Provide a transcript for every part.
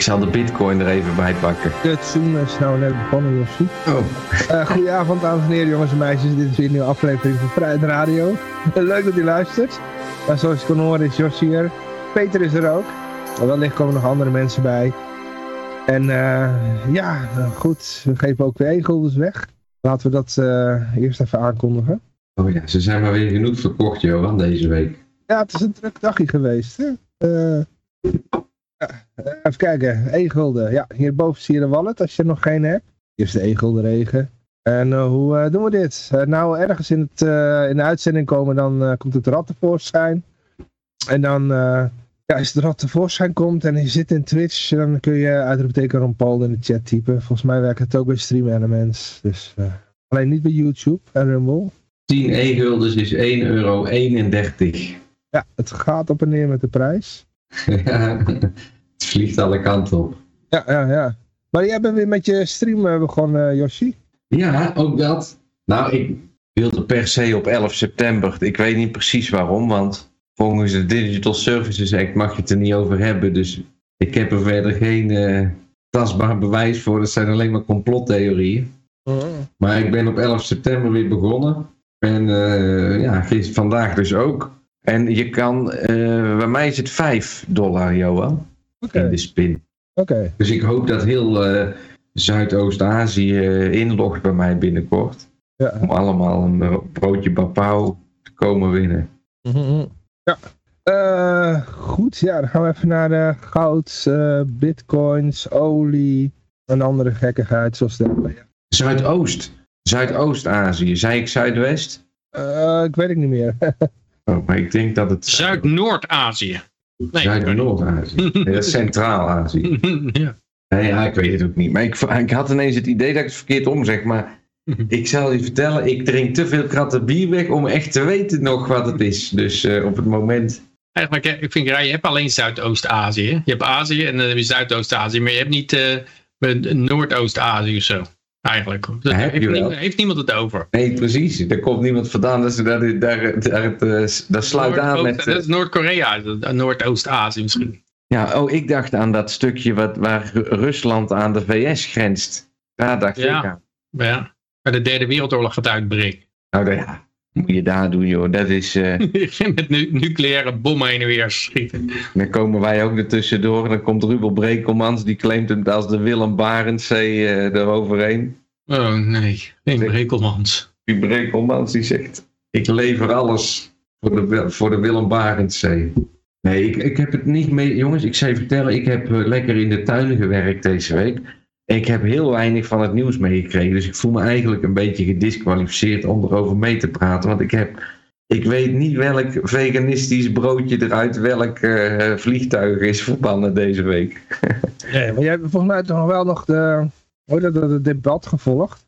Ik zal de bitcoin er even bij pakken. De Zoom is nou net begonnen, Jossie. Oh. Uh, goedenavond, dames en heren, jongens en meisjes. Dit is weer een nieuwe aflevering van Vrijheid Radio. Leuk dat u luistert. Uh, zoals je kon horen is Jos hier. Peter is er ook. Wellicht komen nog andere mensen bij. En uh, ja, goed. We geven ook weer e-guldens weg. Laten we dat eerst even aankondigen. Oh ja, ze zijn maar weer genoeg verkocht, Johan, deze week. Ja, het is een druk dagje geweest. Hè? Even kijken, e-gulden. Ja, hierboven zie je de wallet als je er nog geen hebt. Hier is de e-gulden regen. En uh, hoe uh, doen we dit? Uh, nou, ergens in, het, in de uitzending komen, dan komt het rad tevoorschijn. En dan, ja, als het rad tevoorschijn komt en je zit in Twitch, dan kun je uitroepteken Ron Paul in de chat typen. Volgens mij werkt het ook bij Stream Elements. Dus alleen niet bij YouTube en Rumble. 10 e-guldens is 1,31 euro. Ja, het gaat op en neer met de prijs. ja, het vliegt alle kanten op. Ja, ja, ja. Maar jij bent weer met je stream begonnen, Yoshi? Ja, ook dat. Nou, ik wilde per se op 11 september. Ik weet niet precies waarom, want volgens de Digital Services Act mag je het er niet over hebben. Dus ik heb er verder geen uh, tastbaar bewijs voor. Dat zijn alleen maar complottheorieën. Oh. Maar ik ben op 11 september weer begonnen. En uh, ja, vandaag dus ook. En je kan, uh, bij mij is het 5 dollar, Johan, okay. in de spin. Okay. Dus ik hoop dat heel uh, Zuidoost-Azië inlogt bij mij binnenkort. Ja. Om allemaal een broodje bapau te komen winnen. Mm -hmm. Ja. Uh, goed, ja, dan gaan we even naar de goud, bitcoins, olie en andere gekkigheid zoals de... Zuidoost. Zuidoost-Azië. Zei ik Zuidwest? ik weet het niet meer. Oh, maar ik denk dat het... Zuid-Noord-Azië. Nee, Zuid-Noord-Azië. Centraal-Azië. ja. Nee, ja, ik weet het ook niet. Maar ik, ik had ineens het idee dat ik het verkeerd omzeg. Maar ik zal je vertellen, ik drink te veel kratten bier weg om echt te weten nog wat het is. Dus uh, op het moment... Eigenlijk, ik vind, ja, je hebt alleen Zuidoost-Azië. Je hebt Azië en dan heb je Zuidoost-Azië. Maar je hebt niet uh, Noordoost-Azië of zo. Eigenlijk. Daar heeft, niemand, heeft, niemand het over. Nee, precies. Er komt niemand vandaan. Dat, daar, daar, daar, dat sluit aan met... Dat is Noord-Korea, Noordoost-Azië misschien. Ja, oh, ik dacht aan dat stukje wat, waar Rusland aan de VS grenst. Daar dacht ja. ik aan. Ja, waar de derde wereldoorlog gaat uitbreken. Nou ja, moet je daar doen joh. Dat is... Uh... Met nu nucleaire bommen heen en weer schieten. Dan komen wij ook er tussendoor. Dan komt Rubel Brekelmans. Die claimt het als de Willem Barentszee uh, eroverheen. Oh nee, geen Brekelmans. Die Brekelmans die zegt... Ik lever alles voor de, voor de Willem Barentszee. Nee, ik, ik heb het niet mee... Jongens, ik zou je vertellen. Ik heb uh, lekker in de tuinen gewerkt deze week. Ik heb heel weinig van het nieuws meegekregen. Dus ik voel me eigenlijk een beetje gedisqualificeerd om erover mee te praten. Want ik heb... Ik weet niet welk veganistisch broodje eruit welk uh, vliegtuig is verbannen deze week. nee, maar jij hebt volgens mij toch wel nog de, dat, het debat gevolgd?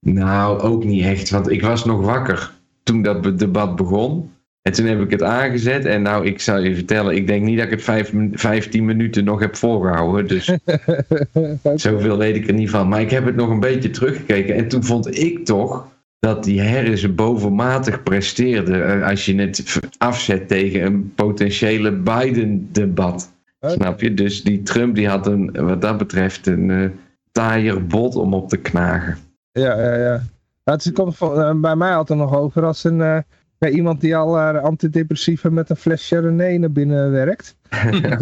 Nou, ook niet echt. Want ik was nog wakker toen dat debat begon. En toen heb ik het aangezet. En nou, ik zal je vertellen, ik denk niet dat ik het vijf, 15 minuten nog heb volgehouden. Dus zoveel weet ik er niet van. Maar ik heb het nog een beetje teruggekeken. En toen vond ik toch dat die Harris bovenmatig presteerde. Als je het afzet tegen een potentiële Biden-debat. Snap je? Dus die Trump die had een, wat dat betreft een uh, taaier bot om op te knagen. Ja, ja, ja. Het komt bij mij altijd nog over als een... Uh ja, iemand die al uh, antidepressieven met een flesje René naar binnen werkt.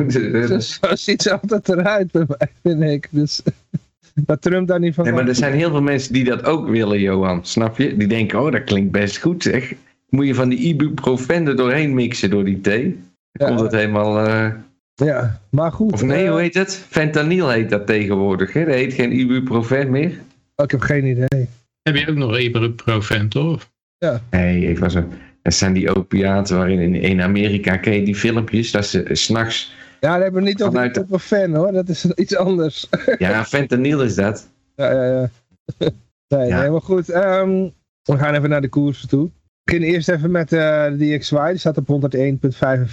zo, zo ziet ze altijd eruit bij mij, vind ik. Dus dat Trump daar niet van... Nee, maar er zijn heel veel mensen die dat ook willen, Johan. Snap je? Die denken, oh, dat klinkt best goed, zeg. Moet je van die ibuprofen er doorheen mixen door die thee. Dan ja. komt het helemaal... Uh... Ja, maar goed. Of nee, uh... hoe heet het? Fentanyl heet dat tegenwoordig, hè? Dat heet geen ibuprofen meer. Oh, ik heb geen idee. Heb je ook nog ibuprofen, toch? Ja. Nee, ik was een... Dat zijn die opiaten waarin in, Amerika, ken je die filmpjes, dat ze s'nachts... Ja, dat hebben we niet over de... fan hoor, dat is iets anders. Ja, fentanyl is dat. Ja, ja, ja. Nee, ja. maar goed. Um, we gaan even naar de koersen toe. We beginnen eerst even met uh, de DXY, die staat op 101.45.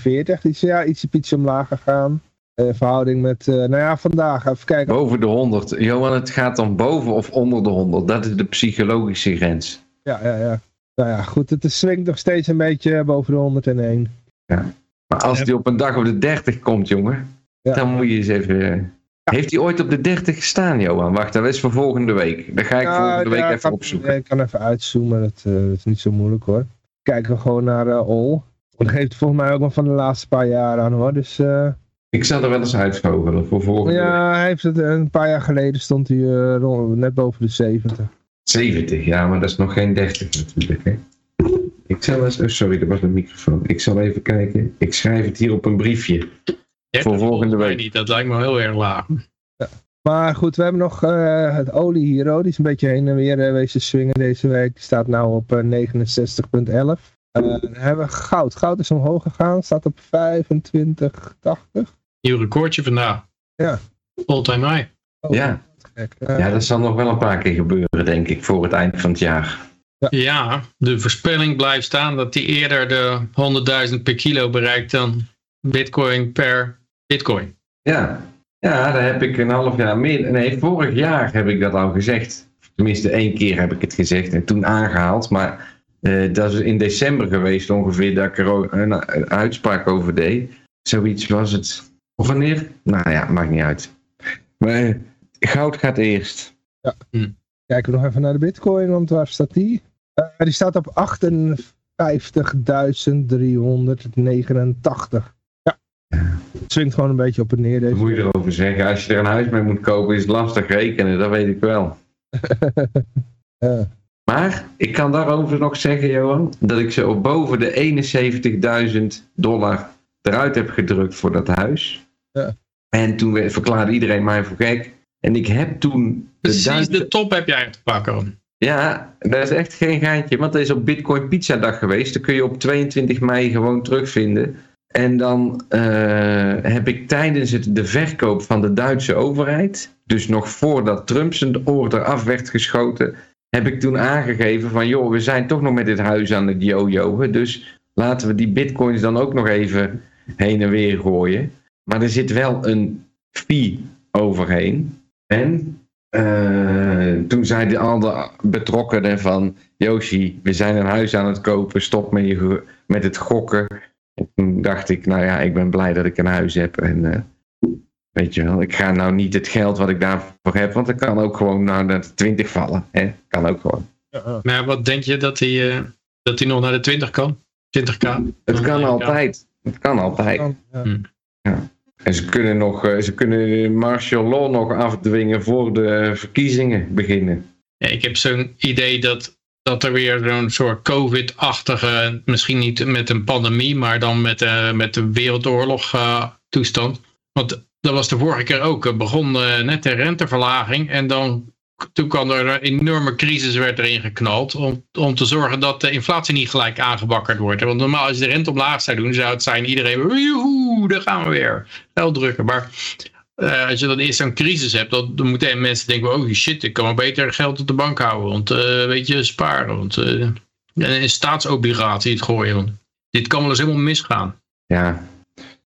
Die is ja, ietsje pietje omlaag gegaan. Uh, verhouding met, uh, nou ja, vandaag, even kijken. Boven de 100. Johan, het gaat dan boven of onder de 100. Dat is de psychologische grens. Ja, ja, ja. Nou ja, goed, het swingt nog steeds een beetje boven de 101. Ja, maar als die op een dag op de 30 komt, jongen, ja. dan moet je eens even... Heeft hij ooit op de 30 gestaan, Johan? Wacht, dat is voor volgende week. Dan ga ik volgende week even opzoeken. Ik kan even uitzoomen, dat, uh, is niet zo moeilijk hoor. Kijken we gewoon naar uh, All. Dat geeft volgens mij ook wel van de laatste paar jaar aan hoor. Dus, uh, ik zal er wel eens uitvogelen voor volgende ja, week. hij heeft het een paar jaar geleden stond hij net boven de 70. 70, ja, maar dat is nog geen 30 natuurlijk. Hè? Ik zal eens, oh sorry, dat was een microfoon. Ik zal even kijken. Ik schrijf het hier op een briefje. voor volgende week. Niet, dat lijkt me heel erg laag. Ja. Maar goed, we hebben nog uh, het olie hier. Die is een beetje heen en weer uh, wezen swingen deze week. Die staat nu op uh, 69,11. dan hebben we goud. Goud is omhoog gegaan. Staat op 25,80. Nieuw recordje vandaag. Ja. All time high. Oh, ja. Ja, dat zal nog wel een paar keer gebeuren, denk ik, voor het eind van het jaar. Ja. ja, de voorspelling blijft staan dat die eerder de 100.000 per kilo bereikt dan bitcoin per bitcoin. Ja. ja, daar heb ik een half jaar meer. Nee, vorig jaar heb ik dat al gezegd. Tenminste, één keer heb ik het gezegd en toen aangehaald. Maar uh, dat is in december geweest ongeveer dat ik er een, uitspraak over deed. Zoiets was het. Of wanneer? Nou ja, maakt niet uit. Maar goud gaat eerst. Ja. Hm. Kijken we nog even naar de bitcoin, want waar staat die? Uh, die staat op 58.389. Ja. Het swingt gewoon een beetje op en neer. Deze Wat moet je erover zeggen? Als je er een huis mee moet kopen is het lastig rekenen, dat weet ik wel. ja. Maar ik kan daarover nog zeggen, Johan, dat ik zo boven de 71.000 dollar eruit heb gedrukt voor dat huis. Ja. En toen verklaarde iedereen mij voor gek. En ik heb toen... Precies de, top heb jij te pakken. Ja, dat is echt geen geintje. Want dat is op Bitcoin Pizza Dag geweest. Dat kun je op 22 mei gewoon terugvinden. En dan uh, heb ik tijdens het, de verkoop van de Duitse overheid... dus nog voordat Trump zijn order af werd geschoten... heb ik toen aangegeven van... joh, we zijn toch nog met dit huis aan het jojoen. Dus laten we die bitcoins dan ook nog even heen en weer gooien. Maar er zit wel een fee overheen. En uh, toen zeiden al de betrokkenen van... Yoshi, we zijn een huis aan het kopen, stop met, je, met het gokken. En toen dacht ik, nou ja, ik ben blij dat ik een huis heb. En uh, weet je wel, ik ga nou niet het geld wat ik daarvoor heb... want dat kan ook gewoon naar de 20 vallen. Hè? Kan ook gewoon. Maar wat denk je dat hij, uh, dat hij nog naar de 20 kan? 20k? Het kan altijd. Het kan altijd. ja. Hm. ja. En ze kunnen, nog, eh, ze kunnen martial law nog afdwingen voor de verkiezingen beginnen. Ja, ik heb zo'n idee dat, dat er weer zo'n soort COVID-achtige, misschien niet met een pandemie, maar dan met, uh, met de wereldoorlog toestand. Want dat was de vorige keer ook. begon net de renteverlaging en dan toen kwam er een enorme crisis werd erin geknald om, om te zorgen dat de inflatie niet gelijk aangebakkerd wordt. Want normaal als je de rente omlaag zou doen, zou het zijn iedereen, joehoe, daar gaan we weer, geld drukken. Maar uh, als je dan eerst zo'n crisis hebt, dan, moeten mensen denken, oh shit, ik kan maar beter geld op de bank houden. Want uh, weet je, sparen. Want uh, in staatsobligatie het gooien. Want dit kan wel eens helemaal misgaan. Ja.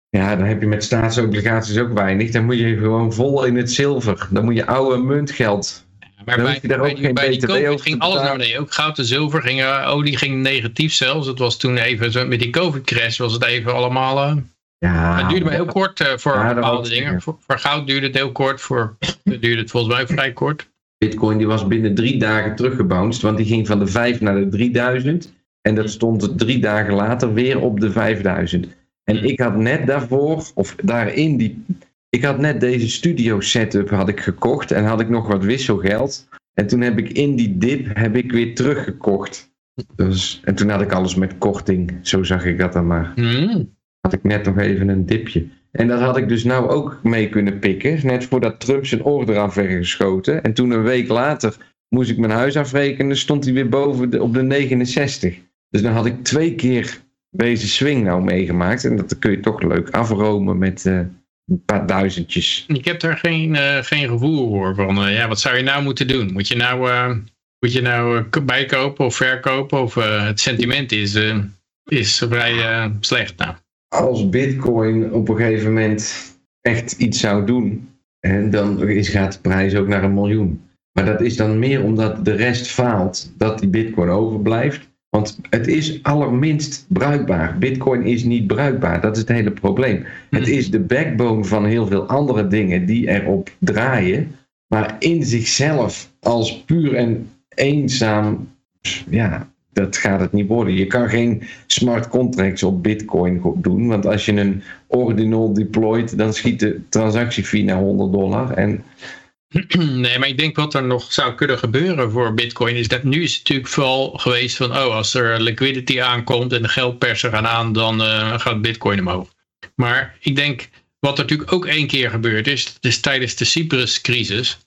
Ja, dan heb je met staatsobligaties ook weinig. Dan moet je gewoon vol in het zilver. Dan moet je oude muntgeld maar bij, bij, ook die, bij die COVID ging alles naar beneden. Ook goud en zilver gingen, olie ging negatief zelfs. Het was toen even, zo, met die COVID crash was het even allemaal... Uh, ja, het duurde maar heel kort uh, voor ja, bepaalde dingen. Voor, voor, goud duurde het heel kort, voor duurde het volgens mij vrij kort. Bitcoin die was binnen drie dagen teruggebounced, want die ging van de 5 naar de 3000. En dat stond drie dagen later weer op de 5000. En ik had net daarvoor, of daarin die ik had net deze studio setup had ik gekocht en had ik nog wat wisselgeld. En toen heb ik in die dip heb ik weer teruggekocht. Dus, en toen had ik alles met korting. Zo zag ik dat dan maar. Mm. Had ik net nog even een dipje. En dat had ik dus nou ook mee kunnen pikken. Net voordat Trump zijn order af werd geschoten. En toen een week later moest ik mijn huis afrekenen. Stond hij weer boven de, op de 69. Dus dan had ik twee keer deze swing nou meegemaakt. En dat kun je toch leuk afromen met, uh, een paar duizendjes. Ik heb daar geen, uh, geen gevoel voor. Van, uh, ja, wat zou je nou moeten doen? Moet je nou, uh, moet je nou bijkopen of verkopen? Of het sentiment is, is vrij slecht nou. Als bitcoin op een gegeven moment echt iets zou doen, en dan is, gaat de prijs ook naar een miljoen. Maar dat is dan meer omdat de rest faalt dat die bitcoin overblijft. Want het is allerminst bruikbaar. Bitcoin is niet bruikbaar. Dat is het hele probleem. Het Mhm. is de backbone van heel veel andere dingen die erop draaien. Maar in zichzelf als puur en eenzaam, ja, dat gaat het niet worden. Je kan geen smart contracts op Bitcoin doen. Want als je een ordinal deployt, dan schiet de transactiefee naar 100 dollar. En Nee, maar ik denk wat er nog zou kunnen gebeuren voor Bitcoin is dat nu is het natuurlijk vooral geweest van, oh, als er liquidity aankomt en de geldpersen gaan aan, dan eh, gaat Bitcoin omhoog. Maar ik denk, wat er natuurlijk ook één keer gebeurd is, dus tijdens de Cyprus-crisis,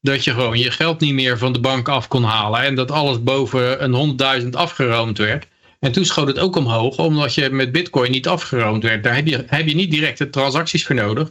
dat je gewoon je geld niet meer van de bank af kon halen en dat alles boven een 100.000 afgeroomd werd. En toen schoot het ook omhoog, omdat je met Bitcoin niet afgeroomd werd. Daar heb je, heb je niet directe transacties voor nodig.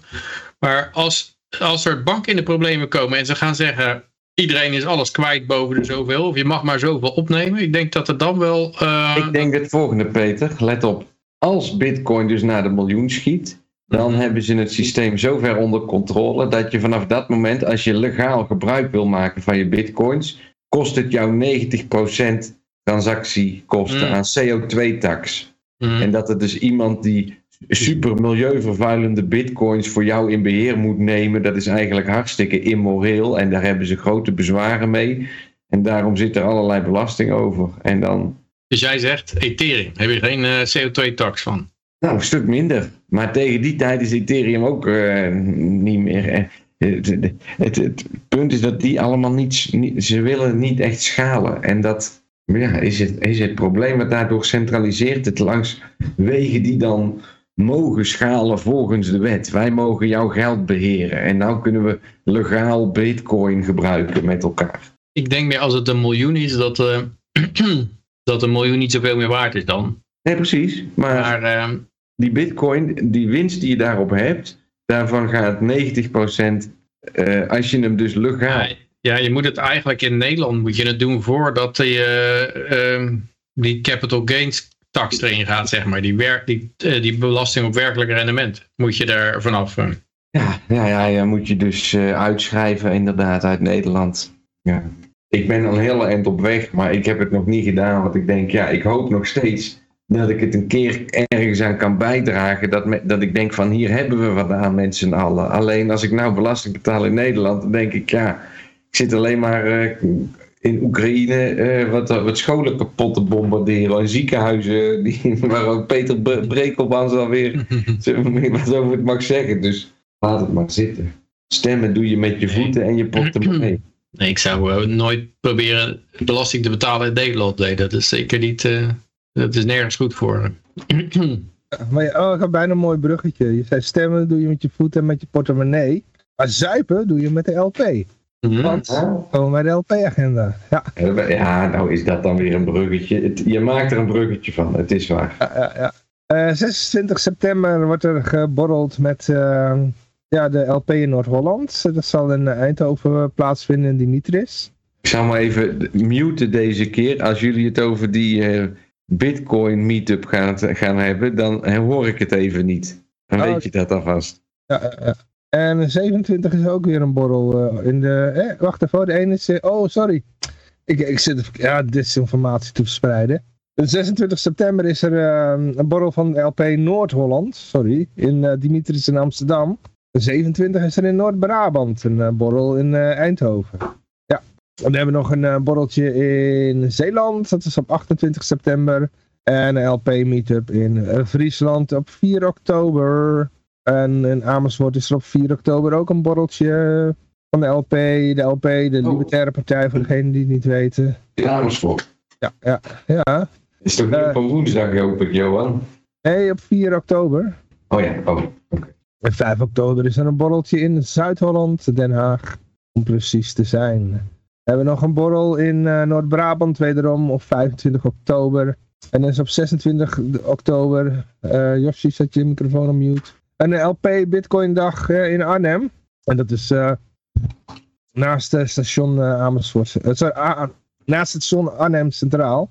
Maar als, als er banken in de problemen komen en ze gaan zeggen, iedereen is alles kwijt boven de zoveel, of je mag maar zoveel opnemen, ik denk dat het dan wel... eh, ik denk het volgende, Peter. Let op. Als Bitcoin dus naar de miljoen schiet, dan hebben ze het systeem zo ver onder controle dat je vanaf dat moment, als je legaal gebruik wil maken van je Bitcoins, kost het jou 90% transactiekosten Mm. aan CO2-tax. mm, En dat het dus iemand die super milieuvervuilende bitcoins voor jou in beheer moet nemen, dat is eigenlijk hartstikke immoreel. En daar hebben ze grote bezwaren mee. En daarom zit er allerlei belasting over. En dan, Dus jij zegt Ethereum, heb je geen eh, CO2-tax van. nou, een stuk minder. Maar tegen die tijd is Ethereum ook eh, niet meer. eh, Het, het, het, het punt is dat die allemaal niet, niet- ze willen niet echt schalen. En dat ja, is, het, is het probleem. Want daardoor centraliseert het langs wegen die dan mogen schalen volgens de wet. Wij mogen jouw geld beheren. En nou kunnen we legaal bitcoin gebruiken met elkaar. Ik denk meer als het een miljoen is, dat, eh, dat een miljoen niet zoveel meer waard is dan. Nee, precies. Maar Maar eh, die bitcoin, die winst die je daarop hebt, daarvan gaat 90% eh, als je hem dus legaal... ja, je moet het eigenlijk in Nederland moet je het doen voordat eh, ehm, die capital gains tax erin gaat, zeg maar. Die, werk, die, eh, die belasting op werkelijk rendement moet je er vanaf. eh. Ja, ja, ja, moet je dus eh, uitschrijven inderdaad uit Nederland. Ja. Ik ben al heel eind op weg, maar ik heb het nog niet gedaan. Want ik denk, ja, ik hoop nog steeds dat ik het een keer ergens aan kan bijdragen. Dat, me- dat ik denk van, hier hebben we wat aan met z'n allen. Alleen als ik nou belasting betaal in Nederland, dan denk ik, ja, ik zit alleen maar in Oekraïne eh, wat, wat scholen kapot te bombarderen. En ziekenhuizen, die, waar ook Peter Bre- Brekelmans alweer wat over het mag zeggen. Dus laat het maar zitten. Stemmen doe je met je voeten en je portemonnee. Nee, ik zou eh, nooit proberen belasting te betalen in Nederland. Nee, dat is zeker niet. eh, dat is nergens goed voor. Maar ja, oh, ik had bijna een mooi bruggetje. Je zei stemmen doe je met je voeten en met je portemonnee. Maar zuipen doe je met de LP. Mhm. Want komen bij de LP-agenda. Ja, Ja, nou is dat dan weer een bruggetje. Het- je maakt er een bruggetje van, het is waar. ja, ja. ja. Eh, 26 september wordt er geborreld met eh, ja, de LP in Noord-Holland. Dat zal in Eindhoven plaatsvinden in Dimitris. Ik zal maar even muten deze keer. Als jullie het over die eh, Bitcoin meetup gaan, gaan hebben, dan hoor ik het even niet. Dan Oh, weet je dat alvast. Ja, ja, ja. En 27 is ook weer een borrel eh, in de... Eh, wacht even, de ene is... eh, oh, sorry. Ik, ik zit ja, disinformatie te verspreiden. De 26 september is er eh, een borrel van LP Noord-Holland, sorry, in Dimitris in Amsterdam. De 27 is er in Noord-Brabant, een borrel in Eindhoven. Ja, dan hebben we nog een borreltje in Zeeland, dat is op 28 september. En een LP-meetup in eh, Friesland op 4 oktober. En in Amersfoort is er op 4 oktober ook een borreltje van de LP. De LP, de Oh. Libertaire Partij, voor degenen die het niet weten. Amersfoort. Ja, ja, ja. Is toch niet Eh. op een woensdag, hoop ik, Johan? Nee, op 4 oktober. Oh ja, oh. En 5 oktober is er een borreltje in Zuid-Holland, Den Haag, om precies te zijn. We hebben nog een borrel in eh, Noord-Brabant, wederom op 25 oktober. En dan is op 26 oktober, eh Yoshi, zet je microfoon op mute. Een LP Bitcoin dag eh, in Arnhem. En dat is eh, naast het station eh, Amersfoort. eh, naast het station Arnhem Centraal.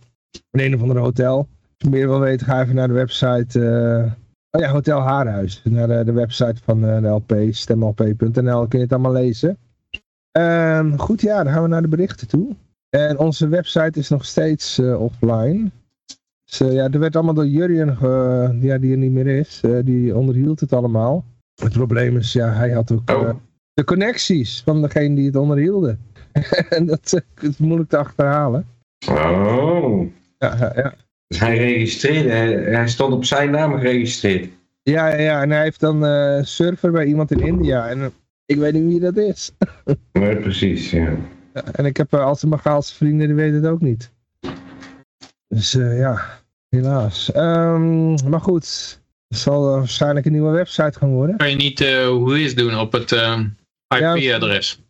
In een of andere hotel. Als je meer wil weten, ga even naar de website... eh, Oh ja, Hotel Haarhuis. Naar de, website van eh, de LP, stemlp.nl, kun je het allemaal lezen. Ehm, goed, ja, dan gaan we naar de berichten toe. En onze website is nog steeds eh, offline. Dus, eh, ja, er werd allemaal door Jurjen, ge- ja, die er niet meer is, eh, die onderhield het allemaal. Het probleem is, ja, hij had ook Oh. eh, de connecties van degene die het onderhielden. en dat eh, is moeilijk te achterhalen. Oh. Ja, ja, ja. Dus hij registreerde, hij, hij stond op zijn naam geregistreerd. Ja, ja, ja, en hij heeft dan eh, een server bij iemand in India. En eh, ik weet niet wie dat is. Nee, precies, ja. Ja, en ik heb uh, Alsemagaalse vrienden, die weten het ook niet. Dus eh, ja, helaas. Ehm, maar goed, het zal waarschijnlijk een nieuwe website gaan worden. Kan je niet eh hoe is doen op het eh, Ja, IP-adres?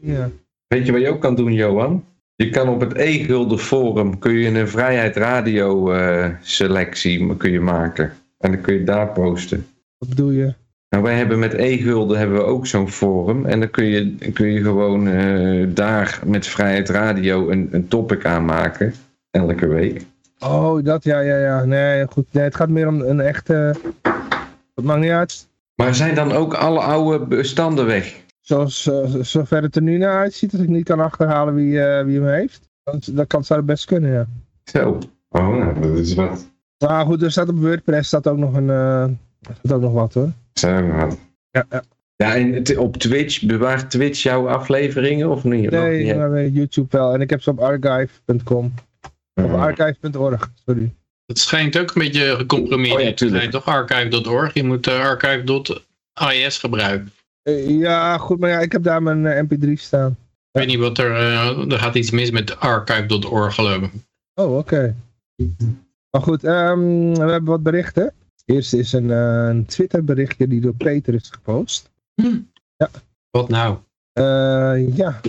Ja. Weet je wat je ook kan doen, Johan? Je kan op het e-gulden forum kun je een vrijheid radio eh, selectie kun je maken. En dan kun je daar posten. Wat bedoel je? Nou, wij hebben met e-gulden hebben we ook zo'n forum. En dan kun je, kun je gewoon eh, daar met Vrijheid Radio een, een topic aanmaken. Elke week. Oh, dat, ja, ja, ja. Nee, goed. Nee, het gaat meer om een echte... Het maakt niet uit. Maar zijn dan ook alle oude bestanden weg? Zoals, eh, zover het er nu naar uitziet, dat ik niet kan achterhalen wie, eh, wie hem heeft. Dat, dat kan, zou het best kunnen, ja. Zo. Oh, nou, dat is wat. Maar goed, er staat op WordPress staat ook nog, een, eh, staat ook nog wat, hoor. Zo wat. Ja, ja. Ja, en op Twitch, bewaart Twitch jouw afleveringen of niet? Nee, maar YouTube wel. En ik heb ze op archive.com. Of archive.org, sorry. Het schijnt ook een beetje gecompromitteerd Oh ja, te zijn, toch? Archive.org. Je moet uh, archive.is gebruiken. Eh, ja, goed, maar ja, ik heb daar mijn eh, mp3 staan. Ik weet niet wat er... eh, er gaat iets mis met archive.org geloof ik. Oh, oké. Maar goed, ehm, we hebben wat berichten. Eerst is een, eh, een Twitter berichtje die door Peter is gepost. Wat nou? Eh, ja,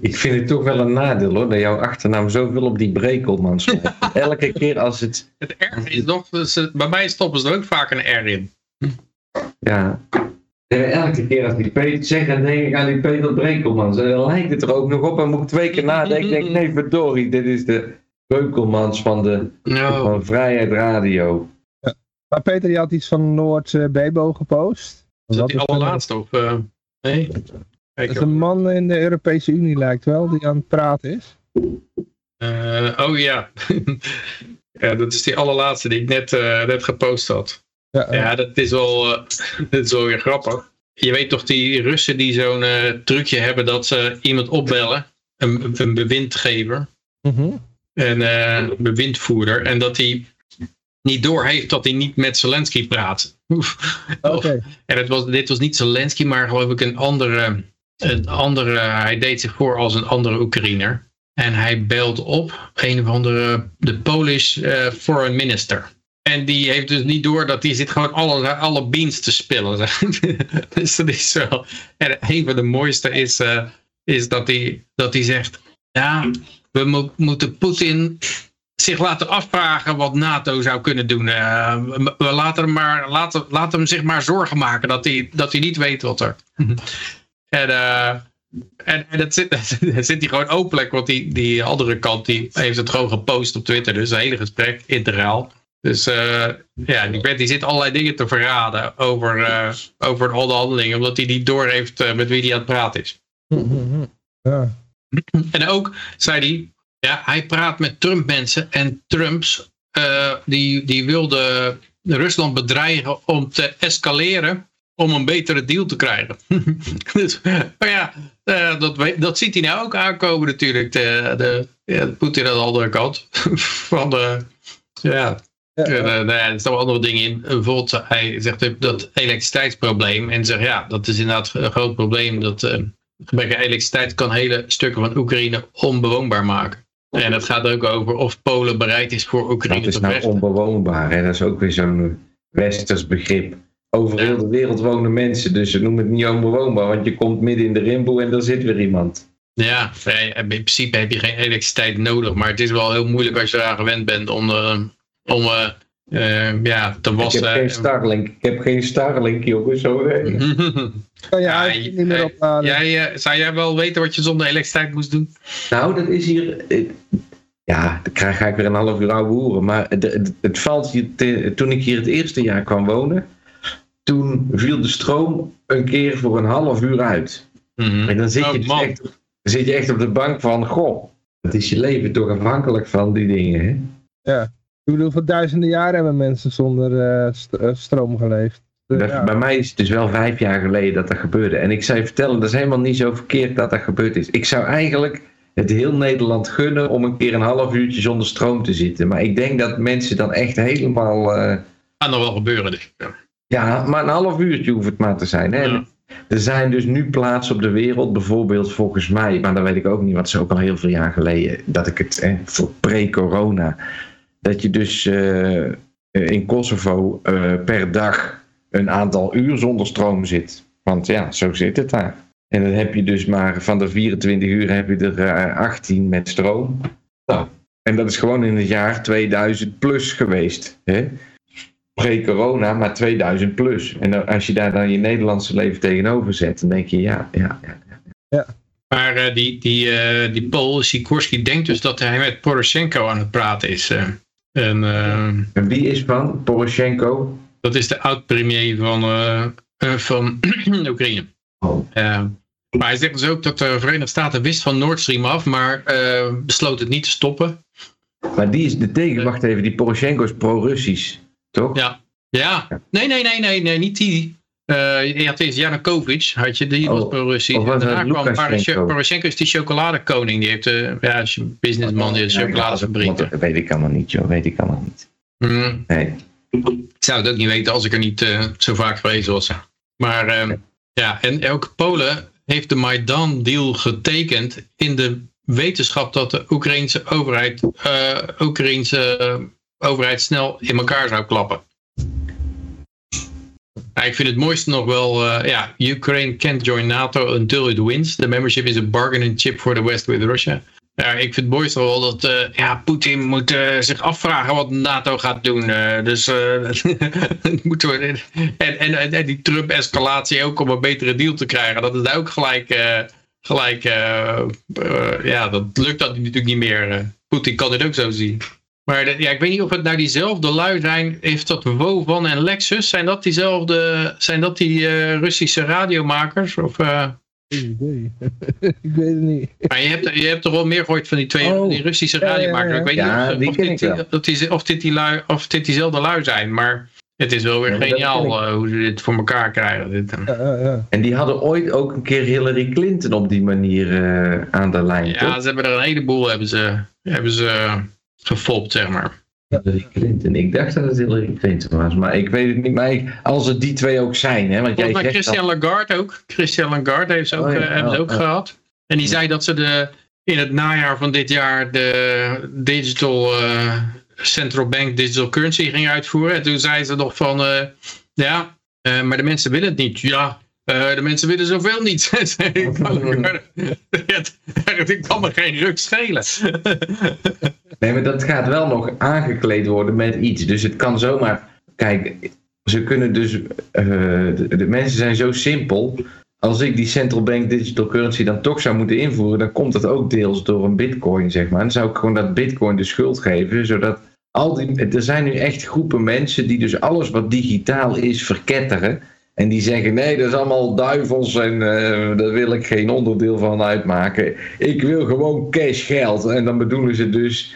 Ik vind het toch wel een nadeel hoor, dat jouw achternaam zoveel op die brekelman staat. Elke keer als het, Het erg is nog, bij mij stoppen ze er ook vaak een R in. ja... Elke keer als die Peter zegt, dan denk ik aan die Peter Brekelmans. En dan lijkt het er ook nog op en moet ik twee keer nadenken. Ik denk, nee verdorie, dit is de Brekelmans van, de, van Vrijheid Radio. maar Peter die had iets van Noord eh, Bebo gepost. is dat Wat die dat? allerlaatste? Of, eh, nee? Dat is een man in de Europese Unie lijkt wel, die aan het praten is. eh, oh ja. ja, dat is die allerlaatste die ik net, eh, net gepost had. Ja, eh, Ja, dat is wel, eh, dat is wel weer grappig. Je weet toch die Russen die zo'n eh, trucje hebben dat ze iemand opbellen, een, een bewindgever, mhm. een eh, bewindvoerder, en dat hij niet doorheeft dat hij niet met Zelensky praat. Oké. En het was, dit was niet Zelensky, maar geloof ik een andere, een andere. Hij deed zich voor als een andere Oekraïner. En hij belt op een of andere, de Polish eh, foreign minister. En die heeft dus niet door dat die zit gewoon alle, alle beans te spillen. dus dat is wel. En een van de mooiste is, eh, is dat hij dat hij zegt: Ja, we mo- moeten Poetin zich laten afvragen wat NATO zou kunnen doen. Eh, we laten hem, maar, laten, laten hem zich maar zorgen maken dat hij, dat hij niet weet wat er. En, eh, en, en dat zit, dat zit hij gewoon openlijk, want die, die andere kant die heeft het gewoon gepost op Twitter. Dus een hele gesprek, integraal. Dus eh, ja, die, vent die zit allerlei dingen te verraden over, eh, over al de handelingen, omdat hij niet door heeft met wie hij aan het praten is. Ja. En ook zei hij, ja, hij praat met Trump-mensen en Trumps, die, die wilde Rusland bedreigen om te escaleren om een betere deal te krijgen. dus, maar ja, eh, dat, dat ziet hij nou ook aankomen natuurlijk, de, de, ja, Poetin aan de andere kant. Van de, ja, Ja, ja, nou ja, er staan wel andere dingen in. Bijvoorbeeld, hij zegt dat elektriciteitsprobleem. En zegt ja, dat is inderdaad een groot probleem. Dat eh, gebrek aan elektriciteit kan hele stukken van Oekraïne onbewoonbaar maken. En het gaat ook over of Polen bereid is voor Oekraïne Dat is te nou onbewoonbaar. Hè? Dat is ook weer zo'n westers begrip. Over heel de wereld wonen mensen, dus ze noemen het niet onbewoonbaar, want je komt midden in de rimboe en daar zit weer iemand. Ja, in principe heb je geen elektriciteit nodig. Maar het is wel heel moeilijk als je eraan gewend bent om, eh, om eh, eh, ja, te Ik heb wassen. geen Starlink, ik heb geen Starlink, jongens. Zo, hè. Kan je niet meer jij- opladen. jij, eh, zou jij wel weten wat je zonder elektriciteit moest doen? Nou, dat is hier. Ja, dan krijg ga ik weer een half uur ouwe hoeren. Maar het, het, het valt hier. te- toen ik hier het eerste jaar kwam wonen. Toen viel de stroom een keer voor een half uur uit. En dan zit, Oh, je dus man. echt, dan zit je echt op de bank van. Goh, het is je leven toch afhankelijk van die dingen. Hè? Ik bedoel, voor duizenden jaren hebben mensen zonder eh, st- eh, stroom geleefd. Dus, Dat- ja. Bij mij is het dus wel vijf jaar geleden dat dat gebeurde. En ik zou je vertellen, dat is helemaal niet zo verkeerd dat dat gebeurd is. Ik zou eigenlijk het heel Nederland gunnen om een keer een half uurtje zonder stroom te zitten. Maar ik denk dat mensen dan echt helemaal... eh, Kan nog wel gebeuren, denk ik. Ja. Ja, maar een half uurtje hoeft het maar te zijn. Hè? Ja. Er zijn dus nu plaatsen op de wereld, bijvoorbeeld volgens mij, maar dat weet ik ook niet, want het is ook al heel veel jaar geleden, dat ik het, eh, voor pre-corona, dat je dus eh, in Kosovo eh, per dag een aantal uur zonder stroom zit. Want ja, zo zit het daar. En dan heb je dus maar van de 24 uur heb je er eh, 18 met stroom. Nou, en dat is gewoon in het jaar 2000 plus geweest. Hè? Pre-corona, maar 2000 plus. En als je daar dan je Nederlandse leven tegenover zet, dan denk je ja, ja, ja. Maar eh, die, die, eh, die Paul Sikorski denkt dus dat hij met Poroshenko aan het praten is. eh. en En wie is van Poroshenko? dat is de oud-premier van, van Oekraïne. Oh. Maar hij zegt dus ook dat de Verenigde Staten wist van Nord Stream af, maar eh, besloot het niet te stoppen. Maar die is de tegen, wacht even, die Poroshenko is pro-Russisch, toch? Ja. Ja, nee, nee, nee, nee, nee niet die. Je had deze Janukovic, had je, die was Oh, pro-Russisch. was En het daarna kwam? Poroshenko. Is die chocoladekoning. Die heeft, eh ja, is een businessman, die heeft Ja, chocoladefabriek. dat weet ik allemaal niet, joh. Weet ik allemaal niet. Mm. Nee. Ik zou het ook niet weten als ik er niet eh, zo vaak geweest was. Maar eh, ja, en ook Polen heeft de Maidan-deal getekend in de wetenschap dat de Oekraïnse overheid, Oekraïnse overheid snel in elkaar zou klappen. Ik vind het mooiste nog wel, eh, ja, Ukraine can't join NATO until it wins. The membership is a bargaining chip for the West with Russia. Ik vind het mooiste wel dat eh, ja, Poetin moet eh, zich afvragen wat NATO gaat doen. dus moeten we, en, en, die Trump-escalatie ook om een betere deal te krijgen. Dat is ook gelijk, gelijk ja, dat lukt dat natuurlijk niet meer. Poetin kan dit ook zo zien. Maar de- ja, ik weet niet of het nou diezelfde lui zijn. Heeft dat Wovan en Lexus? Zijn dat diezelfde, zijn dat die eh, Russische radiomakers? Of, eh, idee. ik weet het niet. maar je hebt, je hebt toch wel meer gehoord van die twee Oh. die Russische Ja, ja, radiomakers. ja. Ik weet niet die of, dit, ik wel. of, dit, of, dit die lui, of dit diezelfde lui zijn. Maar het is wel weer geniaal eh, hoe ze dit voor elkaar krijgen. Dit. Ja, ja, ja. En die hadden ooit ook een keer Hillary Clinton op die manier eh, aan de lijn, Ja, toch? ze hebben er een heleboel hebben ze, hebben ze gefopt, zeg maar. Hillary Clinton. Ik dacht dat het Hillary Clinton was, maar ik weet het niet. Maar ik- als het die twee ook zijn, hè, want jij zegt Christian Lagarde ook. Christian Lagarde heeft ze ook, Oh ja, eh, hebben ze oh, ook oh. gehad. En die zei dat ze de, in het najaar van dit jaar de digital eh, central bank digital currency ging uitvoeren. En toen zei ze nog van, eh, ja, maar de mensen willen het niet. Ja, eh, de mensen willen zoveel niet. Het kan me geen ruk schelen. Nee, maar dat gaat wel nog aangekleed worden met iets. Dus het kan zomaar. Kijk, ze kunnen dus. eh, de, de mensen zijn zo simpel. Als ik die central bank digital currency dan toch zou moeten invoeren, dan komt dat ook deels door een bitcoin, zeg maar. Dan zou ik gewoon dat bitcoin de schuld geven, zodat al die. Er zijn nu echt groepen mensen die dus alles wat digitaal is verketteren. En die zeggen: nee, dat is allemaal duivels en eh, daar wil ik geen onderdeel van uitmaken. Ik wil gewoon cash geld. En dan bedoelen ze dus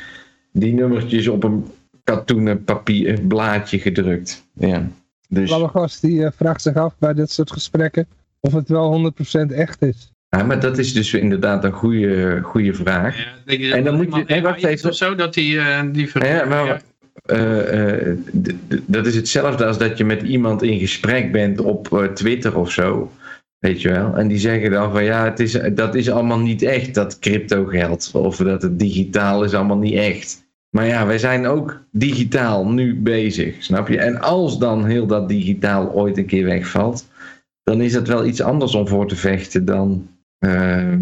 die nummertjes op een katoenen papier blaadje gedrukt. Ja. Dus, Lange gast die eh, vraagt zich af bij dit soort gesprekken of het wel 100% echt is. ja, maar dat is dus inderdaad een goede, goede vraag. Ja, denk je En dan moet je- nee, wacht even. Of zo, dat die, eh, die Ja, maar, dat is hetzelfde als dat je met iemand in gesprek bent op eh, Twitter of zo. Weet je wel? En die zeggen dan van ja, het is, dat is allemaal niet echt, dat crypto geld. Of dat het digitaal is allemaal niet echt. Maar ja, wij zijn ook digitaal nu bezig, snap je? En als dan heel dat digitaal ooit een keer wegvalt, dan is dat wel iets anders om voor te vechten dan eh,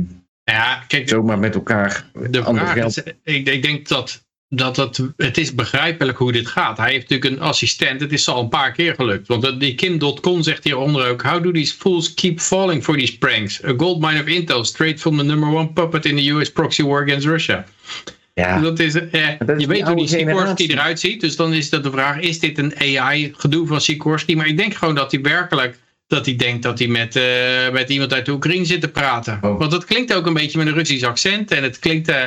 ja, kijk, zomaar met elkaar de vraag geld. is, ik, ik denk dat, dat het, het is begrijpelijk hoe dit gaat. Hij heeft natuurlijk een assistent, het is al een paar keer gelukt. Want die Kim.com zegt hieronder ook, how do these fools keep falling for these pranks? A gold mine of intel, straight from the number one puppet in the US proxy war against Russia. Ja, Dat is, eh, dat is je weet hoe die Sikorsky eruit ziet, dus dan is dat de vraag, is dit een AI gedoe van Sikorsky? Maar ik denk gewoon dat hij werkelijk, dat hij denkt dat hij met, eh, met iemand uit de Oekraïne zit te praten. Oh. Want dat klinkt ook een beetje met een Russisch accent en het klinkt, eh,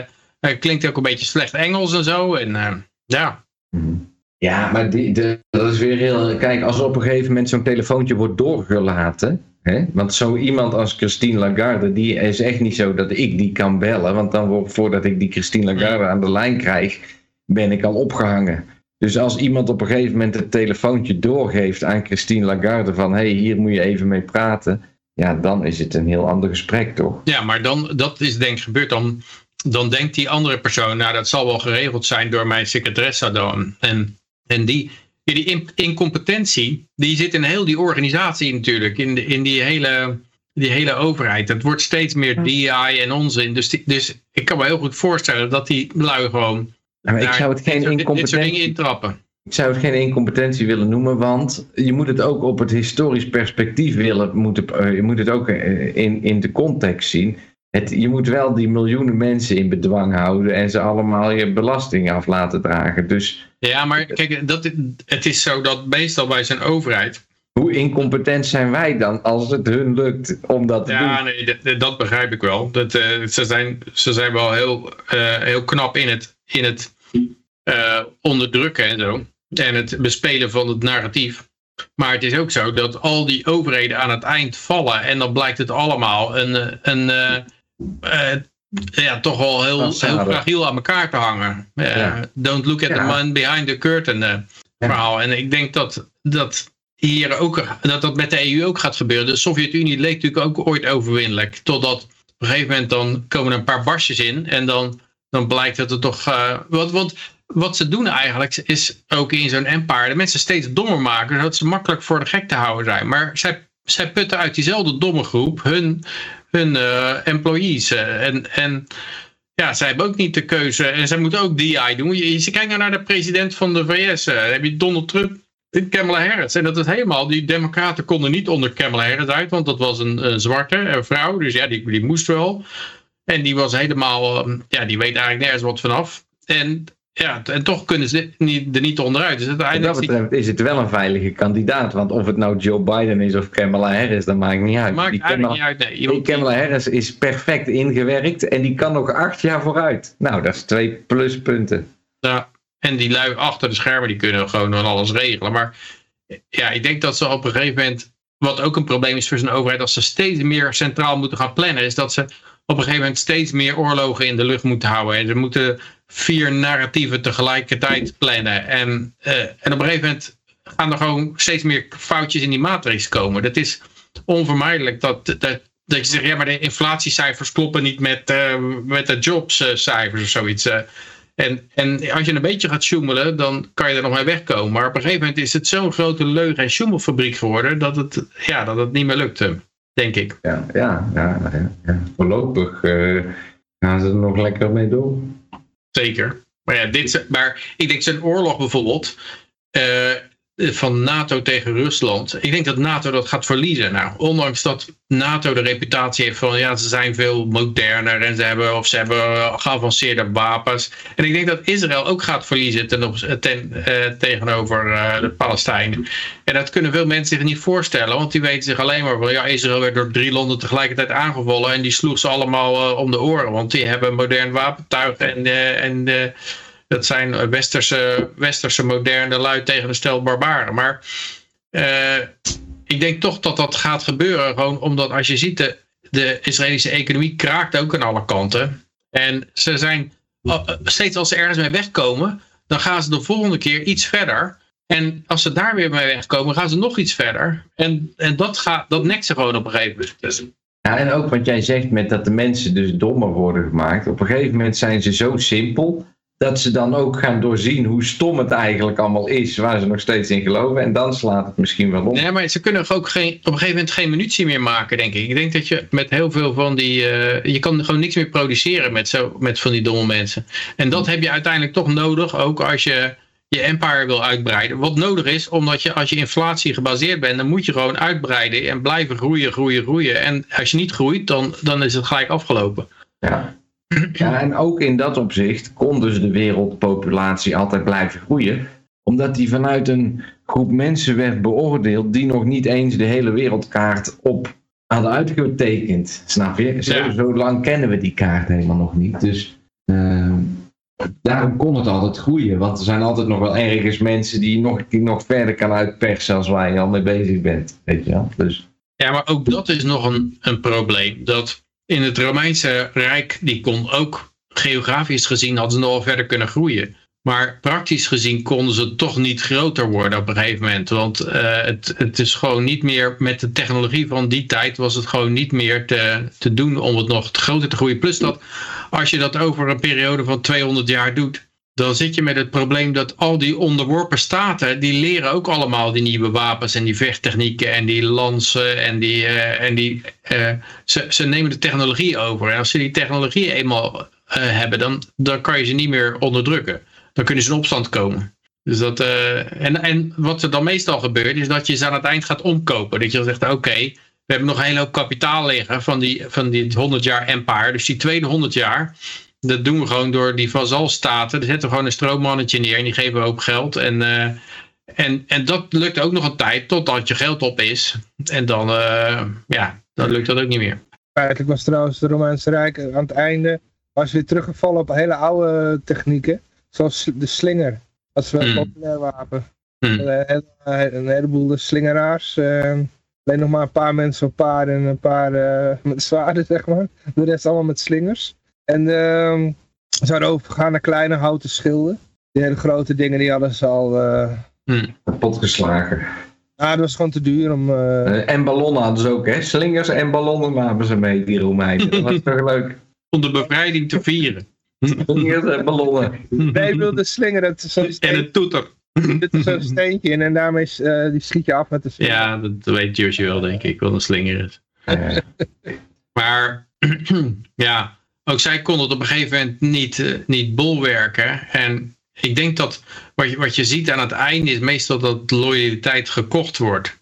eh, klinkt ook een beetje slecht Engels en zo. En eh, ja, Mhm. Ja, maar die, de, dat is weer heel... Kijk, als er op een gegeven moment zo'n telefoontje wordt doorgelaten... Hè? Want zo iemand als Christine Lagarde, die is echt niet zo dat ik die kan bellen. Want dan wordt, voordat ik die Christine Lagarde aan de lijn krijg, ben ik al opgehangen. Dus als iemand op een gegeven moment het telefoontje doorgeeft aan Christine Lagarde van... hé, hey, hier moet je even mee praten. Ja, dan is het een heel ander gesprek, toch? Ja, maar dan, dat is denk ik gebeurd. Dan, dan denkt die andere persoon, nou dat zal wel geregeld zijn door mijn secretaresse dan. En, en die, die incompetentie, die zit in heel die organisatie natuurlijk. In, de, in die, hele, die hele overheid. Het wordt steeds meer DI en onzin. Dus, die, dus ik kan me heel goed voorstellen dat die lui gewoon... ik zou het geen dit, incompetentie... dit soort dingen intrappen. Ik zou het geen incompetentie willen noemen, want je moet het ook op het historisch perspectief willen, moet het, je moet het ook in, in de context zien. Het, je moet wel die miljoenen mensen in bedwang houden en ze allemaal je belasting af laten dragen. Dus, ja, maar kijk, dat, het is zo dat meestal bij zijn overheid. Hoe incompetent zijn wij dan als het hun lukt om dat te ja, doen? Ja, nee, dat, begrijp ik wel. Dat, uh, ze, zijn, ze zijn wel heel, uh, heel knap in het, in het uh, onderdrukken en zo en het bespelen van het narratief. Maar het is ook zo dat al die overheden aan het eind vallen en dan blijkt het allemaal een, een, ja, toch wel heel, heel fragiel aan elkaar te hangen. Uh, ja. Don't look at the man behind the curtain verhaal. En ik denk dat dat hier ook, dat dat met de EU ook gaat gebeuren. De Sovjet-Unie leek natuurlijk ook ooit overwinnelijk. Totdat op een gegeven moment dan komen er een paar barsjes in en dan, dan blijkt dat het toch... wat, want wat ze doen eigenlijk is ook in zo'n empire de mensen steeds dommer maken, zodat ze makkelijk voor de gek te houden zijn. Maar zij, zij putten uit diezelfde domme groep hun, hun uh, employees. Uh, en, en ja, zij hebben ook niet de keuze. En zij moeten ook DI doen. Je, je kijkt nou naar de president van de VS. Dan heb je Donald Trump en Kamala Harris. En dat is helemaal, die democraten konden niet onder Kamala Harris uit, want dat was een, zwarte vrouw. Dus ja, die, die moest wel. En die was helemaal, ja, die weet eigenlijk nergens wat vanaf. En ja, en toch kunnen ze niet, er niet onderuit. Dus uiteindelijk Wat dat betreft is het wel een veilige kandidaat. Want of het nou Joe Biden is of Kamala Harris, dat maakt niet uit. Maakt die Kamala, niet uit, nee. Die Kamala Harris is perfect ingewerkt en die kan nog acht jaar vooruit. Nou, dat is twee pluspunten. Ja, en die lui achter de schermen, die kunnen gewoon van alles regelen. Maar ja, ik denk dat ze op een gegeven moment, wat ook een probleem is voor zijn overheid, als ze steeds meer centraal moeten gaan plannen, is dat ze op een gegeven moment steeds meer oorlogen in de lucht moeten houden. En ze moeten vier narratieven tegelijkertijd plannen. En, uh, en op een gegeven moment gaan er gewoon steeds meer foutjes in die matrix komen. Dat is onvermijdelijk dat, dat, dat je zegt, ja maar de inflatiecijfers kloppen niet met, uh, met de jobscijfers of zoiets. Uh, en, en als je een beetje gaat sjoemelen, dan kan je er nog mee wegkomen. Maar op een gegeven moment is het zo'n grote leugen- en sjoemelfabriek geworden dat het, ja, dat het niet meer lukt, denk ik. Ja, ja, ja, ja. voorlopig gaan ze er nog lekker mee door. Zeker. Maar, ja, dit, maar ik denk zo'n oorlog bijvoorbeeld uh, van NATO tegen Rusland. Ik denk dat NATO dat gaat verliezen. Nou, ondanks dat NATO de reputatie heeft van ja, ze zijn veel moderner en ze hebben, of ze hebben geavanceerde wapens. En ik denk dat Israël ook gaat verliezen ten, ten, uh, tegenover uh, de Palestijnen. En dat kunnen veel mensen zich niet voorstellen, want die weten zich alleen maar van ja, Israël werd door drie landen tegelijkertijd aangevallen en die sloeg ze allemaal om de oren, want die hebben modern wapentuig en, en dat zijn westerse, westerse moderne lui tegen een stel barbaren. Maar uh, ik denk toch dat dat gaat gebeuren. Gewoon omdat als je ziet, de, de Israëlische economie kraakt ook aan alle kanten. En ze zijn, steeds als ze ergens mee wegkomen, dan gaan ze de volgende keer iets verder. En als ze daar weer mee wegkomen, gaan ze nog iets verder. En, en dat, gaat, dat nekt ze gewoon op een gegeven moment. Dus, ja, en ook wat jij zegt met dat de mensen dus dommer worden gemaakt. Op een gegeven moment zijn ze zo simpel dat ze dan ook gaan doorzien hoe stom het eigenlijk allemaal is, waar ze nog steeds in geloven. En dan slaat het misschien wel om. Nee, maar ze kunnen ook geen, op een gegeven moment geen munitie meer maken, denk ik. Ik denk dat je met heel veel van die. Uh, je kan gewoon niks meer produceren met, zo, met van die domme mensen. En dat heb je uiteindelijk toch nodig, ook als je je empire wil uitbreiden. Wat nodig is, omdat je als je inflatie gebaseerd bent, dan moet je gewoon uitbreiden en blijven groeien, groeien, groeien. En als je niet groeit, dan, dan is het gelijk afgelopen. Ja. Ja, en ook in dat opzicht kon dus de wereldpopulatie altijd blijven groeien, omdat die vanuit een groep mensen werd beoordeeld die nog niet eens de hele wereldkaart op hadden uitgetekend. Snap je? Zo, Ja. zo lang kennen we die kaart helemaal nog niet. Dus, uh, daarom kon het altijd groeien. Want er zijn altijd nog wel ergens mensen die nog, die nog verder kan uitpersen als waar je al mee bezig bent. Weet je wel? Dus, Ja, maar ook dat is nog een, een probleem. Dat in het Romeinse Rijk, die kon ook geografisch gezien, hadden ze nog verder kunnen groeien. Maar praktisch gezien konden ze toch niet groter worden op een gegeven moment. Want eh, het, het is gewoon niet meer, met de technologie van die tijd was het gewoon niet meer te, te doen om het nog groter te groeien. Plus dat als je dat over een periode van 200 jaar doet, dan zit je met het probleem dat al die onderworpen staten, die leren ook allemaal die nieuwe wapens en die vechttechnieken en die lansen en die, eh, en die eh, ze, ze nemen de technologie over. En als ze die technologie eenmaal eh, hebben, dan, dan kan je ze niet meer onderdrukken. Dan kunnen ze in opstand komen. Dus dat, en, en wat er dan meestal gebeurt, is dat je ze aan het eind gaat omkopen. Dat je dan zegt, oké, we hebben nog een hele hoop kapitaal liggen van die, van die 100 jaar empire. Dus die tweede 100 jaar, dat doen we gewoon door die vazalstaten. Daar zetten we gewoon een stroommannetje neer en die geven we ook geld. En, eh, en, en dat lukt ook nog een tijd totdat je geld op is. En dan, eh, ja, dan lukt dat ook niet meer. Feitelijk was trouwens het Romeinse Rijk aan het einde, was weer teruggevallen op hele oude technieken. Zoals de slinger. Dat is wel een Hmm. populair wapen. Hmm. Een, hele- een heleboel de slingeraars. eh, alleen nog maar een paar mensen op paarden en een paar met zwaarden, zeg maar. De rest allemaal met slingers. En ehm, ze hadden overgegaan naar kleine houten schilden. Die hele grote dingen, die hadden ze al... eh kapot geslagen. ah, dat was gewoon te duur om... eh, Eh, en ballonnen hadden ze ook, hè? Slingers en ballonnen namen ze mee, die Romeinen. Dat was toch leuk? Om de bevrijding te vieren. Slingers en ballonnen. Nee, ik bedoel de slinger, dat is zo'n En een toeter. er zit er zo'n steentje in en daarmee eh, die schiet je af met de slinger. Ja, dat weet Joshua wel, denk ik, wat een slinger is. Maar ja, ook zij kon het op een gegeven moment niet, eh, niet bolwerken. En ik denk dat wat je, wat je ziet aan het einde is meestal dat loyaliteit gekocht wordt.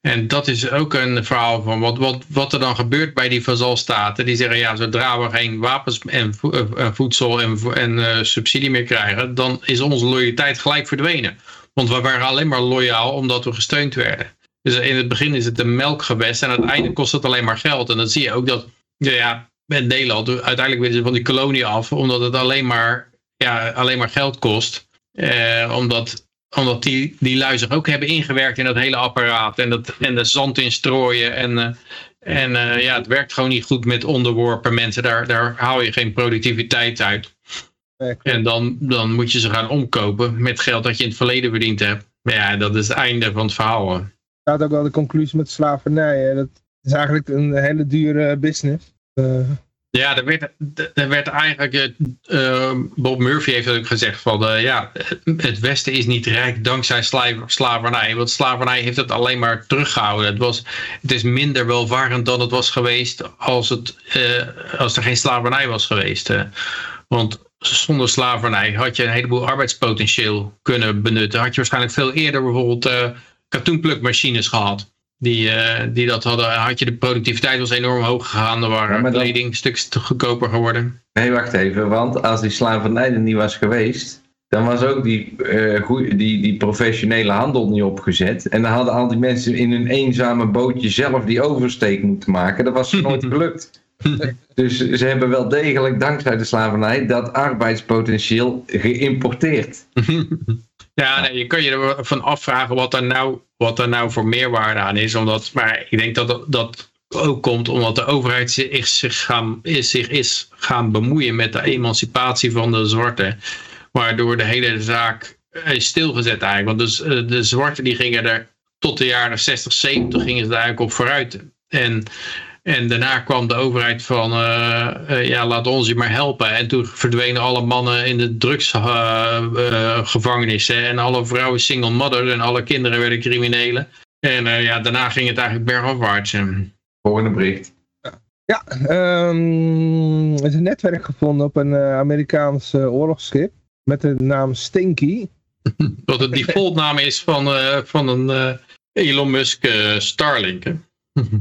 En dat is ook een verhaal van wat, wat, wat er dan gebeurt bij die vazalstaten. Die zeggen, ja, zodra we geen wapens en eh, voedsel en, en eh, subsidie meer krijgen, dan is onze loyaliteit gelijk verdwenen. Want we waren alleen maar loyaal omdat we gesteund werden. Dus in het begin is het een melkgewest en aan het einde kost het alleen maar geld. En dan zie je ook dat, ja met Nederland, uiteindelijk willen ze van die kolonie af, omdat het alleen maar, ja, alleen maar geld kost. Eh, omdat omdat die, die lui zich ook hebben ingewerkt in dat hele apparaat en, dat, en de zand instrooien. En, eh, en eh, ja, het werkt gewoon niet goed met onderworpen mensen. Daar, daar haal je geen productiviteit uit. En dan, dan moet je ze gaan omkopen met geld dat je in het verleden verdiend hebt. Maar ja, dat is het einde van het verhaal. hoor. Dat had ook wel de conclusie met slavernij. Hè. Dat is eigenlijk een hele dure business. Eh, Ja, er werd, er werd eigenlijk, eh, eh, Bob Murphy heeft ook gezegd van, eh, ja, het Westen is niet rijk dankzij sla- slavernij, want slavernij heeft het alleen maar teruggehouden. Het, was, het is minder welvarend dan het was geweest als, het, als er geen slavernij was geweest. want zonder slavernij had je een heleboel arbeidspotentieel kunnen benutten. Had je waarschijnlijk veel eerder bijvoorbeeld katoenplukmachines gehad. Die, eh, die dat hadden, had je de productiviteit was enorm hoog gegaan. Er waren Ja, maar dan- kleding stuks goedkoper geworden. Nee, wacht even, want als die slavernij er niet was geweest, dan was ook die, eh, goeie- die, die professionele handel niet opgezet. En dan hadden al die mensen in hun eenzame bootje zelf die oversteek moeten maken. Dat was ze nooit gelukt. Dus ze hebben wel degelijk, dankzij de slavernij, dat arbeidspotentieel geïmporteerd. Ja, nee, je kan je ervan afvragen wat er nou, wat er nou voor meerwaarde aan is. Omdat, maar ik denk dat dat- ook komt omdat de overheid zich, zich, zich is gaan bemoeien met de emancipatie van de zwarte. Waardoor de hele zaak is stilgezet eigenlijk. Want dus, eh, de zwarten die gingen er tot de jaren 60, 70 gingen ze daar eigenlijk op vooruit. En, en daarna kwam de overheid van, eh, eh, ja, laat ons je maar helpen. En toen verdwenen alle mannen in de drugsgevangenissen. en alle vrouwen single mother en alle kinderen werden criminelen. En eh, ja, daarna ging het eigenlijk bergafwaarts. En- Volgende bericht. ja, ehm, er is een netwerk gevonden op een eh, Amerikaans eh, oorlogsschip. Met de naam Stinky. Wat de defaultnaam is van, eh, van een eh, Elon Musk eh, Starlink. Hè?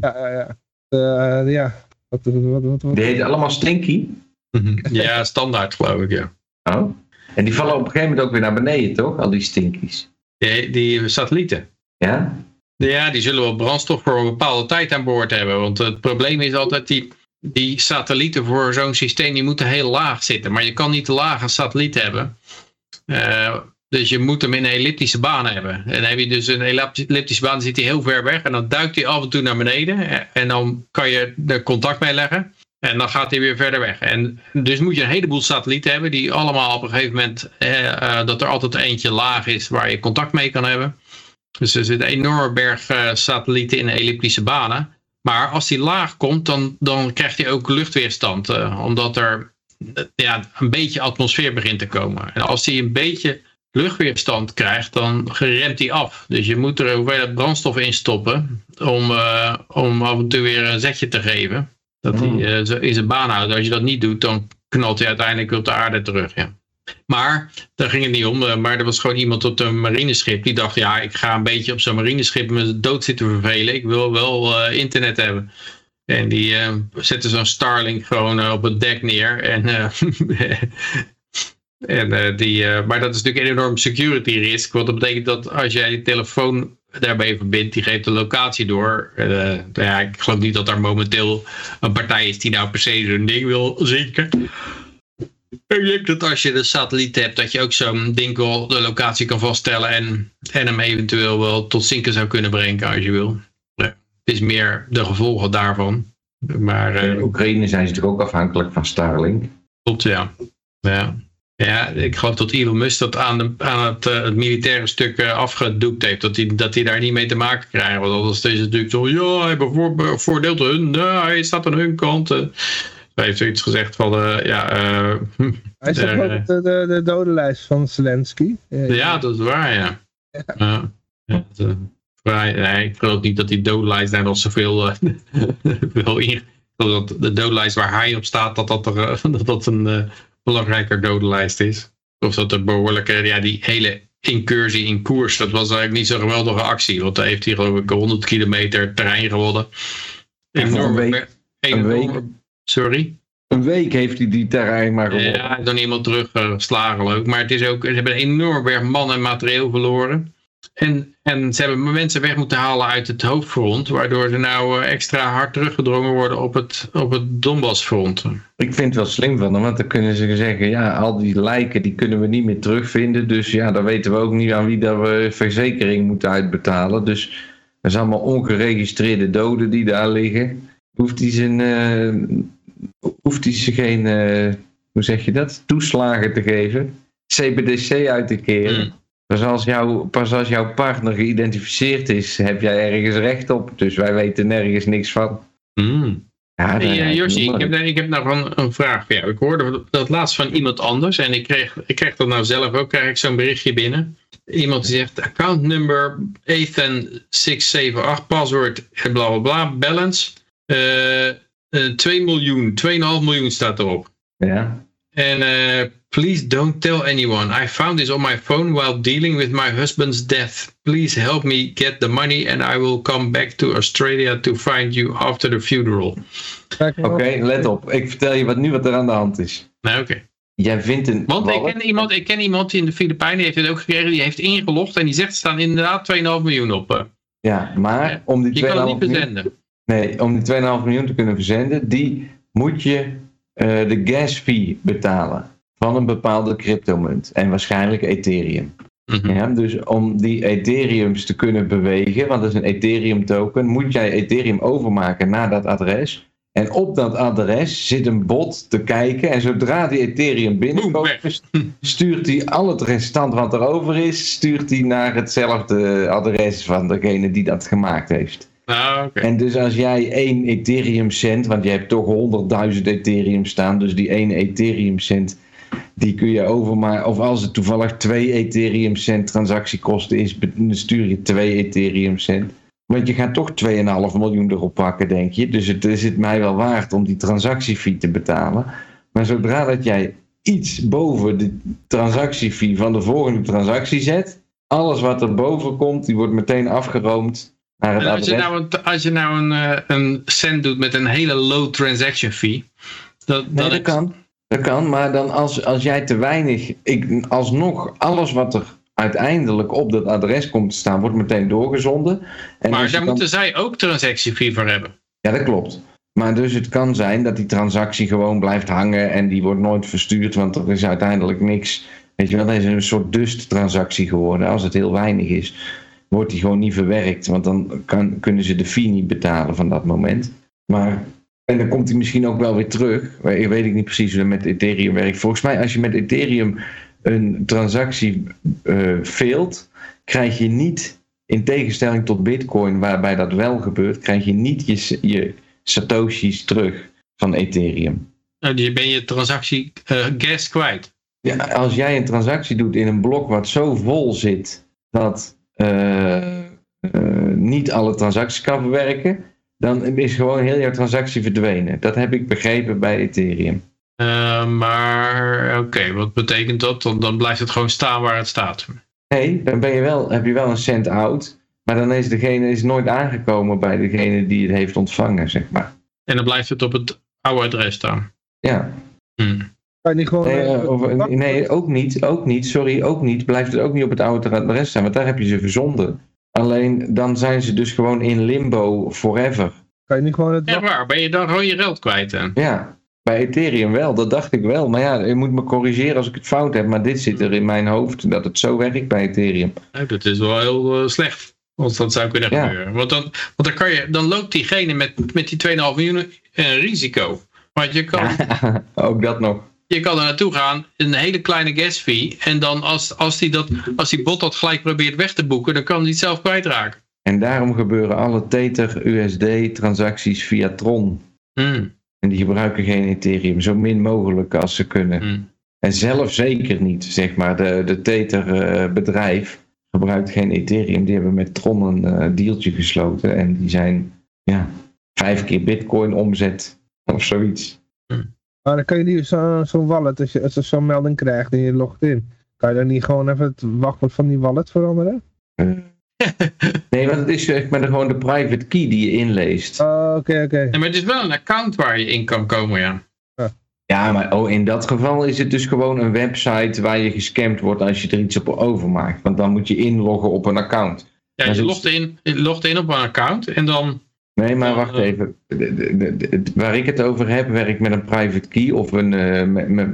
Ja, ja, ja. Eh, ja. Wat, wat, wat, wat, wat? Die heten allemaal Stinky. ja, standaard geloof ik, ja. Oh. En die vallen op een gegeven moment ook weer naar beneden, toch? Al die stinkies. Die, die satellieten. Ja? Ja, die zullen wel brandstof voor een bepaalde tijd aan boord hebben. Want het probleem is altijd, die, die satellieten voor zo'n systeem die moeten heel laag zitten. Maar je kan niet te laag een satelliet hebben. Uh, dus je moet hem in een elliptische baan hebben. En dan heb je dus een elliptische baan, dan zit hij heel ver weg. En dan duikt hij af en toe naar beneden. En dan kan je er contact mee leggen. En dan gaat hij weer verder weg. En dus moet je een heleboel satellieten hebben. Die allemaal op een gegeven moment, eh, uh, dat er altijd eentje laag is waar je contact mee kan hebben. Dus er zit een enorme berg uh, satellieten in elliptische banen. Maar als die laag komt, dan, dan krijgt hij ook luchtweerstand. Uh, omdat er ja, een beetje atmosfeer begint te komen. En als hij een beetje luchtweerstand krijgt, dan remt hij af. Dus je moet er een hoeveelheid brandstof in stoppen om, uh, om af en toe weer een zetje te geven. Dat hij uh, in zijn baan houdt. Als je dat niet doet, dan knalt hij uiteindelijk op de aarde terug. Ja. Maar daar ging het niet om. Uh, maar er was gewoon iemand op een marineschip die dacht, ja, ik ga een beetje op zo'n marineschip me dood zitten vervelen. Ik wil wel internet hebben. En die zette zo'n Starlink gewoon op het dek neer. En En, uh, die, uh, maar dat is natuurlijk een enorm security risk. Want dat betekent dat als jij je telefoon daarbij verbindt, die geeft de locatie door. Uh, ja, ik geloof niet dat er momenteel een partij is die nou per se zo'n ding wil zinken. Ik denk dat als je de satelliet hebt, dat je ook zo'n ding wel de locatie kan vaststellen en, en hem eventueel wel tot zinken zou kunnen brengen als je wil. Ja, het is meer de gevolgen daarvan. Maar, In Oekraïne zijn ze natuurlijk ook afhankelijk van Starlink. Klopt, ja. ja. Ja, ik geloof dat Elon Musk dat aan, de, aan het, uh, het, militaire stuk uh, afgedoekt heeft. Dat hij, dat hij daar niet mee te maken krijgt. Want anders is het natuurlijk zo, ja, hij bevoordeelt hun. Hij staat aan hun kant. Uh, hij heeft zoiets gezegd van, ja... hij staat op de, de, de dodenlijst van Zelensky. Ja, dat is waar, ja. ja. vrij, nee, ik geloof niet dat die dodenlijst daar nog zoveel veel in... Dat de dodenlijst waar hij op staat, dat dat, er, dat, dat een belangrijker dodenlijst is. Of dat er behoorlijke, ja, die hele incursie in koers, dat was eigenlijk niet zo'n geweldige actie. Want hij heeft hier geloof ik 100 kilometer terrein gewonnen. Enorm, een week, een week. Sorry? Een week heeft hij die terrein maar gewonnen. Ja, hij is dan iemand teruggeslagen ook. Maar het is ook, ze hebben een enorm berg man en materieel verloren. En, en ze hebben mensen weg moeten halen uit het hoofdfront, waardoor ze nou extra hard teruggedrongen worden op het, op het Donbassfront. Ik vind het wel slim van hem, want dan kunnen ze zeggen, ja, al die lijken die kunnen we niet meer terugvinden. Dus ja, dan weten we ook niet aan wie dat we verzekering moeten uitbetalen. Dus er zijn allemaal ongeregistreerde doden die daar liggen. Hoeft hij zijn, uh, hoeft hij ze geen, uh, hoe zeg je dat, toeslagen te geven. CBDC uit te keren. Mm. Pas als, jou, pas als jouw partner geïdentificeerd is, heb jij ergens recht op. Dus wij weten nergens niks van. Mm. Ja, hey, uh, Josie, ik heb, ik heb nog een, een, vraag voor jou. Ik hoorde dat laatst van iemand anders en ik kreeg, ik kreeg dat nou zelf ook, krijg ik zo'n berichtje binnen. Iemand die zegt account number Ethan678, password bla bla bla, balance. Uh, uh, 2 miljoen, 2,5 miljoen staat erop. Ja. En uh, please don't tell anyone. I found this on my phone while dealing with my husband's death. Please help me get the money and I will come back to Australia to find you after the funeral. Oké, okay, let op. Ik vertel je wat nu wat er aan de hand is. Nou, oké. Okay. Jij vindt een. Want ik ken, iemand, ik ken iemand die in de Filipijnen heeft het ook gekregen. Die heeft ingelogd en die zegt er staan inderdaad 2,5 miljoen op. Ja, maar ja. om die 2,5 miljoen. Je kan het niet verzenden. Nee, om die 2,5 miljoen te kunnen verzenden, die moet je uh, de gas fee betalen van een bepaalde cryptomunt en waarschijnlijk Ethereum. Mm -hmm. ja, dus om die Ethereums te kunnen bewegen, want dat is een Ethereum token, moet jij Ethereum overmaken naar dat adres. En op dat adres zit een bot te kijken. En zodra die Ethereum binnenkomt, stuurt hij al het restant wat er over is, stuurt hij naar hetzelfde adres van degene die dat gemaakt heeft. Ah, okay. En dus als jij één Ethereum cent, want je hebt toch 100.000 Ethereum staan, dus die ene Ethereum cent, die kun je overmaken. Of als het toevallig 2 Ethereum cent transactiekosten is, stuur je 2 Ethereum cent. Want je gaat toch 2,5 miljoen erop pakken, denk je. Dus het is het mij wel waard om die transactiefee te betalen. Maar zodra dat jij iets boven de transactiefee van de volgende transactie zet, alles wat er boven komt, die wordt meteen afgeroomd naar het en als, je nou een, als je nou een, een cent doet met een hele low transaction fee, dat, nee, dat, kan. Dat kan, maar dan als, als jij te weinig, ik, alsnog alles wat er uiteindelijk op dat adres komt te staan, wordt meteen doorgezonden. En maar daar dan... moeten zij ook transactie fee voor hebben. Ja, dat klopt. Maar dus het kan zijn dat die transactie gewoon blijft hangen en die wordt nooit verstuurd, want er is uiteindelijk niks. Weet je wel, dat is een soort dust-transactie geworden. Als het heel weinig is, wordt die gewoon niet verwerkt, want dan kan, kunnen ze de fee niet betalen van dat moment. Maar, en dan komt hij misschien ook wel weer terug. Ik weet ik niet precies hoe dat met Ethereum werkt. Volgens mij, als je met Ethereum een transactie uh, failt, krijg je niet, in tegenstelling tot Bitcoin, waarbij dat wel gebeurt, krijg je niet je, je Satoshi's terug van Ethereum. Nou, je ben je transactie uh, gas kwijt. Ja, als jij een transactie doet in een blok wat zo vol zit dat uh, niet alle transacties kan verwerken, dan is gewoon heel jouw transactie verdwenen. Dat heb ik begrepen bij Ethereum. maar oké, wat betekent dat? Dan, dan blijft het gewoon staan waar het staat. Nee, dan ben je wel, heb je wel een cent out. Maar dan is degene is nooit aangekomen bij degene die het heeft ontvangen, zeg maar. En dan blijft het op het oude adres staan. Ja. Hmm. Kan je gewoon, nee, uh, of, nee, ook niet. Ook niet. Sorry, ook niet. Blijft het ook niet op het oude adres staan, want daar heb je ze verzonden. Alleen dan zijn ze dus gewoon in limbo forever. Kan je niet gewoon het... Ja, waar? Ben je dan gewoon je geld kwijt? Hè? Ja, bij Ethereum wel, dat dacht ik wel. Maar ja, je moet me corrigeren als ik het fout heb. Maar dit zit er in mijn hoofd, dat het zo werkt bij Ethereum. Dat is wel heel uh, slecht. Want dat zou kunnen Ja. gebeuren. Want, dan, want dan, kan je, dan loopt diegene met, met die 2,5 miljoen een risico. Want je kan, ook dat nog. Je kan er naartoe gaan, een hele kleine gas fee. En dan als, als, die dat, als die bot dat gelijk probeert weg te boeken, dan kan hij het zelf kwijtraken. En daarom gebeuren alle Tether USD transacties via Tron. Hmm, En die gebruiken geen Ethereum, zo min mogelijk als ze kunnen. hmm. En zelf zeker niet, zeg maar. De, de Tether eh, bedrijf gebruikt geen Ethereum. Die hebben met Tron een eh, dealtje gesloten. En die zijn ja, vijf keer bitcoin omzet of zoiets. Maar dan kan je die zo'n zo wallet, als je, als je zo'n melding krijgt en je logt in. Kan je dan niet gewoon even het wachtwoord van die wallet veranderen? Nee, want het is zeg maar gewoon de private key die je inleest. Oh, oké, oké. Maar het is wel een account waar je in kan komen, ja. Ja, maar oh, in dat geval is het dus gewoon een website waar je gescamd wordt als je er iets op overmaakt. Want dan moet je inloggen op een account. Ja, je logt in, je logt in op een account en dan... Nee, maar wacht even. De- de- de- de- waar ik het over heb, werkt met een private key of een eh,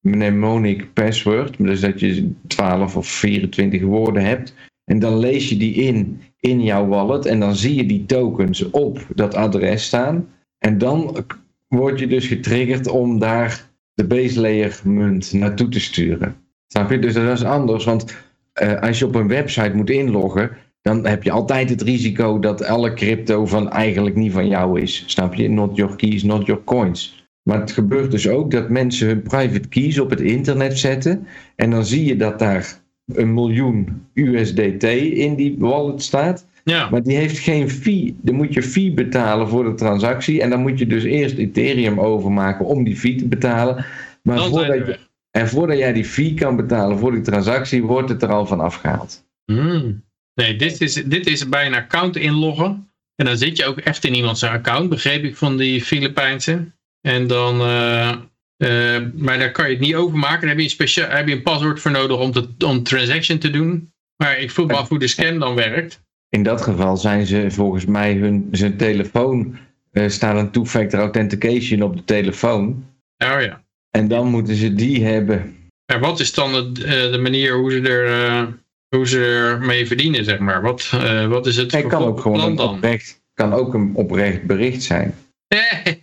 mnemonic password. Dus dat je 12 of 24 woorden hebt. En dan lees je die in in jouw wallet. En dan zie je die tokens op dat adres staan. En dan word je dus getriggerd om daar de base layer munt naartoe te sturen. Snap je? Dus dat is anders. Want eh, als je op een website moet inloggen, dan heb je altijd het risico dat alle crypto van eigenlijk niet van jou is. Snap je? Not your keys, not your coins. Maar het gebeurt dus ook dat mensen hun private keys op het internet zetten. En dan zie je dat daar een miljoen USDT in die wallet staat. Ja, Maar die heeft geen fee. Dan moet je fee betalen voor de transactie. En dan moet je dus eerst Ethereum overmaken om die fee te betalen. Maar voordat je, en voordat jij die fee kan betalen voor die transactie, wordt het er al van afgehaald. Hmm. Nee, dit is, dit is bij een account inloggen. En dan zit je ook echt in iemands account, begreep ik van die Filipijnse. En dan, eh, eh, maar daar kan je het niet overmaken. Daar heb je een, specia- heb je een paswoord voor nodig om, te, om transaction te doen. Maar ik vroeg me af hoe de scan dan werkt. In dat geval zijn ze volgens mij hun zijn telefoon. eh staat een two-factor authentication op de telefoon. Oh ja. En dan moeten ze die hebben. Maar wat is dan eh, de manier hoe ze er... hoe ze ermee verdienen, zeg maar. Wat, eh, wat is het Het kan ook gewoon plan een dan? oprecht, kan ook een oprecht bericht zijn.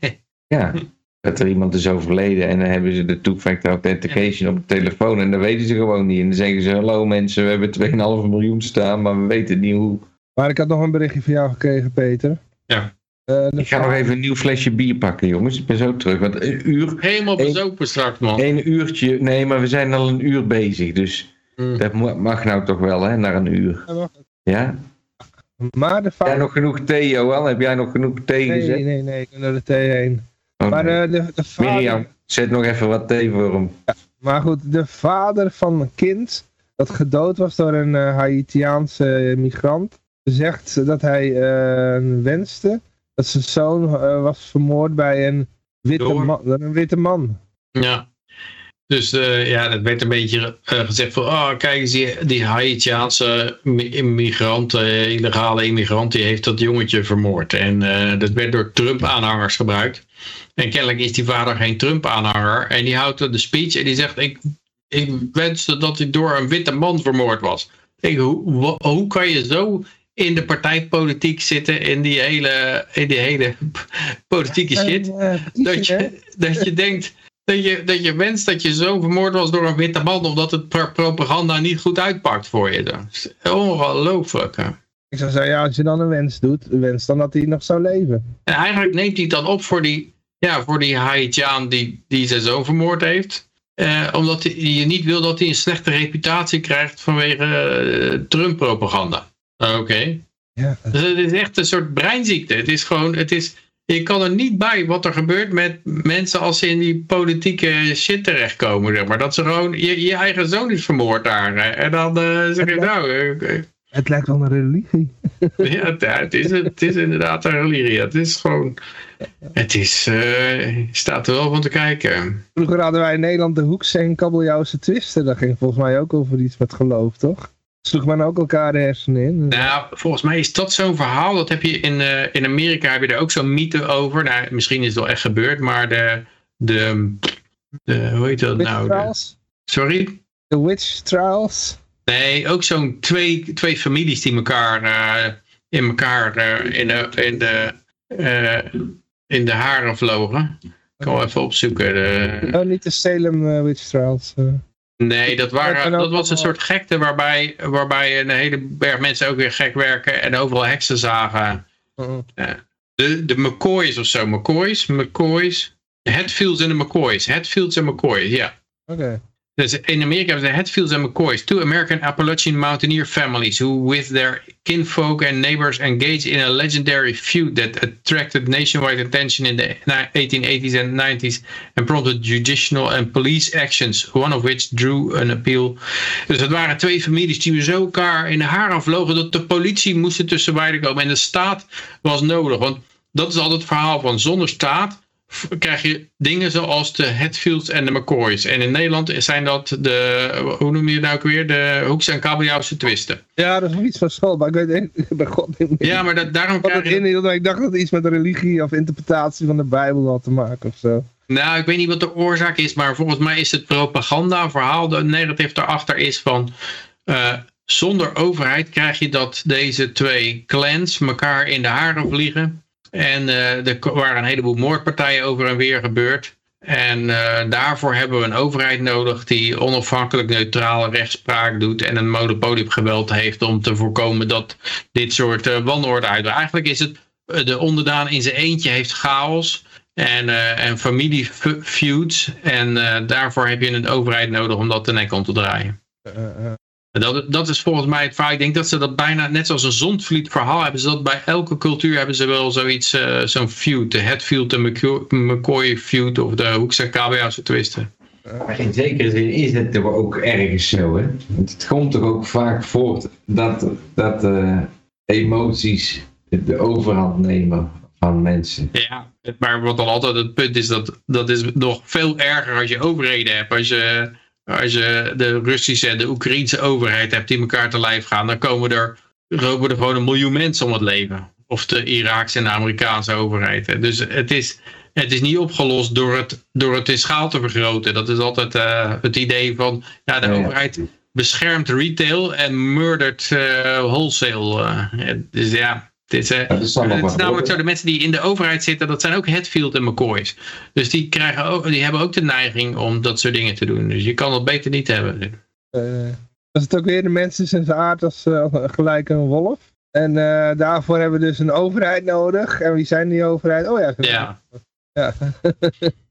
Ja, dat er iemand is overleden en dan hebben ze de two-factor authentication op de telefoon en dan weten ze gewoon niet. En dan zeggen ze, hallo mensen, we hebben 2,5 miljoen staan, maar we weten niet hoe. Maar ik had nog een berichtje van jou gekregen, Peter. Ja. Eh, Ik ga nog even een nieuw flesje bier pakken, jongens. Ik ben zo terug. Want een uur, Helemaal bezopen straks, man. één uurtje, nee, maar we zijn al een uur bezig. Dus Hmm. dat mag nou toch wel, hè, naar een uur. Ja. Ja? Maar de Heb jij nog genoeg thee, Johan? Heb jij nog genoeg thee Nee, gezet? nee, nee, ik ben door de thee heen. Oh, Maar nee. eh, de, de vader... Mirjam, zet nog even wat thee voor hem. Maar goed, de vader van een kind dat gedood was door een eh, Haitiaanse migrant, zegt dat hij eh, wenste dat zijn zoon eh, was vermoord bij een witte, Door? man, door een witte man. Ja. Dus uh, ja, dat werd een beetje uh, gezegd van, oh kijk eens, die, die Haitiaanse immigranten, uh, illegale immigrant, die heeft dat jongetje vermoord. En dat werd door Trump-aanhangers gebruikt. En kennelijk is die vader geen Trump-aanhanger. En die houdt de speech en die zegt, ik, ik wenste dat hij door een witte man vermoord was. Ik, hoe, hoe kan je zo in de partijpolitiek zitten, in die hele, in die hele politieke shit, dat je, dat je denkt dat je, dat je wenst dat je zoon vermoord was door een witte man, omdat het propaganda niet goed uitpakt voor je. Ongelooflijk. Hè? Ik zou zeggen, ja, als je dan een wens doet, wens dan dat hij nog zou leven. En eigenlijk neemt hij het dan op voor die, ja, voor die Haitiaan die, die zijn zoon vermoord heeft. Eh, omdat je niet wil dat hij een slechte reputatie krijgt vanwege uh, Trump-propaganda. Oké. Ja. Dus het is echt een soort breinziekte. Het is gewoon, het is, je kan er niet bij wat er gebeurt met mensen als ze in die politieke shit terechtkomen. Zeg maar. Dat ze gewoon, je, je eigen zoon is vermoord daar. En dan uh, zeg je nou... Uh, het lijkt wel een religie. ja, het is, het is inderdaad een religie. Het is gewoon... Het is... Uh, staat er wel van te kijken. Vroeger hadden wij in Nederland de Hoekse en Kabeljauwse twisten. Dat ging volgens mij ook over iets met geloof, toch? Sloeg men ook elkaar de hersenen in? Nou, volgens mij is dat zo'n verhaal. Dat heb je in, uh, in Amerika heb je er ook zo'n mythe over. Nou, misschien is het wel echt gebeurd, maar de... de, de hoe heet dat witch nou? Trials? De, sorry? De Witch Trials? Nee, ook zo'n twee, twee families die elkaar uh, in elkaar uh, in de, in de, in de haren vlogen. Ik kan wel even opzoeken. De... Oh, niet de Salem Witch Trials. Nee, dat, waren, dat was een soort gekte waarbij, waarbij een hele berg mensen ook weer gek werken en overal heksen zagen. De, de McCoys of zo, McCoys, McCoys, Hatfields en de McCoys, Hatfields en McCoys, ja. Oké. Dus in Amerika hebben ze Hatfields en McCoys, two American Appalachian mountaineer families who with their kinfolk and neighbors engaged in a legendary feud that attracted nationwide attention in the 1880s and 90s and prompted judicial and police actions, one of which drew an appeal. Dus het waren twee families die zo elkaar in de haren vlogen dat de politie moest er tussen beiden komen en de staat was nodig, want dat is altijd het verhaal van zonder staat krijg je dingen zoals de Hatfields en de McCoys. En in Nederland zijn dat de, hoe noem je het nou ook weer, de Hoekse en Kabeljauwse twisten. Ja, dat is nog iets van school, maar ik weet echt bij God niet. Ja, maar dat, daarom krijg je... In, ik dacht dat het iets met religie of interpretatie van de Bijbel had te maken of zo. Nou, ik weet niet wat de oorzaak is, maar volgens mij is het propaganda verhaal, de narrative daarachter is van... Uh, zonder overheid krijg je dat deze twee clans elkaar in de haren vliegen. En uh, er waren een heleboel moordpartijen over en weer gebeurd. En uh, daarvoor hebben we een overheid nodig die onafhankelijk neutrale rechtspraak doet en een monopolie op geweld heeft om te voorkomen dat dit soort uh, wanorde uitbreidt. Eigenlijk is het de onderdaan in zijn eentje heeft chaos en, en familiefeuds en daarvoor heb je een overheid nodig om dat ten nek om te draaien. Dat, dat is volgens mij het verhaal. Ik denk dat ze dat bijna, net zoals een zondvliet verhaal, hebben ze dat bij elke cultuur hebben ze wel zoiets, uh, zo'n feud. De Hatfield de McCoy feud of de Hoekse KBA's twisten. Maar in zekere zin is het ook ergens zo, hè? Want het komt toch ook vaak voort dat, dat uh, emoties de overhand nemen van mensen. Ja, maar wat dan altijd het punt is, dat, dat is nog veel erger als je overheden hebt. Als je als je de Russische en de Oekraïnse overheid hebt die elkaar te lijf gaan, dan komen er, komen er gewoon een miljoen mensen om het leven. Of de Iraakse en de Amerikaanse overheid. Dus het is, het is niet opgelost door het, door het in schaal te vergroten. Dat is altijd uh, het idee van ja, de overheid beschermt retail en murdert uh, wholesale. Uh, dus ja, het is, uh, het is namelijk zo, de mensen die in de overheid zitten, dat zijn ook Hatfield en McCoy's. Dus die, krijgen ook, die hebben ook de neiging om dat soort dingen te doen. Dus je kan het beter niet hebben. Uh, dat is het ook weer de mensen zijn aard als uh, gelijk een wolf. En daarvoor hebben we dus een overheid nodig. En wie zijn die overheid? Oh ja. Ja. ja.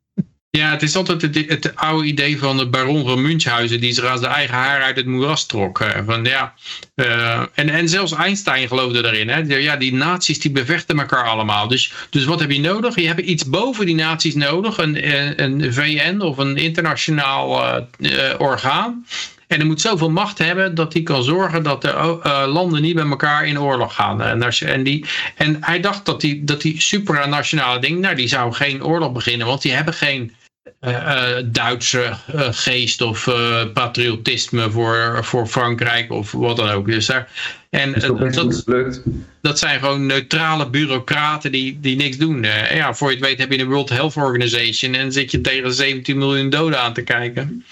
Ja, het is altijd het, het, oude idee van de baron van Münchhuizen die zich als de eigen haar uit het moeras trok. Van, ja, uh, en, en zelfs Einstein geloofde erin. Hè? Ja, die naties die bevechten elkaar allemaal. Dus, dus wat heb je nodig? Je hebt iets boven die naties nodig. Een, een VN of een internationaal uh, uh, orgaan. En er moet zoveel macht hebben dat hij kan zorgen dat de uh, landen niet met elkaar in oorlog gaan. En, en, die, en hij dacht dat die, dat die supranationale ding, nou die zou geen oorlog beginnen, want die hebben geen eh, eh, Duitse eh, geest of eh, patriotisme voor, voor Frankrijk of wat dan ook. Dus daar, en eh, dat, gelukt? dat zijn gewoon neutrale bureaucraten die, die niks doen. Eh, ja, voor je het weet heb je de World Health Organization en zit je tegen 17 miljoen doden aan te kijken.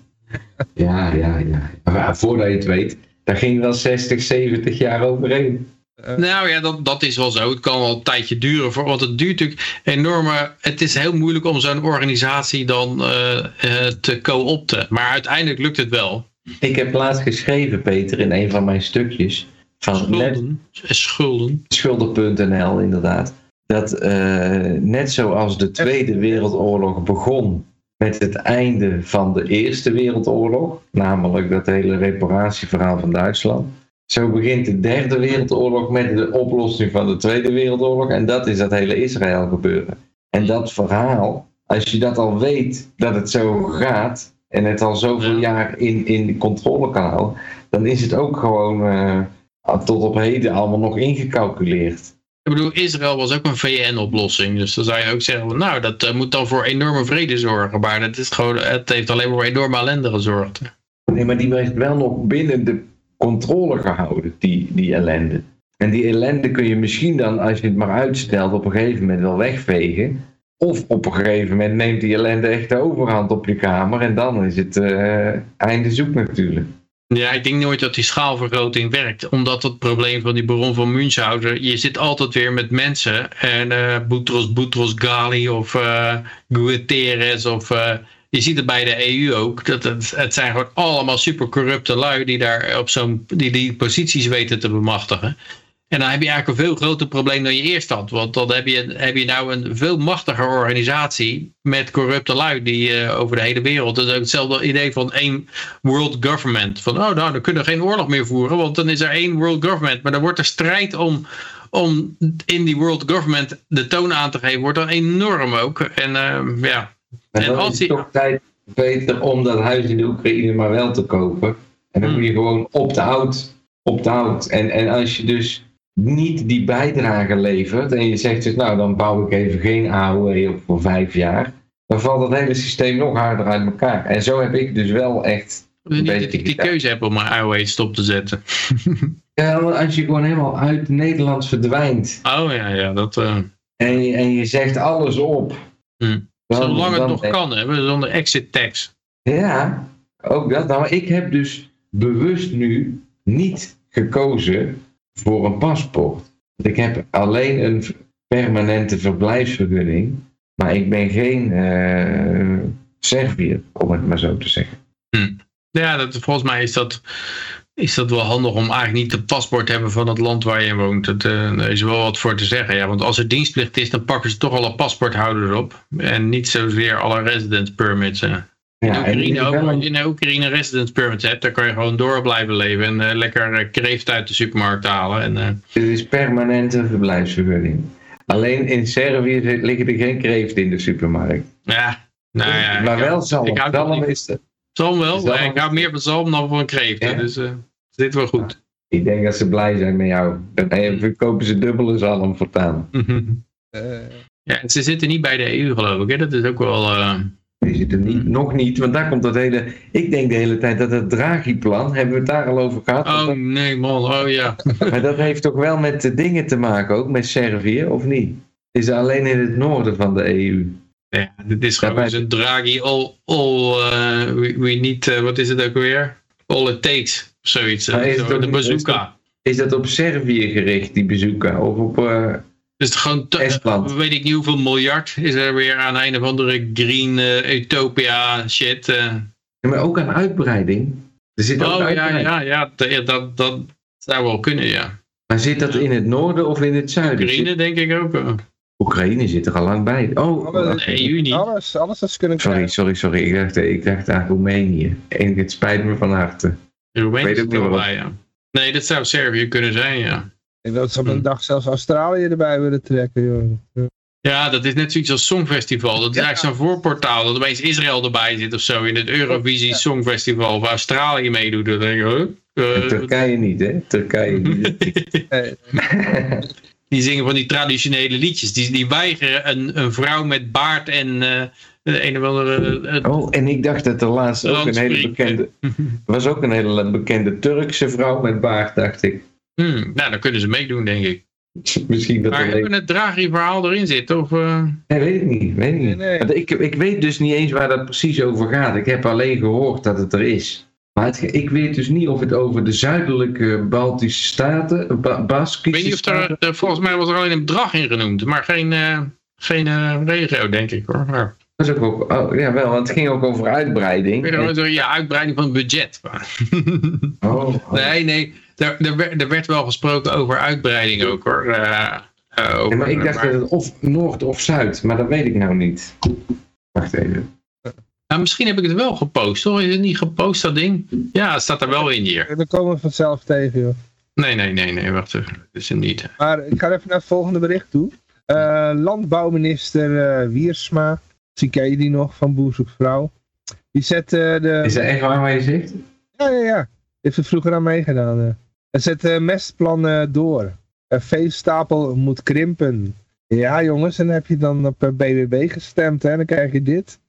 ja, ja, ja. Maar voordat je het weet, daar ging wel 60, 70 jaar overheen. Nou ja, dat, dat is wel zo. Het kan wel een tijdje duren. Voor, want het duurt natuurlijk enorme... Het is heel moeilijk om zo'n organisatie dan eh, eh, te co-opten. Maar uiteindelijk lukt het wel. Ik heb laatst geschreven, Peter, in een van mijn stukjes. Van net Schulden. Schulden. schulden.nl inderdaad. Dat eh, net zoals de Tweede Wereldoorlog begon met het einde van de Eerste Wereldoorlog, namelijk dat hele reparatieverhaal van Duitsland. Zo begint de Derde Wereldoorlog met de oplossing van de Tweede Wereldoorlog en dat is dat hele Israël gebeuren. En dat verhaal, als je dat al weet dat het zo gaat en het al zoveel Ja. jaar in, in controle kan houden, dan is het ook gewoon eh, tot op heden allemaal nog ingecalculeerd. Ik bedoel, Israël was ook een VN-oplossing. Dus dan zou je ook zeggen, nou, dat eh, moet dan voor enorme vrede zorgen. Maar dat is gewoon, het heeft alleen maar voor enorme ellende gezorgd. Nee, maar die werd wel nog binnen de controle gehouden, die, die ellende. En die ellende kun je misschien dan, als je het maar uitstelt, op een gegeven moment wel wegvegen. Of op een gegeven moment neemt die ellende echt de overhand op je kamer en dan is het eh, einde zoek natuurlijk. Ja, ik denk nooit dat die schaalvergroting werkt. Omdat het probleem van die baron van Münchhausen... Je zit altijd weer met mensen. En eh Boutros Boutros Ghali of eh Guterres of... je ziet het bij de EU ook. Dat het, het zijn gewoon allemaal super corrupte lui... die daar op zo'n die, die posities weten te bemachtigen. En dan heb je eigenlijk een veel groter probleem dan je eerst had. Want dan heb je, heb je nou een veel machtiger organisatie met corrupte lui die eh, over de hele wereld. Dat is ook hetzelfde idee van één world government. Van oh nou, dan kunnen we geen oorlog meer voeren, want dan is er één world government. Maar dan wordt de strijd om, om in die world government de toon aan te geven, wordt dan enorm ook. En eh, ja, En En dan als is die- het toch tijd, Peter, om dat huis in de Oekraïne maar wel te kopen. En dan Hmm. moet je gewoon op de oud. Op de oud. En, en als je dus niet die bijdrage levert en je zegt dus nou dan bouw ik even geen AOE op voor vijf jaar. Dan valt dat hele systeem nog harder uit elkaar. En zo heb ik dus wel echt niet dat ik die keuze heb om mijn IOA stop te zetten. Ja, als je gewoon helemaal uit Nederland verdwijnt Oh ja, ja, dat... eh, en je, en je zegt alles op. Hmm. Dan- zolang het dan nog kan, hè, zonder exit tax. Ja, ook dat. Nou, maar ik heb dus bewust nu niet gekozen voor een paspoort. Ik heb alleen een permanente verblijfsvergunning, maar ik ben geen eh Serviër, om het maar zo te zeggen. Ja, dat, volgens mij is dat, is dat wel handig om eigenlijk niet de paspoort te hebben van het land waar je woont. Dat, eh, daar is wel wat voor te zeggen. Ja, want als er dienstplicht is, dan pakken ze toch alle paspoorthouders op. En niet zozeer alle residence permits. In Ja, Oekraïne, ook, een- in Oekraïne residence permits hebt, dan kan je gewoon door blijven leven en eh, lekker eh, kreeft uit de supermarkt halen. En, Het is permanente verblijfsvergunning. Alleen in Servië liggen er geen kreeft in de supermarkt. ja, nou ja. maar wel zalm. ik hou toch Zalm is Zalm wel, Zalm. ik hou meer van zalm dan van kreeft. Ja. Dus zit wel goed. Ik denk dat ze blij zijn met jou. Dan eh, kopen ze dubbele zalm voortaan. Eh, Ja, en ze zitten niet bij de EU geloof ik. Hè? Dat is ook wel... eh, Die zitten niet, nog niet, want daar komt dat hele. Ik denk de hele tijd dat het Draghi-plan, hebben we het daar al over gehad? Oh nee man, oh ja. Maar dat heeft toch wel met de dingen te maken, ook met Servië, of niet? Is het alleen in het noorden van de EU? ja dit is gewoon Daarbij- zo'n Draghi all, all eh, we, we need, wat is het ook weer? All it takes, zoiets. Eh, zo, ook de bazooka. Is dat op Servië gericht, die bezoeken? Of op. eh, Dus het gewoon, Estland. weet ik niet hoeveel miljard is er weer aan een of andere green eh, utopia shit. eh. ja, maar ook aan uitbreiding. Er zit ook Oh ja, uitbreiding. ja, ja, ja, dat, dat zou wel kunnen, ja. Maar zit dat in het noorden of in het zuiden? Zit- denk ik ook. Oekraïne zit er al lang bij. Oh, Alle- wacht De even. EU niet. alles, alles dat ze kunnen sorry, krijgen. sorry, sorry. Ik dacht, ik dacht aan Roemenië. En het spijt me van harte. Roemenië zit er wel bij, ja. Nee, dat zou Servië kunnen zijn, ja. Ik wil dat ze op een dag zelfs Australië erbij willen trekken. Joh. Ja, dat is net zoiets als Songfestival. Dat is Ja. eigenlijk zo'n voorportaal. Dat opeens Israël erbij zit of zo in het Eurovisie Ja. Songfestival. Of Australië meedoet. Dan denk ik, huh? Eh, Turkije niet, hè? Turkije niet. Eh, die zingen van die traditionele liedjes. Die, die weigeren een, een vrouw met baard en uh, een of andere... Uh, oh, en ik dacht dat er laatst ook een hele bekende... was ook een hele bekende Turkse vrouw met baard, dacht ik. Hmm, nou, dan kunnen ze meedoen, denk ik. Misschien dat maar alleen... hebben we het Draghi-verhaal erin zitten? Of, uh... Nee, weet ik niet. Weet ik, niet. Nee, nee. Ik, ik weet dus niet eens waar dat precies over gaat. Ik heb alleen gehoord dat het er is. Maar het, ik weet dus niet of het over de zuidelijke Baltische staten, ba Baskische Ik weet niet of er, er, volgens mij was er alleen een bedrag in genoemd, maar geen, uh, geen uh, regio, denk ik hoor. Ja. Dat is ook, ook oh, ja wel, want het ging ook over uitbreiding. Ja, uitbreiding van het budget. oh, oh. Nee, nee, er, er, er, werd wel gesproken over uitbreiding ook hoor. Uh, over, ja, maar ik dacht maar... dat het of Noord of Zuid, maar dat weet ik nou niet. Wacht even. Nou, misschien heb ik het wel gepost, hoor. Is het niet gepost, dat ding? Ja, het staat er wel in hier. Daar komen we vanzelf tegen, joh. Nee, nee, nee, nee, wacht even. Dat is het niet. Maar ik ga even naar het volgende bericht toe. Uh, landbouwminister uh, Wiersma, zie ken je die nog, van Boer zoekt vrouw. Die zet uh, de... Is dat echt waar waar je zegt? Ja, ja, ja. Heeft het vroeger aan meegedaan. Hij zet de mestplan door. Een veestapel moet krimpen. Ja jongens, en dan heb je dan op BBB gestemd, hè? Dan krijg je dit.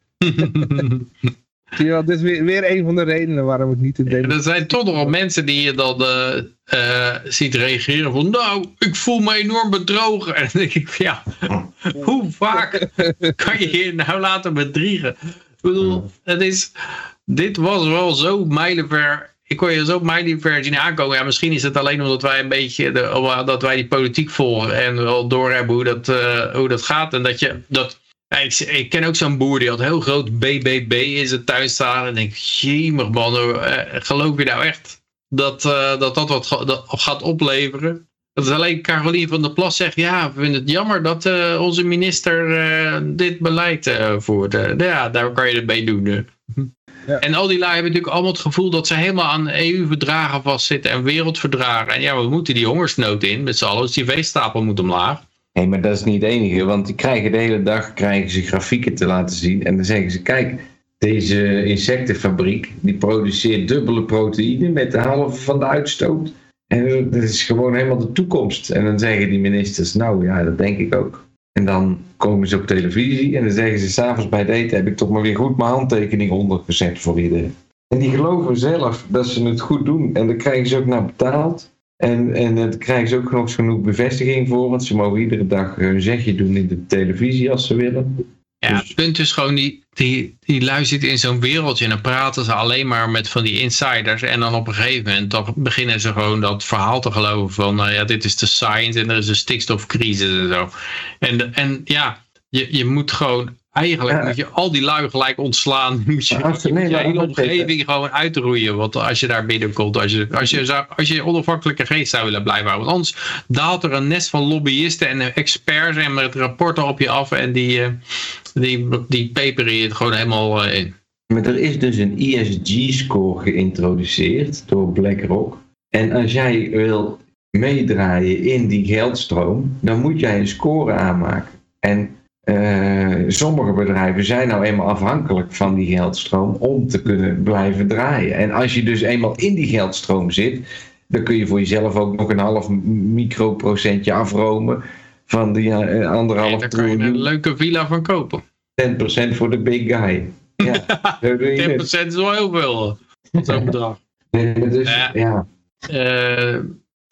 Zie je wel, dit is weer, weer een van de redenen waarom ik niet in deze... Er zijn toch nogal mensen die je dan uh, uh, ziet reageren van... Nou, ik voel me enorm bedrogen. En dan denk ik van ja, hoe vaak kan je je nou laten bedriegen? Ik bedoel, het is, dit was wel zo mijlenver... Ik kon je zo mijlenver zien aankomen. Ja, misschien is het alleen omdat wij een beetje... De, dat wij die politiek volgen en wel doorhebben hoe dat, uh, hoe dat gaat. En dat je... Dat, ik, ik, ken ook zo'n boer die had heel groot BBB in zijn tuin staan. En denk, jemig man, uh, geloof je nou echt dat uh, dat, dat wat dat gaat opleveren? Dat is alleen Carolien van der Plas zegt, ja, we vinden het jammer dat uh, onze minister dit beleid voert. ja, daar kan je het mee doen. Ja. En al die lui hebben natuurlijk allemaal het gevoel dat ze helemaal aan EU-verdragen vastzitten en wereldverdragen. En ja, we moeten die hongersnood in met z'n allen, dus die veestapel moet omlaag. Nee, maar dat is niet het enige, want die krijgen de hele dag krijgen ze grafieken te laten zien. En dan zeggen ze, kijk, deze insectenfabriek, die produceert dubbele proteïne met de halve van de uitstoot. En dat is gewoon helemaal de toekomst. En dan zeggen die ministers, nou ja, dat denk ik ook. En dan komen ze op televisie en dan zeggen ze, s'avonds bij het eten heb ik toch maar weer goed mijn handtekening ondergezet voor iedereen. En die geloven zelf dat ze het goed doen. En daar krijgen ze ook naar betaald. En, en daar krijgen ze ook nog genoeg bevestiging voor, want ze mogen iedere dag hun zegje doen in de televisie als ze willen. Ja, dus... het punt is gewoon, die, die, die luistert in zo'n wereldje en dan praten ze alleen maar met van die insiders. En dan op een gegeven moment dan beginnen ze gewoon dat verhaal te geloven van, nou ja, dit is de science en er is een stikstofcrisis en zo. En, en ja, je, je moet gewoon Eigenlijk ja. moet je al die lui gelijk ontslaan. Moet je, als, nee, moet je hele omgeving gewoon uitroeien. Want als je daar binnenkomt, als je, als je, zou, als je onafhankelijke geest zou willen blijven houden. Want anders daalt er een nest van lobbyisten en experts en met rapporten op je af. En die, die, die peperen je het gewoon helemaal in. Maar er is dus een ESG-score geïntroduceerd door BlackRock. En als jij wil meedraaien in die geldstroom, dan moet jij een score aanmaken. En uh, sommige bedrijven zijn nou eenmaal afhankelijk van die geldstroom om te kunnen blijven draaien. En als je dus eenmaal in die geldstroom zit, dan kun je voor jezelf ook nog een half microprocentje afromen van die uh, anderhalf ja, Daar kun je een leuke villa van kopen. 10% voor de big guy. Ja, 10% is wel heel veel. Zo'n bedrag. dus, ja.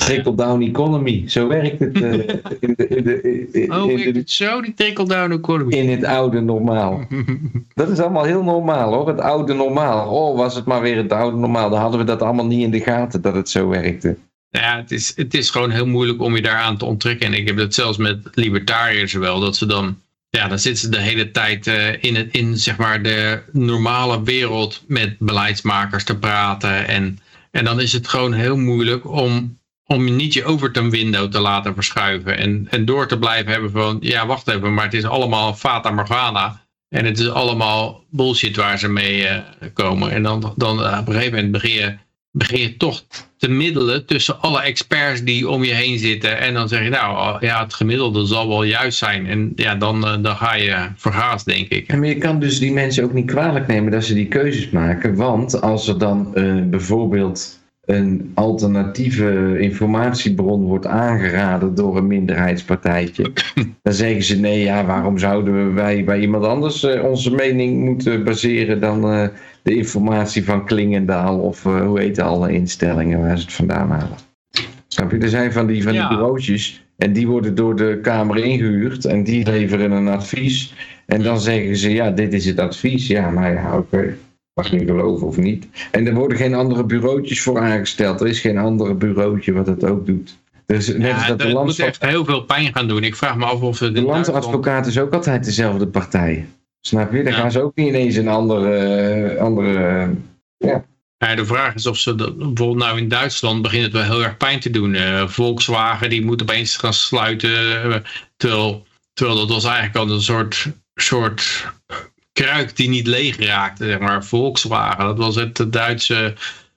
Trickle-down economy. Zo werkt het uh, in de, in de, in, oh, in de, het zo, die trickle-down economy? In het oude normaal. dat is allemaal heel normaal hoor, het oude normaal. Oh, was het maar weer het oude normaal. Dan hadden we dat allemaal niet in de gaten dat het zo werkte. Ja, het is, het is gewoon heel moeilijk om je daaraan te onttrekken. En ik heb dat zelfs met libertariërs wel, dat ze dan... Ja, dan zitten ze de hele tijd uh, in, het, in zeg maar de normale wereld met beleidsmakers te praten. En, en dan is het gewoon heel moeilijk om om niet je Overton window te laten verschuiven. En, en door te blijven hebben van, ja wacht even, maar het is allemaal Fata Morgana. En het is allemaal bullshit waar ze mee uh, komen. En dan, dan uh, op een gegeven moment begin je, begin je toch te middelen tussen alle experts die om je heen zitten. En dan zeg je nou, oh, ja het gemiddelde zal wel juist zijn. En ja, dan, uh, dan ga je vergaas denk ik. En maar je kan dus die mensen ook niet kwalijk nemen dat ze die keuzes maken. Want als er dan bijvoorbeeld een alternatieve informatiebron wordt aangeraden door een minderheidspartijtje, dan zeggen ze nee, ja, waarom zouden wij bij iemand anders uh, onze mening moeten baseren dan uh, de informatie van Klingendaal of uh, hoe heet alle instellingen waar ze het vandaan halen. Snap je? Er zijn van die, van die Ja. bureautjes en die worden door de Kamer ingehuurd en die leveren een advies. En dan zeggen ze, ja, dit is het advies. Ja, maar ja, oké. Mag je geloven of niet. En er worden geen andere bureautjes voor aangesteld. Er is geen andere bureautje wat het ook doet. Dus net als Ja, dat de, moet echt heel veel pijn gaan doen. Ik vraag me af of het de in Duitsland... landsadvocaat is ook altijd dezelfde partij. Snap je? Dan Ja. gaan ze ook niet ineens een andere... andere Ja, de vraag is of ze dat, bijvoorbeeld nou in Duitsland begint het wel heel erg pijn te doen. Eh, Volkswagen die moet opeens gaan sluiten. eh, terwijl, terwijl dat was eigenlijk al een soort, soort kruik die niet leeg raakte. Zeg maar. Volkswagen, dat was het de Duitse,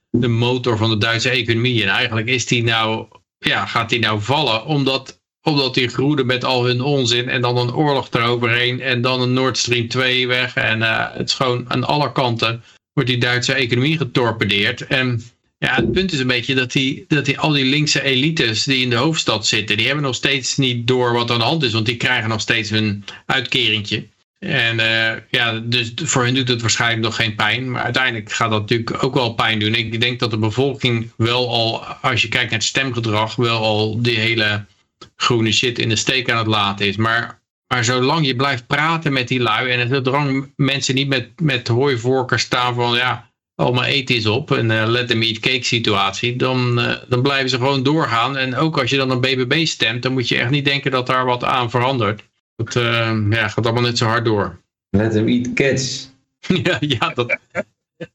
de motor van de Duitse economie. En eigenlijk is die nou, ja, gaat die nou vallen omdat, omdat die groeide met al hun onzin. En dan een oorlog eroverheen. En dan een Nord Stream 2 weg. En eh, het is gewoon aan alle kanten wordt die Duitse economie getorpedeerd. En ja, het punt is een beetje dat die, dat die al die linkse elites die in de hoofdstad zitten, die hebben nog steeds niet door wat aan de hand is, want die krijgen nog steeds hun uitkeringtje. En eh, ja, dus voor hen doet het waarschijnlijk nog geen pijn. Maar uiteindelijk gaat dat natuurlijk ook wel pijn doen. Ik denk dat de bevolking wel al, als je kijkt naar het stemgedrag, wel al die hele groene shit in de steek aan het laten is. Maar maar zolang je blijft praten met die lui en zolang mensen niet met, met hooivorken staan van ja, allemaal eten is op en eh, let them eat cake situatie, dan, eh, dan blijven ze gewoon doorgaan. En ook als je dan een BBB stemt, dan moet je echt niet denken dat daar wat aan verandert. Het eh, ja, gaat allemaal net zo hard door. let them eat cats. ja, ja, dat,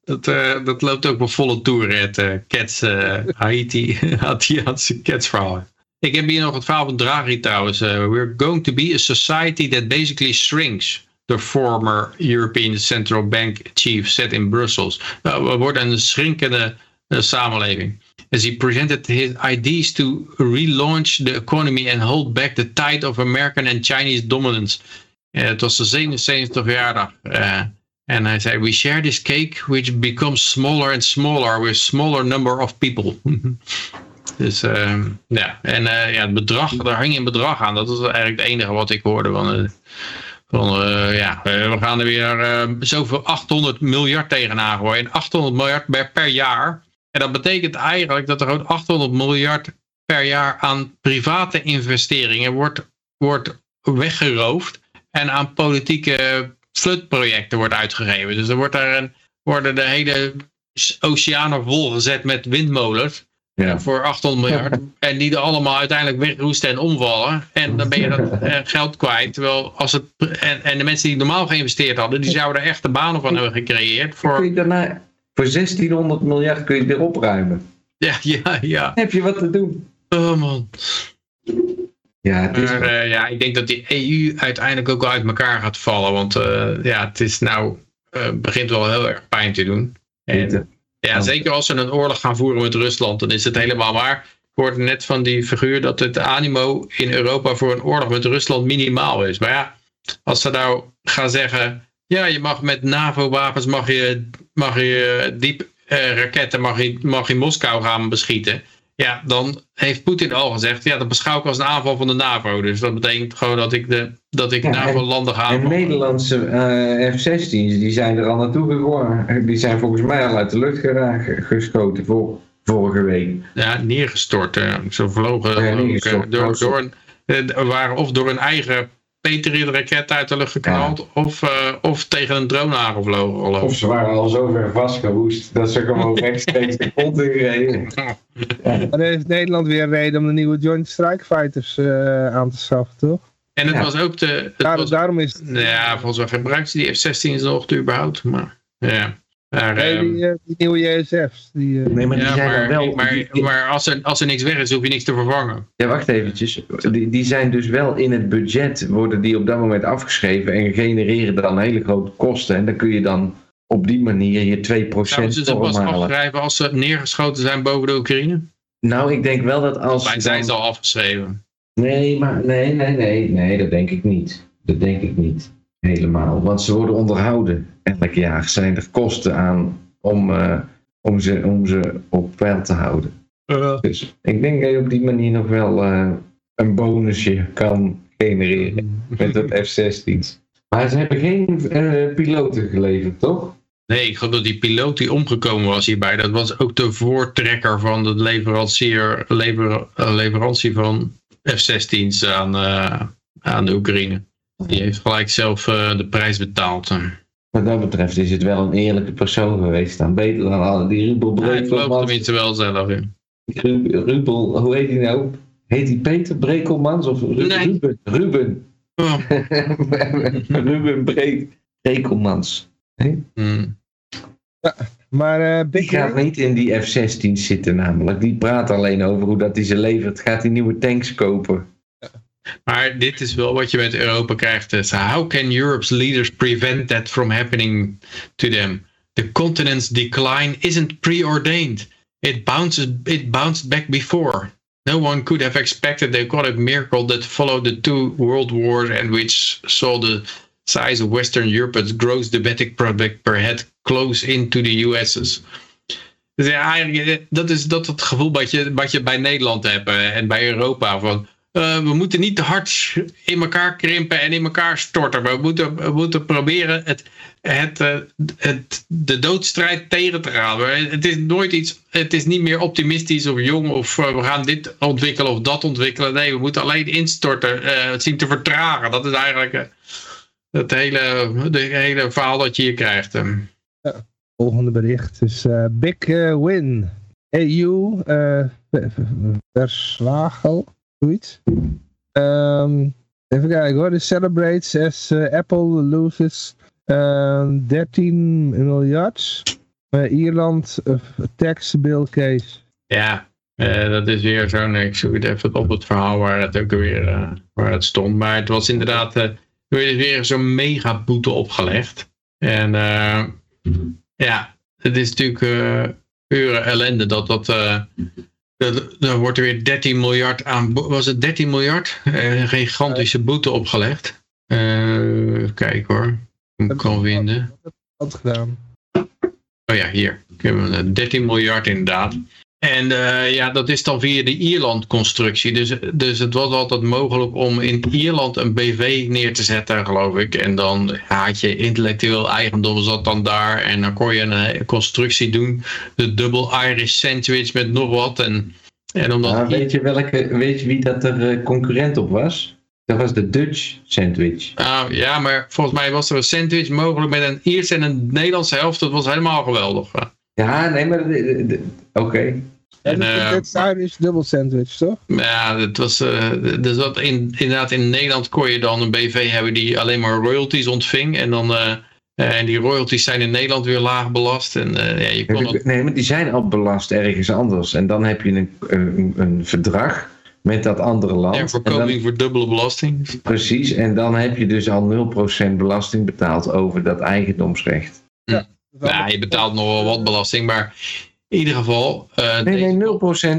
dat, eh, dat loopt ook wel volle toer, het eh, Cats, eh, Haiti, Haitiaanse Cats verhaal. Ik heb hier nog het verhaal van Draghi trouwens. We're going to be a society that basically shrinks. The former European Central Bank chief said in Brussels. Nou, we worden een schrinkende samenleving. As he presented his ideas to relaunch the economy and hold back the tide of American and Chinese dominance. Eh, het was de 77 verjaardag. Eh, en hij zei, we share this cake which becomes smaller and smaller with smaller number of people. dus ehm, ja, en eh, ja, het bedrag, daar hing een bedrag aan. Dat is eigenlijk het enige wat ik hoorde van... van ja, we gaan er weer zoveel 800 miljard tegenaan gooien. 800 miljard per jaar. En dat betekent eigenlijk dat er gewoon 800 miljard per jaar aan private investeringen wordt, wordt weggeroofd. En aan politieke flutprojecten wordt uitgegeven. Dus er wordt daar een, worden de hele oceanen volgezet met windmolens. Ja. Voor 800 miljard. en die er allemaal uiteindelijk wegroesten en omvallen. En dan ben je dat eh, geld kwijt. Terwijl als het, en, en de mensen die normaal geïnvesteerd hadden, die zouden er echte banen van hebben gecreëerd. Kun Voor, je daarna, voor 1600 miljard kun je het weer opruimen. ja, ja, ja. Dan heb je wat te doen. Oh man. Ja, het is Maar eh, ja, ik denk dat die EU uiteindelijk ook wel uit elkaar gaat vallen. Want eh, ja, het is nou, eh, begint wel heel erg pijn te doen. En, ja, zeker als ze een oorlog gaan voeren met Rusland, dan is het helemaal waar. Ik hoorde net van die figuur dat het animo in Europa voor een oorlog met Rusland minimaal is. Maar ja, als ze nou gaan zeggen, ja, je mag met NAVO-wapens mag je, mag je diep eh, raketten mag je, mag je Moskou gaan beschieten. Ja, dan heeft Poetin al gezegd, ja, dat beschouw ik als een aanval van de NAVO. Dus dat betekent gewoon dat ik, de, dat ik Ja, en- NAVO-landen ga En aanvallen. Nederlandse eh, F-16's, die zijn er al naartoe gegaan. Die zijn volgens mij al uit de lucht geraken, geschoten voor, vorige week. Ja, neergestort. eh. Ze vlogen Ja, ook, neergestort. door, door een, waren of door een eigen Patriot-raket uit de lucht geknald, of, eh, of tegen een drone aangevlogen. Of ze waren al zo ver vastgeroest dat ze gewoon rechtstreeks de grond inreden. Maar dan heeft Nederland weer een reden om de nieuwe Joint Strike Fighters eh, aan te schaffen, toch? En het Ja. was ook de... Het Daarom, was, daarom is het... ja, volgens mij gebruikt ze die F-16's nog überhaupt. Maar ja. Maar, Nee, ehm, die, eh, die nieuwe JSF's. Die, eh, Nee, maar die ja, zijn maar, dan wel... maar, die- maar als, er, als er niks weg is, hoef je niks te vervangen. Ja, wacht eventjes. Die, die zijn dus wel in het budget, worden die op dat moment afgeschreven en genereren dan hele grote kosten. En dan kun je dan op die manier je 2% Zouden ze ze pas halen. afschrijven als ze neergeschoten zijn boven de Oekraïne? Nou, ik denk wel dat als... Wij dan- zijn ze al afgeschreven. Nee, maar nee, nee, nee, nee, dat denk ik niet. Dat denk ik niet helemaal. Want ze worden onderhouden. Elk jaar zijn er kosten aan om, eh, om ze, om ze op peil te houden. Dus ik denk dat je op die manier nog wel eh, een bonusje kan genereren met het F-16's. Maar ze hebben geen eh, piloten geleverd, toch? Nee, ik geloof dat die piloot die omgekomen was hierbij, dat was ook de voortrekker van de leverancier, lever, eh, leverantie van F-16's aan, eh, aan de Oekraïne. Die heeft gelijk zelf eh, de prijs betaald. Wat dat betreft is het wel een eerlijke persoon geweest. Dan beter dan alle die Rubel Ja, ik geloof tenminste wel zelf. Ru- Rubel, hoe heet hij nou? Heet hij Peter Brekelmans of Ru- Nee. Ruben? Ruben. Oh. Ruben Bre Brekelmans. Hmm. Maar eh Die gaat niet in die F-16 zitten namelijk. Die praat alleen over hoe dat hij ze levert. Gaat hij nieuwe tanks kopen? Maar dit is wel wat je met Europa krijgt. Dus how can Europe's leaders prevent that from happening to them? The continent's decline isn't preordained. It bounces it bounced back before. No one could have expected the economic miracle that followed the two world wars and which saw the size of Western Europe as gross domestic product per head close into the US's. Dus ja, eigenlijk, eh, dat is dat het gevoel wat je, wat je bij Nederland hebt eh, en bij Europa. Van, eh, we moeten niet te hard in elkaar krimpen en in elkaar storten. We moeten, we moeten proberen het, het, eh, het, de doodstrijd tegen te gaan. Het is nooit iets, het is niet meer optimistisch of jong of eh, we gaan dit ontwikkelen of dat ontwikkelen. Nee, we moeten alleen instorten, het zien te vertragen. Dat is eigenlijk het hele, de hele verhaal dat je hier krijgt. volgende bericht. Eh, Big Win. EU Verslagel, zoiets. Ehm, even kijken hoor. The celebrates as eh, Apple loses eh, 13 miljard. Eh, Ierland eh, tax bill case. Ja, dat is weer zo'n, ik zoek het even op het verhaal waar het ook weer waar het stond. Maar het was inderdaad, er weer zo'n mega boete opgelegd. En ja, het is natuurlijk pure ellende dat dat- dan wordt er weer 13 miljard aan, was het 13 miljard? Eh, een gigantische boete opgelegd. Even kijken hoor, hoe ik kan vinden. Wat gedaan? Oh ja, hier. Ik heb hem, eh, 13 miljard inderdaad. En eh, ja, dat is dan via de Ierland-constructie. Dus, dus het was altijd mogelijk om in Ierland een BV neer te zetten, geloof ik. En dan had je intellectueel eigendom zat dan daar. En dan kon je een eh, constructie doen. De double Irish sandwich met nog wat. En, en omdat weet, je welke, weet je wie dat er eh, concurrent op was? Dat was de Dutch sandwich. Ah, ja, maar volgens mij was er een sandwich mogelijk met een Ierse en een Nederlandse helft. Dat was helemaal geweldig. Ja, nee, maar... de- Oké. En, dit, eh, dit is Irish double sandwich, toch? Ja, het was, eh, dus dat in, inderdaad in Nederland kon je dan een BV hebben die alleen maar royalties ontving. En, dan, eh, eh, en die royalties zijn in Nederland weer laag belast. En eh, ja, je kon Nee, maar die zijn al belast ergens anders. En dan heb je een, een, een verdrag met dat andere land. en En voorkoming dan- voor dubbele belasting. precies, en dan heb je dus al 0% belasting betaald over dat eigendomsrecht. Ja, je betaalt nog wel wat belasting, maar in ieder geval... eh, Nee, nee,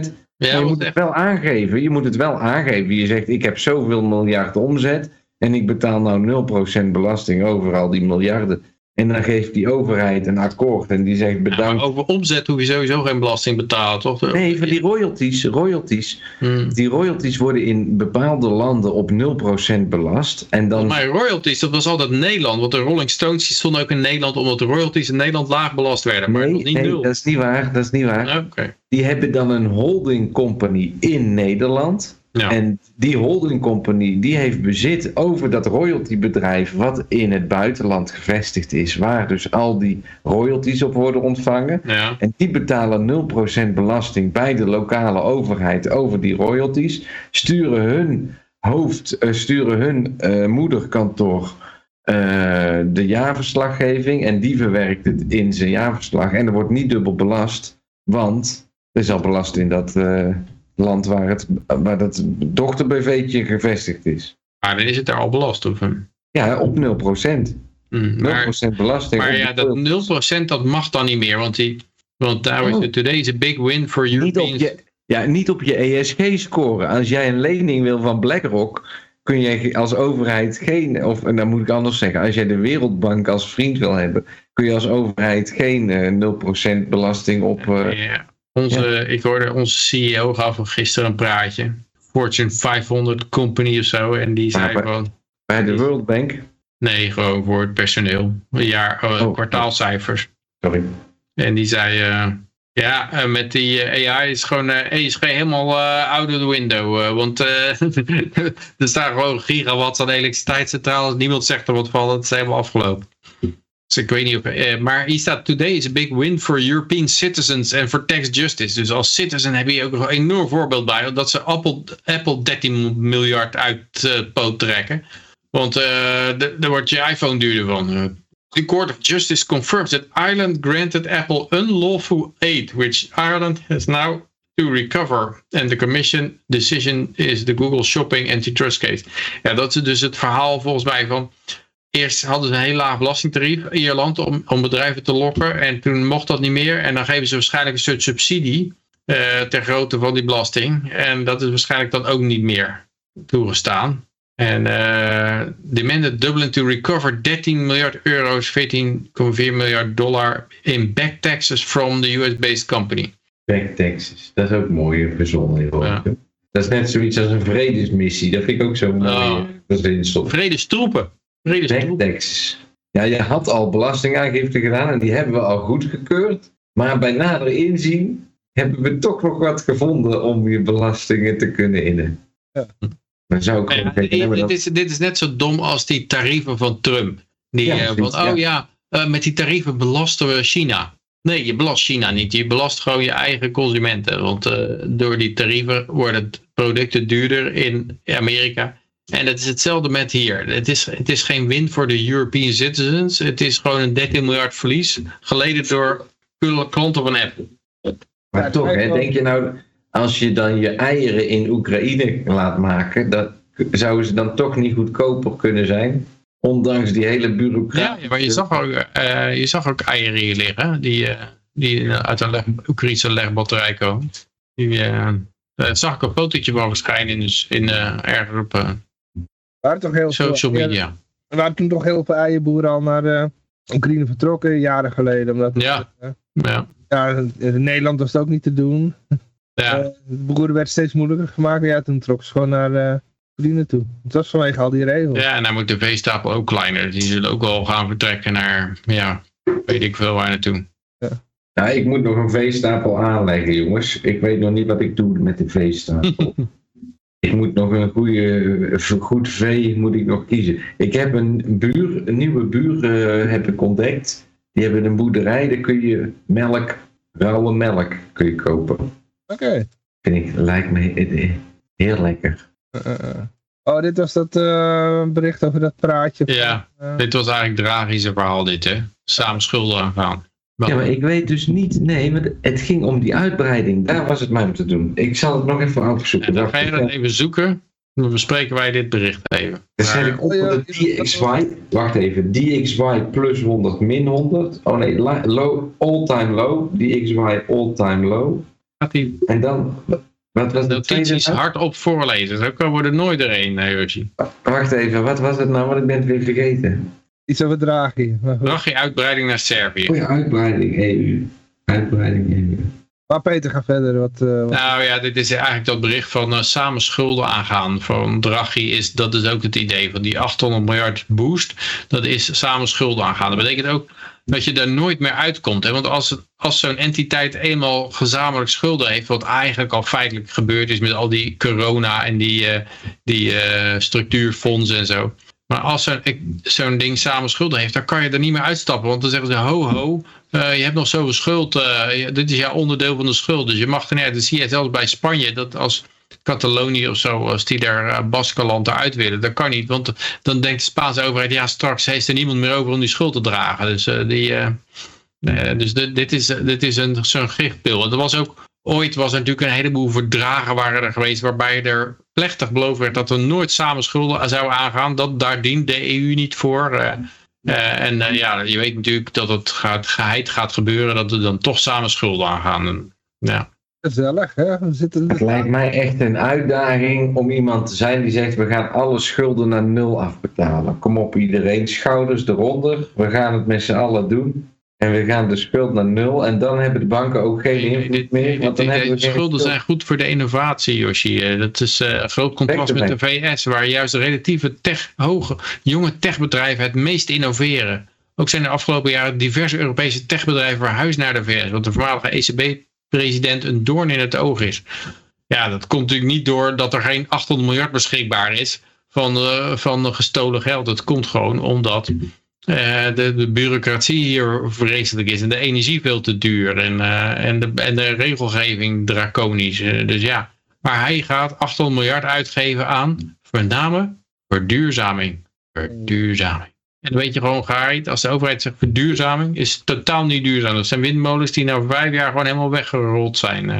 0%. Ja, je moet het wel aangeven. Je moet het wel aangeven. Je zegt, ik heb zoveel miljard omzet en ik betaal nou 0% belasting over al die miljarden. En dan geeft die overheid een akkoord en die zegt Ja, bedankt. over omzet hoef je sowieso geen belasting betalen, toch? Nee, van die royalties, royalties. Hmm. Die royalties worden in bepaalde landen op 0% belast. En dan, Maar royalties, dat was altijd Nederland. Want de Rolling Stones die stonden ook in Nederland omdat de royalties in Nederland laag belast werden. Maar nee, niet nee, nul. dat is niet waar. Dat is niet waar. Ah, Oké. Die hebben dan een holding company in Nederland. Ja. En die holding company die heeft bezit over dat royaltybedrijf wat in het buitenland gevestigd is, waar dus al die royalties op worden ontvangen. Ja. En die betalen 0% belasting bij de lokale overheid over die royalties, sturen hun hoofd, eh, sturen hun eh, moederkantoor eh, de jaarverslaggeving en die verwerkt het in zijn jaarverslag. En er wordt niet dubbel belast, want er is al belast in dat land waar het, waar dat dochter-BV'tje gevestigd is. Maar dan is het daar al belast. Of. Ja, op 0%. 0% Maar, belasting. maar ja, dat 0% dat mag dan niet meer. Want, die, want daar is Oh. het today is a big win for niet op Europeans. je, ja, niet op je ESG scoren. Als jij een lening wil van BlackRock kun je als overheid geen, of en dan moet ik anders zeggen, als jij de Wereldbank als vriend wil hebben, kun je als overheid geen eh, 0% belasting op. eh, Ja. Onze, Ik hoorde onze CEO gaf gisteren een praatje. Fortune 500 company of zo. En die zei gewoon, bij de World Bank. nee, gewoon voor het personeel. Een jaar, Oh. kwartaalcijfers. Sorry. En die zei, eh, ja, eh, met die AI is gewoon eh ESG helemaal out of the window. eh, want eh, er staan gewoon gigawatts aan elektriciteitscentrales. Niemand zegt er wat van. Het is helemaal afgelopen. Dus ik weet niet of... eh, maar hier staat, today is a big win for European citizens and for tax justice. Dus als citizen heb je ook nog een enorm voorbeeld bij. Dat ze Apple, Apple 13 miljard uit eh, poot trekken. Want eh, daar wordt je iPhone duurder van. Eh, The Court of Justice confirms that Ireland granted Apple unlawful aid, which Ireland has now to recover. And the commission decision is the Google Shopping antitrust case. Ja, dat is dus het verhaal volgens mij van... Eerst hadden ze een heel laag belastingtarief in Ierland om, om bedrijven te lokken. En toen mocht dat niet meer. En dan geven ze waarschijnlijk een soort subsidie eh, ter grootte van die belasting. En dat is waarschijnlijk dan ook niet meer toegestaan. En eh demanded Dublin to recover 13 miljard euro's, 14,4 miljard dollar in back taxes from the US-based company. Back taxes. Dat is ook mooi verzonnen. Ja. Dat is net zoiets als een vredesmissie. Dat vind ik ook zo mooi. Oh. Vredestroepen. Backtaxes. Ja, je had al belastingaangifte gedaan en die hebben we al goedgekeurd. Maar bij nader inzien hebben we toch nog wat gevonden om je belastingen te kunnen innen. Ja. Dan zou ik Ja, dit, dat- is, dit is net zo dom als die tarieven van Trump. Die, Ja, eh, precies, oh ja. ja, eh, met die tarieven belasten we China. Nee, je belast China niet. Je belast gewoon je eigen consumenten. Want eh, door die tarieven worden producten duurder in Amerika. En het is hetzelfde met hier. Het is, het is geen win voor de European citizens. Het is gewoon een 13 miljard verlies. Geleden door klanten van Apple. Maar Ja, toch, hè, denk je nou, als je dan je eieren in Oekraïne laat maken, dat zouden ze dan toch niet goedkoper kunnen zijn? Ondanks die hele Ja, bureaucratie. maar je zag ook, eh, je zag ook eieren hier liggen. Die, eh, die uit een leg, Oekraïnse legbatterij komen. Die, daar zag ik een fotootje van verschijnen in, in, ergens op waren toch heel veel, social ja, media. er waren toen toch heel veel eierboeren al naar eh, Oekraïne vertrokken, jaren geleden. Omdat, Ja. Ja, ja, in Nederland was het ook niet te doen. ja. Eh, de boeren werd steeds moeilijker gemaakt. Ja, toen trok ze gewoon naar eh Oekraïne toe. Het was vanwege al die regels. ja, en dan moet de veestapel ook kleiner. Die zullen ook wel gaan vertrekken naar, ja, weet ik veel waar naartoe. Nou, ik moet nog een veestapel aanleggen, jongens. Ik weet nog niet wat ik doe met de veestapel. ik moet nog een goede, goed vee moet ik nog kiezen. Ik heb een buur, een nieuwe buur eh, heb ik ontdekt. Die hebben een boerderij, daar kun je melk, rauwe melk kun je kopen. Oké. Vind ik, lijkt me he- heel lekker. Eh, eh. Oh, dit was dat eh, bericht over dat praatje. van, Ja, dit was eigenlijk het tragische verhaal dit, hè. Samen schulden aangaan. Ja, maar ik weet dus niet, nee, maar het ging om die uitbreiding. Daar was het mij om te doen. Ik zal het nog even opzoeken. En dan ga je dat even zoeken. Dan bespreken wij dit bericht even. Dan zet ik op Oh, ja, de DXY. Wacht even. DXY plus 100 min 100. Oh nee, low, all time low. DXY all time low. Gaat die En dan. Wat was de notities hardop voorlezen. Zo kan worden nooit er een. Wacht even, wat was het nou? Want ik ben het weer vergeten. Iets over Draghi. Draghi uitbreiding naar Servië. Oh ja, uitbreiding EU. Uitbreiding EU. maar Peter, ga verder. Wat, eh, wat- Nou ja, dit is eigenlijk dat bericht van eh, samen schulden aangaan van Draghi. Is, dat is ook het idee van die 800 miljard boost. Dat is samen schulden aangaan. Dat betekent ook dat je daar nooit meer uitkomt. Hè? Want als, als zo'n entiteit eenmaal gezamenlijk schulden heeft, wat eigenlijk al feitelijk gebeurd is met al die corona en die, eh, die eh, structuurfondsen en zo. Maar als zo'n ding samen schulden heeft, dan kan je er niet meer uitstappen. Want dan zeggen ze, ho ho, eh, je hebt nog zoveel schuld. eh, dit is jouw onderdeel van de schuld. Dus je mag er niet uit. Dat zie je zelfs bij Spanje, dat als Catalonië of zo, als die daar uh, Baskeland eruit willen, dat kan niet. Want dan denkt de Spaanse overheid, ja straks heeft er niemand meer over om die schuld te dragen. Dus, eh, die, eh, eh, dus dit, is, dit is zo'n giftpil. Er was ook, ooit was er natuurlijk een heleboel verdragen waren er geweest waarbij er plechtig beloofd werd dat er nooit samen schulden zouden aangaan. Dat, daar dient de EU niet voor. eh. Eh, en eh, ja, je weet natuurlijk dat het gaat, geheid gaat gebeuren, dat er dan toch samen schulden aangaan. En, ja. Gezellig, hè? We zitten Het lijkt mij echt een uitdaging om iemand te zijn die zegt: we gaan alle schulden naar nul afbetalen. Kom op, iedereen, schouders eronder. We gaan het met z'n allen doen. En we gaan de schuld naar nul. En dan hebben de banken ook geen invloed meer. Want dan hebben we geen schulden schuld. zijn goed voor de innovatie, Yoshi. Eh, Dat is eh, een groot contrast met de VS, waar juist de relatieve tech, hoge, jonge techbedrijven het meest innoveren. Ook zijn er afgelopen jaren diverse Europese techbedrijven verhuisd naar de VS, want de voormalige ECB-president een doorn in het oog is. Ja, dat komt natuurlijk niet door dat er geen 800 miljard beschikbaar is van, eh, van gestolen geld. Dat komt gewoon omdat de, de bureaucratie hier vreselijk is en de energie veel te duur en, eh, en, de, en de regelgeving draconisch. Eh, dus ja, maar hij gaat 800 miljard uitgeven aan met name verduurzaming. Verduurzaming. En dan weet je gewoon geheid, als de overheid zegt verduurzaming, is het totaal niet duurzaam. Dat zijn windmolens die na vijf jaar gewoon helemaal weggerold zijn. eh.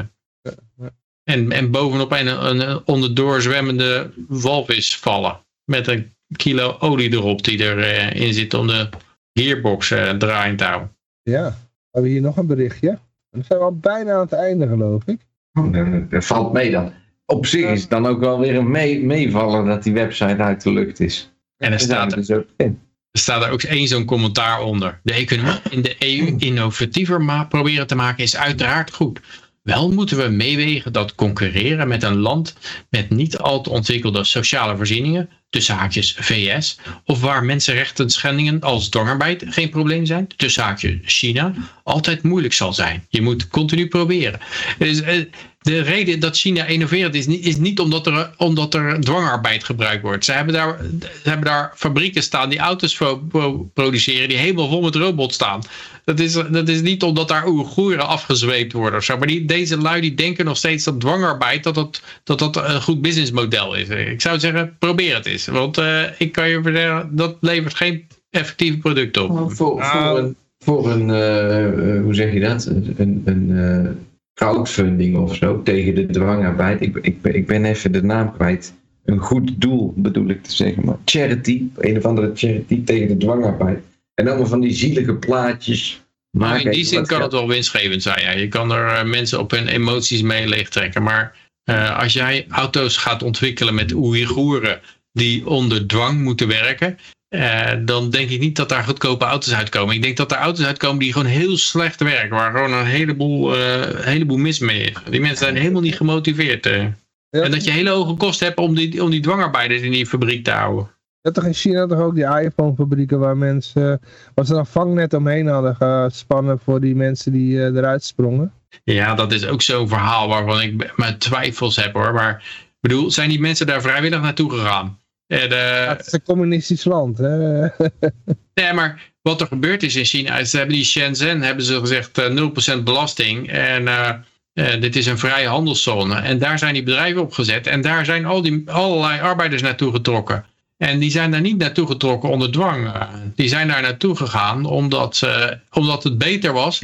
En, en bovenop een, een onderdoor zwemmende walvis vallen. Met een kilo olie erop die erin in zit om de gearbox eh, draaiend te houden. Ja, we hebben hier nog een berichtje. Dan zijn we al bijna aan het einde, geloof ik. Oh, dat- valt mee dan. Op zich is het dan ook wel weer een mee, meevallen dat die website uit de lucht is. En er We staat, er dus ook in. er staat er ook één zo'n commentaar onder. De economie in de EU innovatiever ma- proberen te maken is uiteraard goed. Wel moeten we meewegen dat concurreren met een land met niet al te ontwikkelde sociale voorzieningen, tussen haakjes VS, of waar mensenrechten schendingen als dwangarbeid geen probleem zijn, tussen haakjes China, altijd moeilijk zal zijn. Je moet continu proberen. Dus, eh, de reden dat China innoveert is niet, is niet omdat, er, omdat er dwangarbeid gebruikt wordt. Ze hebben, daar, ze hebben daar fabrieken staan die auto's pro- pro- produceren die helemaal vol met robots staan. Dat is, dat is niet omdat daar Oeigoeren afgezweept worden. of zo. Maar die, deze lui die denken nog steeds dat dwangarbeid dat dat, dat, dat een goed businessmodel is. Ik zou zeggen, probeer het eens. Want eh, ik kan je vertellen, dat levert geen effectieve producten op. Voor, voor een, voor een eh, eh, hoe zeg je dat? Een, een eh, crowdfunding of zo tegen de dwangarbeid. Ik, ik, ben- ik ben even de naam kwijt. Een goed doel bedoel ik te zeggen. Maar charity, een of andere charity tegen de dwangarbeid. En allemaal van die zielige plaatjes. Maar in die zin kan het wel winstgevend zijn. Ja. Je kan er eh, mensen op hun emoties mee leegtrekken. Maar eh, als jij auto's gaat ontwikkelen met Oeigoeren die onder dwang moeten werken. Eh, dan denk ik niet dat daar goedkope auto's uitkomen. Ik denk dat er auto's uitkomen die gewoon heel slecht werken. Waar gewoon een heleboel, eh, een heleboel mis mee is. Die mensen zijn helemaal niet gemotiveerd. eh. Ja, En dat je hele hoge kosten hebt om die, om die dwangarbeiders in die fabriek te houden. Je had toch in China toch ook die iPhone-fabrieken waar mensen, waar ze een vangnet omheen hadden gespannen voor die mensen die eruit sprongen? Ja, dat is ook zo'n verhaal waarvan ik mijn twijfels heb hoor. Maar ik bedoel, zijn die mensen daar vrijwillig naartoe gegaan? En, eh, Ja, het is een communistisch land, hè? nee, maar wat er gebeurd is in China, ze hebben die Shenzhen hebben ze gezegd eh, 0% belasting. En eh, eh, dit is een vrije handelszone. En daar zijn die bedrijven op gezet. En daar zijn al die, allerlei arbeiders naartoe getrokken. En die zijn daar niet naartoe getrokken onder dwang. Eh, Die zijn daar naartoe gegaan omdat, ze, omdat het beter was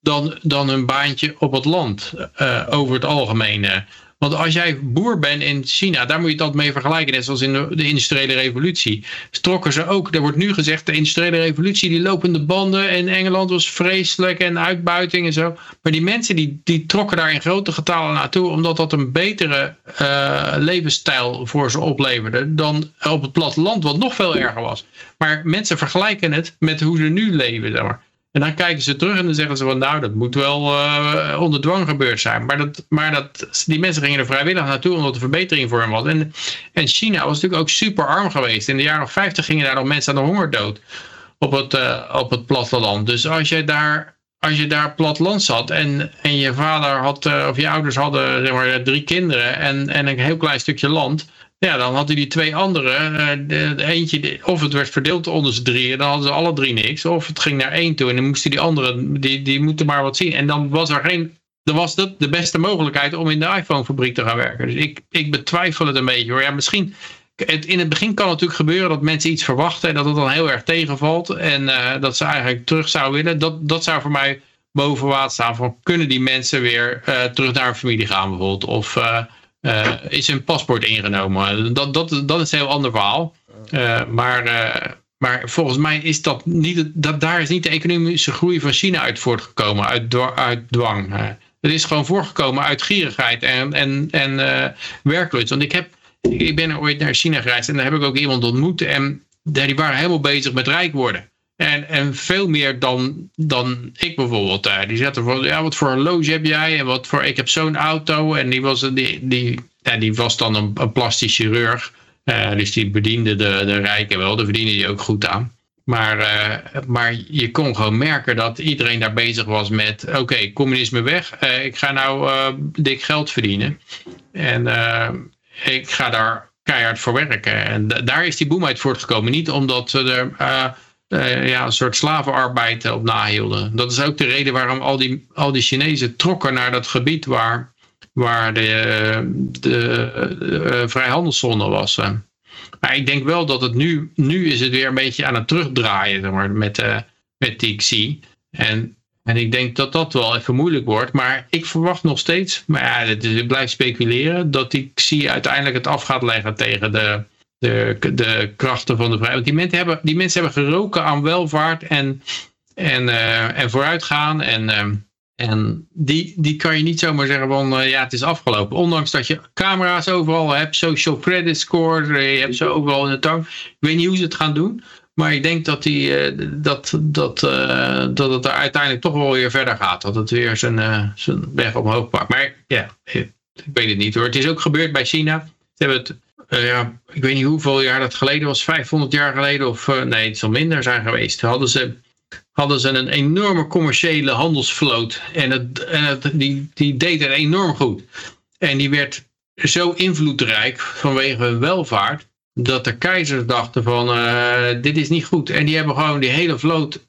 dan, dan een baantje op het land. eh, over het algemeen. Want als jij boer bent in China, daar moet je altijd mee vergelijken. Net zoals in de, de industriële revolutie. Trokken ze ook, er wordt nu gezegd, de industriële revolutie, die lopende banden in Engeland was vreselijk en uitbuiting en zo. Maar die mensen die, die trokken daar in grote getalen naartoe, omdat dat een betere eh, levensstijl voor ze opleverde dan op het platteland, wat nog veel erger was. Maar mensen vergelijken het met hoe ze nu leven. Zeg maar. En dan kijken ze terug en dan zeggen ze van nou, dat moet wel eh, onder dwang gebeurd zijn. Maar, dat, maar dat, die mensen gingen er vrijwillig naartoe omdat er verbetering voor hen was. En, en China was natuurlijk ook super arm geweest. In de jaren 50 gingen daar nog mensen aan de honger dood op het, eh, op het platteland. Dus als je daar, als je daar platteland zat en, en je vader had, eh, of je ouders hadden zeg maar, drie kinderen en, en een heel klein stukje land. Ja, dan hadden die twee anderen, eh, eentje, of het werd verdeeld onder z'n drieën, dan hadden ze alle drie niks. Of het ging naar één toe en dan moesten die anderen, die, die moeten maar wat zien. En dan was er geen, dan was dat de beste mogelijkheid om in de iPhone-fabriek te gaan werken. Dus ik, ik betwijfel het een beetje hoor. Ja, misschien, in het begin kan het natuurlijk gebeuren dat mensen iets verwachten en dat het dan heel erg tegenvalt. En eh, dat ze eigenlijk terug zouden willen. Dat, dat zou voor mij boven water staan. Van, kunnen die mensen weer eh, terug naar hun familie gaan bijvoorbeeld? Of eh, is hun paspoort ingenomen? Dat, dat, dat is een heel ander verhaal. Eh, maar, eh, maar volgens mij is dat niet, dat, daar is niet de economische groei van China uit voortgekomen, uit, uit dwang. Het is gewoon voorgekomen uit gierigheid en, en, en werklust. Want ik, heb, ik ben ooit naar China gereisd en daar heb ik ook iemand ontmoet. En die waren helemaal bezig met rijk worden. En, en veel meer dan, dan ik bijvoorbeeld. Uh, die zetten van, ja, wat voor horloge heb jij? En wat voor, ik heb zo'n auto. En die was, die, die, ja, die was dan een, een plastisch chirurg. Uh, dus die bediende de, de rijken wel. Daar verdiende die ook goed aan. Maar, uh, maar je kon gewoon merken dat iedereen daar bezig was met... Oké, communisme weg. Uh, ik ga nou dik geld verdienen. En ik ga daar keihard voor werken. En daar is die boom uit voortgekomen. Niet omdat ze er uh, ja, een soort slavenarbeid op nahielden. Dat is ook de reden waarom al die, al die Chinezen trokken naar dat gebied waar, waar de, de, de vrijhandelszone was. Maar ik denk wel dat het nu, nu is het weer een beetje aan het terugdraaien zeg maar, met, uh, met die Xi. En, en ik denk dat dat wel even moeilijk wordt. Maar ik verwacht nog steeds, maar ja, ik blijf speculeren, dat die Xi uiteindelijk het af gaat leggen tegen de, de, de krachten van de vrijheid. Die mensen hebben, die mensen hebben geroken aan welvaart en, en, uh, en vooruitgaan. En, uh, en die, die kan je niet zomaar zeggen van uh, ja, het is afgelopen. Ondanks dat je camera's overal hebt, social credit score, je hebt ze overal in de tang. Ik weet niet hoe ze het gaan doen. Maar ik denk dat, die, dat, dat, dat het er uiteindelijk toch wel weer verder gaat. Dat het weer zijn, zijn weg omhoog pakt. Maar ja, ik weet het niet hoor. Het is ook gebeurd bij China. Ze hebben het uh, ja, ik weet niet hoeveel jaar dat geleden was, 500 jaar geleden of uh, nee, het zal minder zijn geweest. Hadden ze, hadden ze een enorme commerciële handelsvloot en, het, en het, die, die deed het enorm goed. En die werd zo invloedrijk vanwege hun welvaart dat de keizers dachten van uh, dit is niet goed. En die hebben gewoon die hele vloot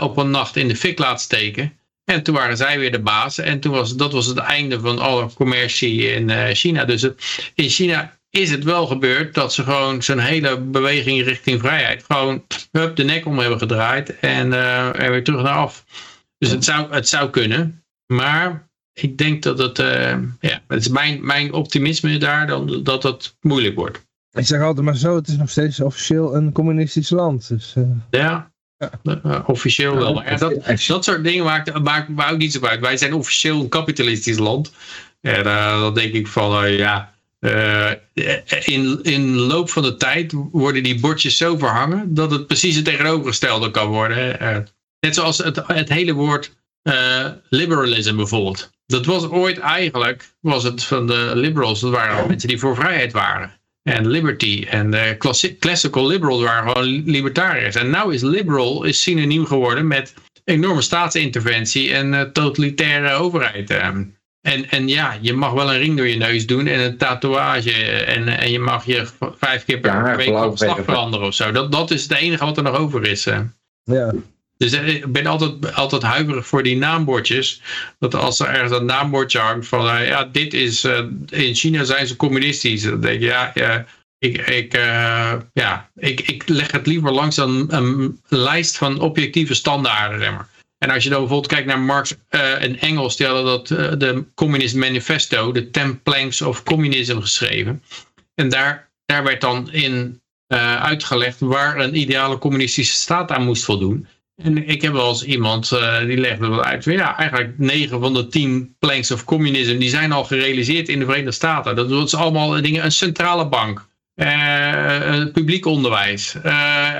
op een nacht in de fik laten steken. En toen waren zij weer de baas. En toen was, dat was het einde van alle commercie in China. Dus in China is het wel gebeurd dat ze gewoon zijn hele beweging richting vrijheid gewoon hup, de nek om hebben gedraaid en uh, er weer terug naar af. Dus het zou, het zou kunnen, maar ik denk dat het, uh, ja, het is mijn, mijn optimisme daar dan, dat het moeilijk wordt. Ik zeg altijd maar zo, het is nog steeds officieel een communistisch land. Dus, uh... Ja, ja. officieel wel. Maar dat, dat soort dingen maakt, maakt, maakt ook niet zo uit. Wij zijn officieel een kapitalistisch land. En dan denk ik van, ja, uh, in, in loop van de tijd worden die bordjes zo verhangen dat het precies het tegenovergestelde kan worden. Uh, net zoals het, het hele woord uh, liberalism bijvoorbeeld. Dat was ooit eigenlijk, was het van de liberals, dat waren mensen die voor vrijheid waren. En liberty. En de classical liberals waren gewoon libertariërs. En nu is liberal is synoniem geworden met enorme staatsinterventie en totalitaire overheid. En, en ja, je mag wel een ring door je neus doen en een tatoeage. En, en je mag je vijf keer per ja, week van slag veranderen of zo. Dat, dat is het enige wat er nog over is. Ja. Dus eh, ik ben altijd, altijd huiverig voor die naambordjes. Dat als er ergens een naambordje hangt van, uh, ja, dit is, uh, in China zijn ze communistisch. Dan denk ik, ja, ja ik, ik, uh, ja, ik, ik leg het liever langs een, een lijst van objectieve standaarden. Zeg maar. En als je dan bijvoorbeeld kijkt naar Marx uh, en Engels, die hadden dat, uh, de Communist Manifesto, de Ten Planks of Communism geschreven. En daar, daar werd dan in uh, uitgelegd waar een ideale communistische staat aan moest voldoen. En ik heb wel eens iemand die legde wel uit, ja, eigenlijk 9 van de 10 planks of communism, die zijn al gerealiseerd in de Verenigde Staten. Dat is allemaal dingen, een centrale bank, publiek onderwijs,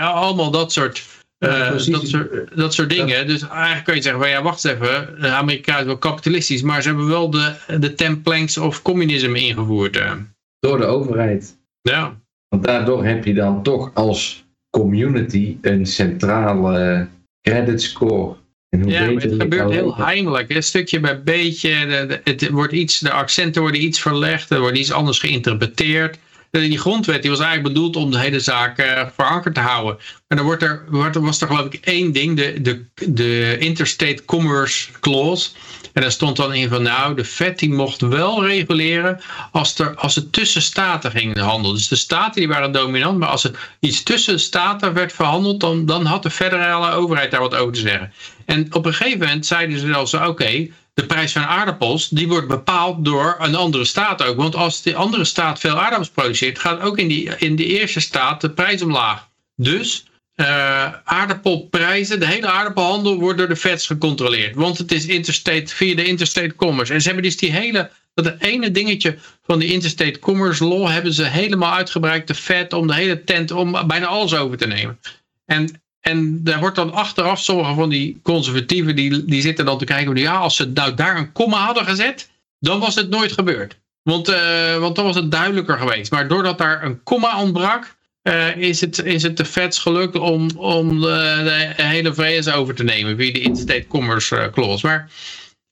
allemaal dat soort uh, dat, soort, dat soort dingen. Dus eigenlijk kun je zeggen, van, ja, wacht even, de Amerikanen wel kapitalistisch, maar ze hebben wel de, de ten planks of communism ingevoerd. Uh. Door de overheid. Ja. Want daardoor heb je dan toch als community een centrale credit score. En hoe ja, maar het gebeurt heel heimelijk. Een stukje bij beetje. De, het wordt iets, de accenten worden iets verlegd. Er wordt iets anders geïnterpreteerd die grondwet die was eigenlijk bedoeld om de hele zaak uh, verankerd te houden. En dan wordt er, wordt, was er geloof ik één ding, de, de, de Interstate Commerce Clause. En daar stond dan in van nou, de FED die mocht wel reguleren als, er, als het tussen staten ging handelen. Dus de staten die waren dominant, maar als er iets tussen staten werd verhandeld, dan, dan had de federale overheid daar wat over te zeggen. En op een gegeven moment zeiden ze wel zo, oké, de prijs van aardappels, die wordt bepaald door een andere staat ook. Want als de andere staat veel aardappels produceert, gaat ook in die, in de eerste staat de prijs omlaag. Dus eh, aardappelprijzen, de hele aardappelhandel wordt door de Feds gecontroleerd. Want het is interstate, via de interstate commerce. En ze hebben dus die hele, dat ene dingetje van die interstate commerce law hebben ze helemaal uitgebreid, de Fed, om de hele tent, om bijna alles over te nemen. En, en daar wordt dan achteraf, sommige van die conservatieven, die, die zitten dan te kijken, ja, als ze nou daar een komma hadden gezet, dan was het nooit gebeurd. Want, uh, want dan was het duidelijker geweest. Maar doordat daar een komma ontbrak, uh, is, het, is het de Feds gelukt om, om de, de hele VS over te nemen via de Interstate Commerce Clause. Maar,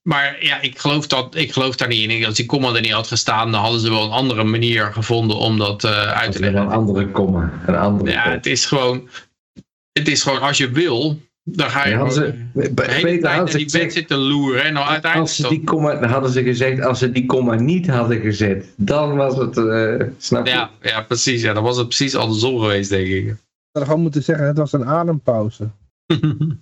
maar ja, ik geloof, dat, ik geloof daar niet in. Als die komma er niet had gestaan, dan hadden ze wel een andere manier gevonden om dat uit te leggen. Een andere komma. Een andere ja, het is gewoon, het is gewoon als je wil, dan ga je Ja, ze- de Peter, hele in die ze bed zitten loeren. En nou uiteindelijk Als ze die komma, dan hadden ze gezegd, als ze die komma niet hadden gezet, dan was het, eh, snap je? ja, ja, precies. Ja, dan was het precies andersom geweest, denk ik. Ik had gewoon moeten zeggen, het was een adempauze.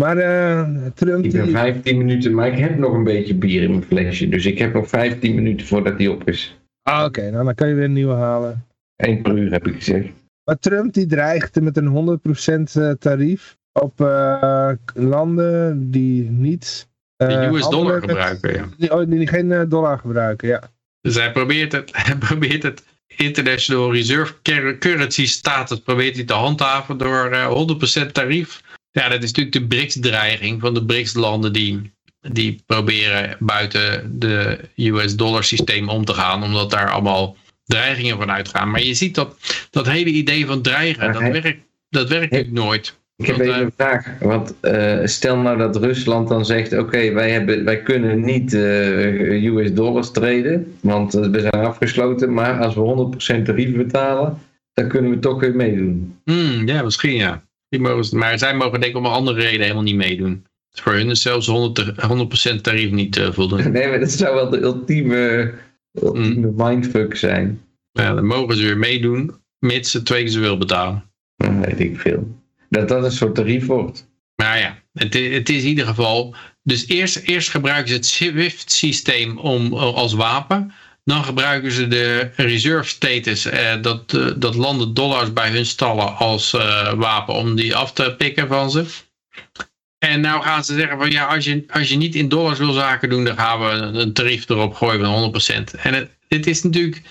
Maar eh, Trump, Ik ben die, 15 minuten, maar ik heb nog een beetje bier in mijn flesje, dus ik heb nog 15 minuten voordat die op is. ah, oké, nou dan kan je weer een nieuwe halen. Eén per uur heb ik gezegd. Maar Trump die dreigde met een 100% eh, tarief op eh, landen die niet... eh, De US handelen dollar gebruiken, ja. Die, oh, die geen eh, dollar gebruiken, ja. Dus hij probeert het, hij probeert het International Reserve Cur- Currency status probeert hij te handhaven door eh, 100% tarief. Ja, dat is natuurlijk de BRICS-dreiging van de BRICS-landen die, die proberen buiten de US dollar systeem om te gaan, omdat daar allemaal dreigingen van uitgaan. Maar je ziet dat dat hele idee van dreigen, dat werkt, dat werkt natuurlijk nooit. Ik heb even eh, een vraag, want eh, stel nou dat Rusland dan zegt, oké, wij wij, wij kunnen niet eh, US dollars treden, want we zijn afgesloten, maar als we 100% tarief betalen, dan kunnen we toch weer meedoen. Hmm, ja, misschien ja. Die mogen, maar zij mogen denk ik om een andere reden helemaal niet meedoen. Voor hun is zelfs 100, 100% tarief niet voldoende. Nee, maar dat zou wel de ultieme, ultieme mindfuck zijn. Ja, dan mogen ze weer meedoen, mits ze twee keer zoveel betalen. Dat weet ik veel. Dat dat een soort tarief wordt. Maar ja, het, het is in ieder geval... Dus eerst, eerst gebruiken ze het SWIFT-systeem om, als wapen. Dan gebruiken ze de reserve status, eh, dat, eh, dat landen dollars bij hun stallen als eh, wapen om die af te pikken van ze. En nou gaan ze zeggen van ja, als je, als je niet in dollars wil zaken doen, dan gaan we een, tarief erop gooien van 100%. En dit is natuurlijk,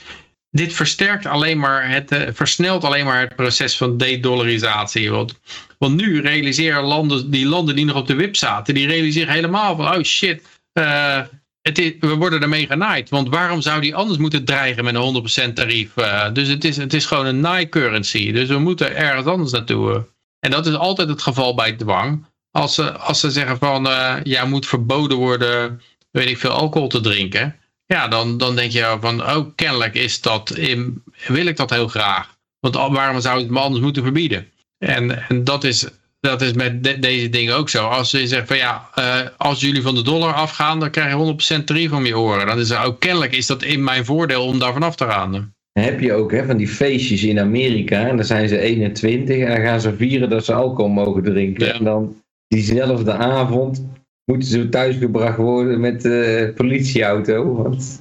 dit versterkt alleen maar, het eh, versnelt alleen maar het proces van de-dollarisatie. Want, want nu realiseren landen, die landen die nog op de wip zaten, die realiseren helemaal van oh shit, eh, het we worden ermee genaaid. Want waarom zou die anders moeten dreigen met een 100% tarief? Eh, dus het is, het is gewoon een naai currency. Dus we moeten ergens anders naartoe. En dat is altijd het geval bij dwang. Als ze, als ze zeggen van eh ja, moet verboden worden, weet ik veel, alcohol te drinken. Ja, dan, dan denk je van, oh, kennelijk is dat, in, wil ik dat heel graag. Want waarom zou je het me anders moeten verbieden? En, en dat, is, dat is met de- deze dingen ook zo. Als je zegt van ja, eh, als jullie van de dollar afgaan, dan krijg je 100% tarief om je oren. Dan is het ook kennelijk is dat in mijn voordeel om daar vanaf te gaan. Dan heb je ook hè, van die feestjes in Amerika. En dan zijn ze 21 en dan gaan ze vieren dat ze alcohol mogen drinken. Ja. En dan diezelfde avond moeten ze thuisgebracht worden met de politieauto. Want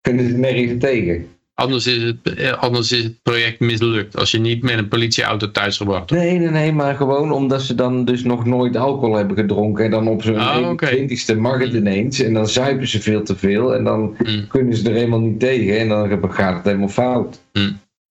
kunnen ze nergens tegen. Anders is, het, eh, anders is het project mislukt. Als je niet met een politieauto thuisgebracht wordt. Nee, nee, nee, maar gewoon omdat ze dan dus nog nooit alcohol hebben gedronken. En dan op zo'n Ah, oké. 21ste mag het ineens. En dan zuipen ze veel te veel. En dan Mm. kunnen ze er helemaal niet tegen. En dan gaat het helemaal fout.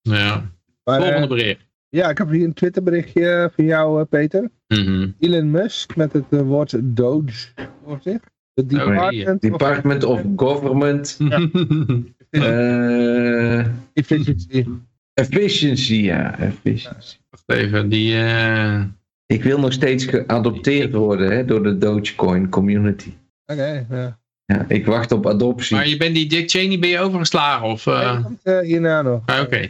Ja. Maar, eh, Volgende bericht. Ja, ik heb hier een Twitterberichtje van jou, eh, Peter. Mhm. Elon Musk met het eh, woord Doge voor zich. Het Oh, Department, Department of Government eh, Efficiency. Efficiency, ja. Efficiency. Wacht even, die... eh, Ik wil nog steeds geadopteerd worden hè, door de Dogecoin community. Oké, ja. Ja, ik wacht op adoptie. Maar je bent die Dick Cheney ben je overgeslagen? Of, eh? Hij komt eh, hierna nog. Ah, Oké.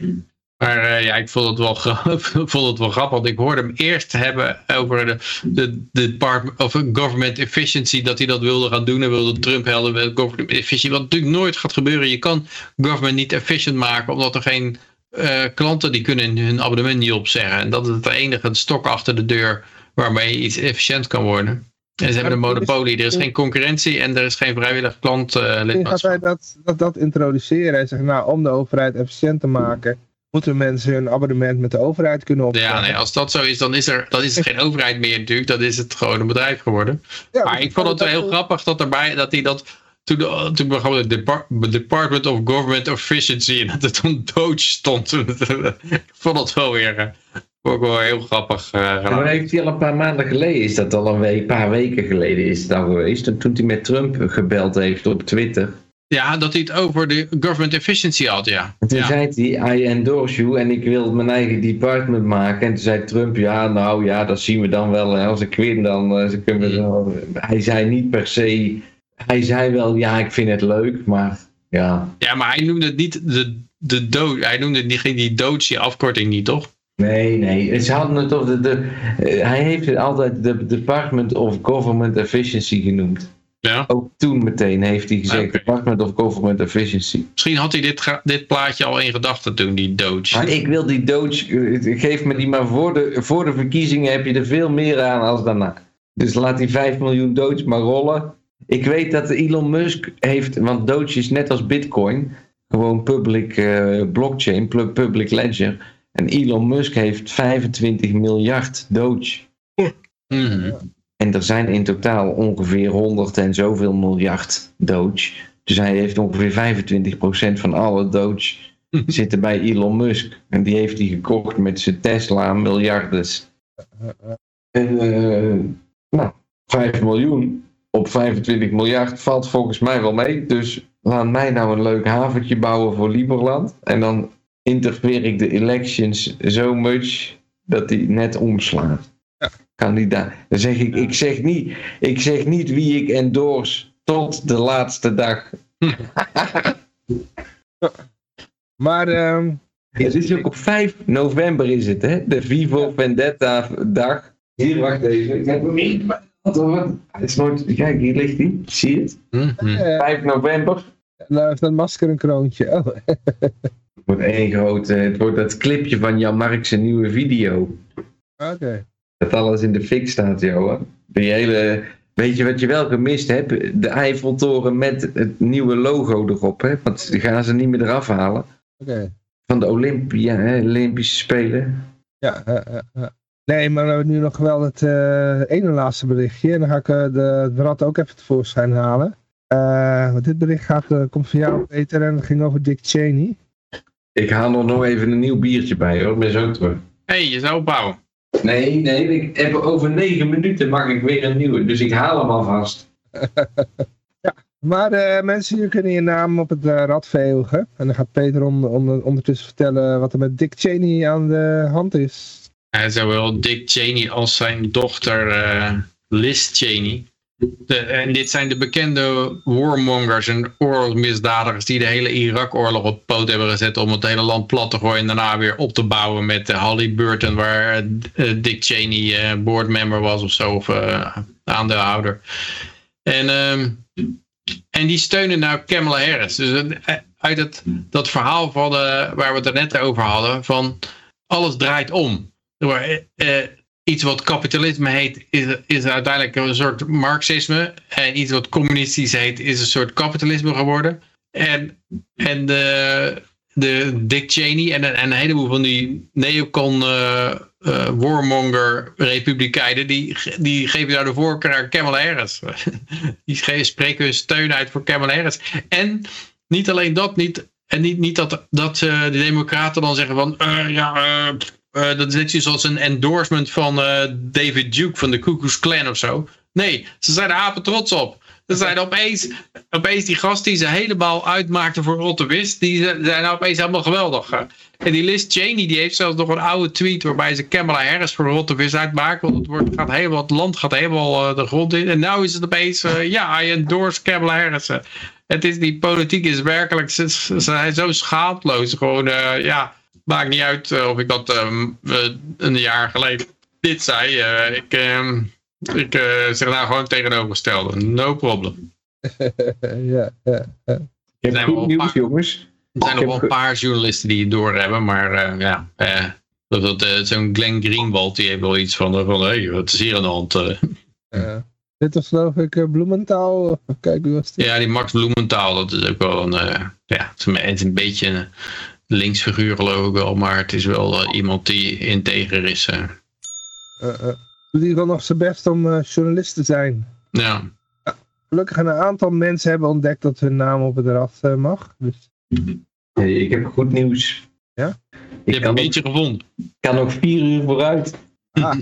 Maar eh, ja, ik vond het, wel vond het wel grappig. Want ik hoorde hem eerst hebben over de, de, of Government Efficiency. Dat hij dat wilde gaan doen. En wilde Trump helpen met Government Efficiency. Wat natuurlijk nooit gaat gebeuren. Je kan government niet efficient maken. Omdat er geen eh, klanten die kunnen hun abonnement niet opzeggen. En dat is het enige stok achter de deur waarmee iets efficiënt kan worden. En ze hebben een monopolie. Er is geen concurrentie en er is geen vrijwillig klant eh, Misschien gaat hij dat, dat, dat introduceren. Hij zegt, nou, om de overheid efficiënt te maken, moeten mensen hun abonnement met de overheid kunnen opnemen. Ja, nee, als dat zo is, dan is, er, dan is het geen overheid meer natuurlijk. Dan is het gewoon een bedrijf geworden. Ja, maar ik vond het wel heel grappig dat erbij dat hij dat. Toen, de, toen begon het Depar- Department of Government Efficiency en dat het toen Doge stond. ik vond het wel weer uh, ook wel heel grappig. Uh, Ja, maar heeft hij al een paar maanden geleden, is dat al een week, paar weken geleden is het al geweest. Toen hij met Trump gebeld heeft op Twitter. Ja, dat hij het over de government efficiency had, ja. En toen ja. zei hij, I endorse you en ik wil mijn eigen department maken. En toen zei Trump, ja nou ja, dat zien we dan wel. Als ik win dan uh, kunnen we zo. Hij zei niet per se, hij zei wel, ja ik vind het leuk, maar ja. Ja, maar hij noemde het niet de, de Doge, hij noemde die, die Doge afkorting niet, toch? Nee, nee. Ze hadden het toch de, de, uh, hij heeft het altijd de Department of Government Efficiency genoemd. Ja. Ook toen meteen heeft hij gezegd Oké. Department of Government Efficiency. Misschien had hij dit, dit plaatje al in gedachten toen, die Doge. Maar ik wil die Doge, eh, geef me die maar voor de, voor de verkiezingen heb je er veel meer aan als daarna. Dus laat die 5 miljoen Doge maar rollen. Ik weet dat Elon Musk heeft, want Doge is net als Bitcoin, gewoon public eh, blockchain, pu- public ledger. En Elon Musk heeft 25 miljard Doge. Mhm. En er zijn in totaal ongeveer 100 en zoveel miljard Doge. Dus hij heeft ongeveer 25% van alle Doge zitten bij Elon Musk. En die heeft hij gekocht met zijn Tesla miljardes. En eh, nou, 5 miljoen op 25 miljard valt volgens mij wel mee. Dus laat mij nou een leuk haventje bouwen voor Liberland. En dan interfereer ik de elections zo much dat die net omslaat. Kandidaat. Dan zeg ik, ik zeg niet, ik zeg niet wie ik endorse tot de laatste dag. Maar ehm, Het is ook op 5 november is het, hè? De Vivo Vendetta dag. Hier, wacht even. Ik heb hem niet. Het is nooit. Kijk, hier ligt hij. Zie je het? Mhm. eh, 5 november. nou heeft dat masker een kroontje. Oh, Het wordt één grote. Het wordt dat clipje van Jan Mark zijn nieuwe video. oké. Dat alles in de fik staat, Johan. Die hele. Weet je wat je wel gemist hebt? De Eiffeltoren met het nieuwe logo erop, hè? Want die gaan ze niet meer eraf halen. Oké. Van de Olympia, hè? Olympische Spelen. Ja, eh, eh. Nee, maar we hebben nu nog wel het eh, ene laatste berichtje. En dan ga ik eh, de, het rad ook even tevoorschijn halen. Eh, want dit bericht gaat, eh, komt van jou, Peter, en het ging over Dick Cheney. Ik haal er nog even een nieuw biertje bij, hoor. Ik ben zo terug. Hé, hey, je zou opbouwen. Nee, nee, ik heb over negen minuten mag ik weer een nieuwe. Dus ik haal hem alvast. Maar eh, mensen, jullie kunnen je naam op het eh, rad veeuwen. En dan gaat Peter ondertussen vertellen wat er met Dick Cheney aan de hand is. Hij zowel Dick Cheney als zijn dochter eh, Liz Cheney. En dit zijn de bekende warmongers en oorlogsmisdadigers die de hele Irak-oorlog op poot hebben gezet om het hele land plat te gooien en daarna weer op te bouwen met uh, Halliburton waar eh, Dick Cheney eh, boardmember was of zo, of eh, aandeelhouder. En, ehm, en die steunen nou Kamala Harris. Dus eh, uit het, dat verhaal van waar we het net over hadden, van alles draait om. Eh, iets wat kapitalisme heet, is, is uiteindelijk een soort marxisme. En iets wat communistisch heet, is een soort kapitalisme geworden. En, en de, de Dick Cheney en, en een heleboel van die neocon uh, uh, warmonger republikeinen, die, die geven nou de voorkeur aan Kamala Harris. die spreken hun steun uit voor Kamala Harris. En niet alleen dat, niet, en niet, niet dat, dat uh, de democraten dan zeggen van, ja, uh, dat is net zoals een endorsement van uh, David Duke van de Klux Klan of zo. Nee, ze zijn er apen trots op. Ze zijn opeens, opeens die gast die ze helemaal uitmaakten voor Rotte Wist, die zijn opeens helemaal geweldig. En die Liz Cheney die heeft zelfs nog een oude tweet waarbij ze Kamala Harris voor Rotte Wist uitmaakt. Want het, wordt, gaat helemaal, het land gaat helemaal uh, de grond in. En nu is het opeens, uh, ja, I endorse Kamala Harris. Het is, die politiek is werkelijk, ze, ze zijn zo schaamteloos. Gewoon, uh, ja, maakt niet uit uh, of ik dat um, uh, een jaar geleden dit zei. Uh, ik ik zeg nou gewoon tegenovergestelde. No problem. ja, ja, ja. Ik heb goed nieuws, paar, jongens. Er zijn nog wel een paar journalisten die het doorhebben, maar ja. dat, Zo'n Glenn Greenwald die heeft wel iets van, van hey, wat is hier aan de hand? Dit was geloof ik Bloementaal. Kijk, wie was dit? Ja, die Max Bloementaal, dat is ook wel een, ja, het is een beetje een, linksfiguur geloof ik wel, maar het is wel eh, iemand die integer is. eh. Eh, doet ieder geval nog zijn best om eh, journalist te zijn. ja. Gelukkig een aantal mensen hebben ontdekt dat hun naam op het rad eh, mag. Dus, Hey, ik heb goed nieuws. Ja? Je Ik hebt kan, een beetje gevonden. kan nog vier uur vooruit. ah,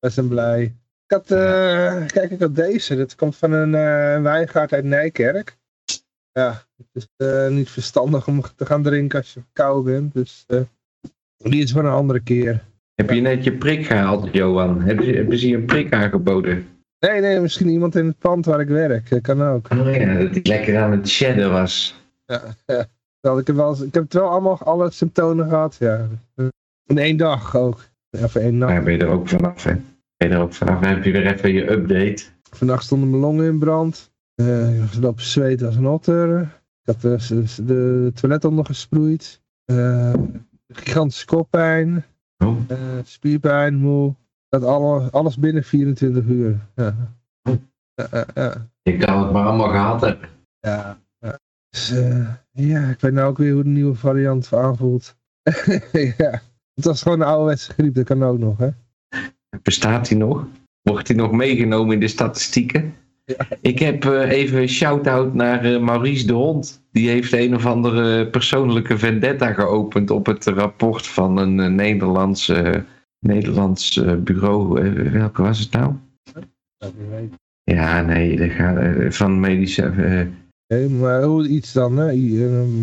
we zijn blij. Ik had, eh, kijk, ik had deze. Dat komt van een eh, wijngaard uit Nijkerk. Ja, het is eh, niet verstandig om te gaan drinken als je verkouden bent. Dus eh, die is voor een andere keer. Heb je net je prik gehaald, Johan? Hebben ze, hebben ze je een prik aangeboden? Nee, nee, misschien iemand in het pand waar ik werk. Dat kan ook. Oh ja, dat hij lekker aan het shedden was. Ja, ja. Ik, heb wel, ik heb het wel allemaal alle symptomen gehad. Ja. In één dag ook. Ja, voor één nacht. Daar ben je er ook vanaf, hè? Ben je er ook vanaf? Dan heb je weer even je update. Vannacht stonden mijn longen in brand. Eh ik was lopen zweten als een otter. Ik had de, de, de toilet onder gesproeid. Eh, gigantische koppijn. Oh. eh, spierpijn, moe. Dat alles, alles binnen 24 uur. Ja. Ja. Je kan het maar allemaal gehad hebben. Ja. Dus, eh, ja, ik weet nou ook weer hoe de nieuwe variant aanvoelt. ja. Het was gewoon een ouderwetse griep, dat kan ook nog, hè? Bestaat hij nog? Wordt hij nog meegenomen in de statistieken? Ik heb eh, even een shout-out naar eh, Maurice de Hond. Die heeft een of andere persoonlijke vendetta geopend op het rapport van een eh, Nederlands, Nederlands bureau. Welke was het nou? Dat. Ja, nee, dat gaat, van medische... Oké, maar hoe iets dan, hè?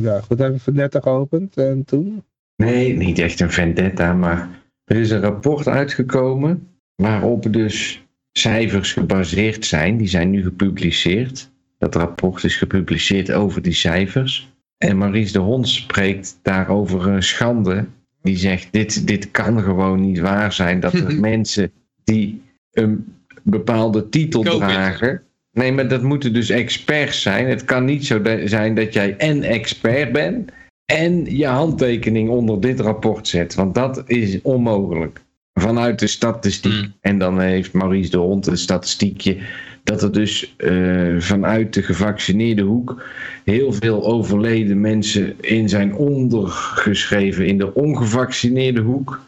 Ja, goed, hebben we net geopend en toen? Nee, niet echt een vendetta, maar er is een rapport uitgekomen waarop dus cijfers gebaseerd zijn. Die zijn nu gepubliceerd. Dat rapport is gepubliceerd over die cijfers. En Maurice de Hond spreekt daarover een schande. Die zegt, dit, dit kan gewoon niet waar zijn. Dat er mensen die een bepaalde titel dragen... Nee, maar dat moeten dus experts zijn. Het kan niet zo zijn dat jij en expert bent en je handtekening onder dit rapport zet. Want dat is onmogelijk. Vanuit de statistiek. Hmm. En dan heeft Maurice de Hond een statistiekje. Dat er dus eh, vanuit de gevaccineerde hoek heel veel overleden mensen in zijn ondergeschreven in de ongevaccineerde hoek.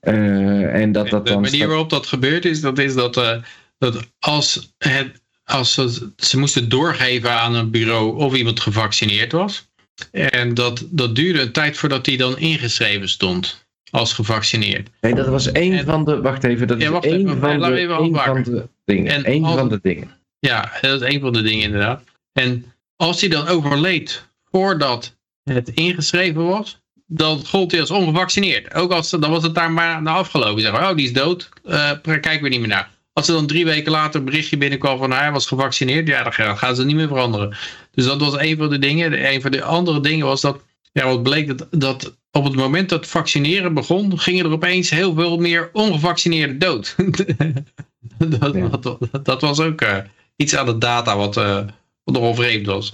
Eh, en dat dat de dan. manier waarop dat gebeurd is, dat is dat, eh, dat als, het, als ze, ze moesten doorgeven aan een bureau of iemand gevaccineerd was. En dat, dat duurde een tijd voordat die dan ingeschreven stond als gevaccineerd. Nee, dat was één En- van de. Wacht even, dat Ja, is wacht één even, van, de, even één van de dingen. En als- van de dingen. Ja, dat is een van de dingen inderdaad. En als hij dan overleed voordat het ingeschreven was, dan gold hij als ongevaccineerd. Ook als dan was het daar maar naar afgelopen. Zeggen, oh, die is dood, eh kijken we niet meer naar. Als er dan drie weken later een berichtje binnenkwam van hij was gevaccineerd, ja, dan gaan- ze niet meer veranderen. Dus dat was een van de dingen. Een van de andere dingen was dat, ja, wat bleek dat, dat op het moment dat vaccineren begon, gingen er opeens heel veel meer ongevaccineerden dood. dat, Ja. dat, dat was ook eh, iets aan de data wat, eh, wat nogal vreemd was.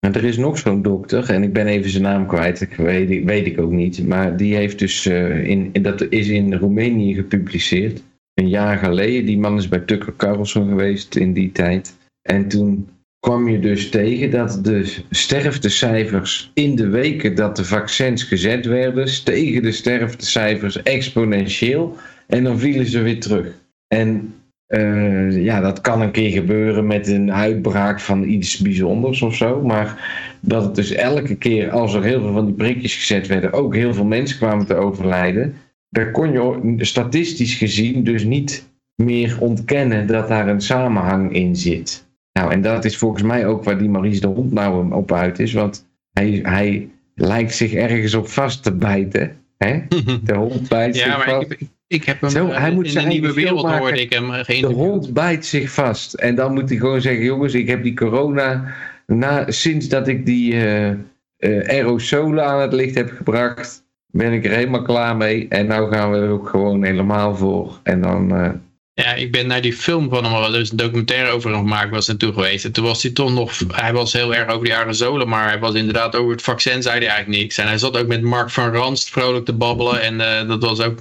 En er is nog zo'n dokter, en ik ben even zijn naam kwijt, ik weet, ik- weet ik ook niet. Maar die heeft dus, eh, in- dat is in Roemenië gepubliceerd. Een jaar geleden. Die man is bij Tucker Carlson geweest in die tijd. En toen kwam je dus tegen dat de sterftecijfers in de weken dat de vaccins gezet werden, stegen de sterftecijfers exponentieel. En dan vielen ze weer terug. En eh, ja, dat kan een keer gebeuren met een uitbraak van iets bijzonders of zo. Maar dat het dus elke keer als er heel veel van die prikjes gezet werden, ook heel veel mensen kwamen te overlijden. Daar kon je statistisch gezien dus niet meer ontkennen dat daar een samenhang in zit. Nou, en dat is volgens mij ook waar die Maurice de Hond nou op uit is. Want hij, hij lijkt zich ergens op vast te bijten. Hè? De hond bijt zich ja, maar vast. ik, ik, ik heb hem Zo, eh, hij moet in de nieuwe wereld hoorde ik hem eh, De hond bijt zich vast. En dan moet hij gewoon zeggen: jongens, ik heb die corona. Na, sinds dat ik die eh, aerosolen aan het licht heb gebracht, ben ik er helemaal klaar mee. En nou gaan we er ook gewoon helemaal voor. En dan. Ja, ik ben naar die film van hem, waar dus een documentaire over hem gemaakt was naartoe geweest. En toen was hij toch nog, hij was heel erg over die aerosolen, maar hij was inderdaad over het vaccin zei hij eigenlijk niks. En hij zat ook met Mark van Ranst vrolijk te babbelen en eh, dat was ook,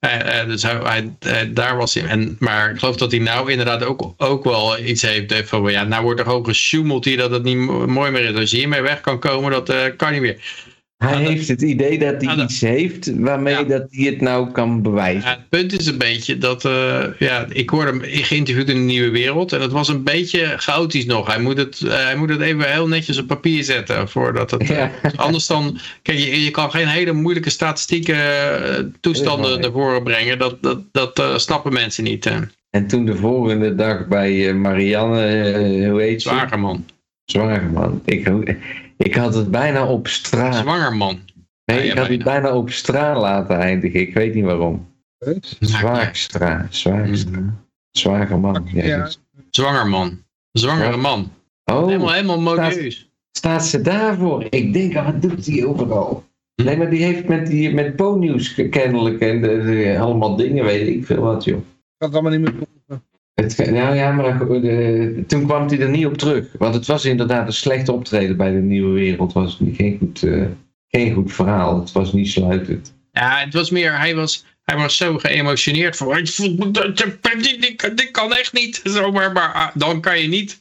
Eh, eh, dus hij, daar was hij. En, maar ik geloof dat hij nou inderdaad ook, ook wel iets heeft van, ja, nou wordt er gewoon gesjoemeld hier dat het niet mo- mooi meer is. Als je hiermee weg kan komen, dat kan niet meer. Hij dat- heeft het idee dat hij dat- iets heeft waarmee Ja. dat hij het nou kan bewijzen. Ja, het punt is een beetje dat, eh, ja, ik hoorde hem geïnterviewd in de Nieuwe Wereld en het was een beetje chaotisch nog. Hij moet het, eh, hij moet het even heel netjes op papier zetten voordat het... eh. Anders dan, kijk, je, je kan geen hele moeilijke statistieke toestanden naar voren brengen. Dat, dat, dat snappen mensen niet. En toen de volgende dag bij Marianne, hoe heet ze? Zwager man. Zwanger man. Ik, ik had het bijna op straat. Zwanger man. Nee, Ja, ja, ik had het bijna. op straat laten eindigen. Ik weet niet waarom. Zwaagstra. Zwaagstra. Mhm. Zwager man. Ja. Jezus. Zwanger man. Zwangere man. Oh, Helemaal, helemaal modieus. staat ze daarvoor? Ik denk, ah, wat doet hij overal? Hm. Nee, maar die heeft met, die, met kennelijk en de, de- allemaal dingen, weet ik veel wat, joh. Ik had het allemaal niet meer. Nou ja, maar toen kwam hij er niet op terug. Want het was inderdaad een slecht optreden bij de Nieuwe Wereld. Het was niet, geen, goed, eh, geen goed verhaal. Het was niet sluitend. Ja, het was meer, hij was, hij was zo geëmotioneerd van, "Ik voel me dat- dat- dit, dit, dit kan echt niet. Zomaar, maar ah, dan kan je niet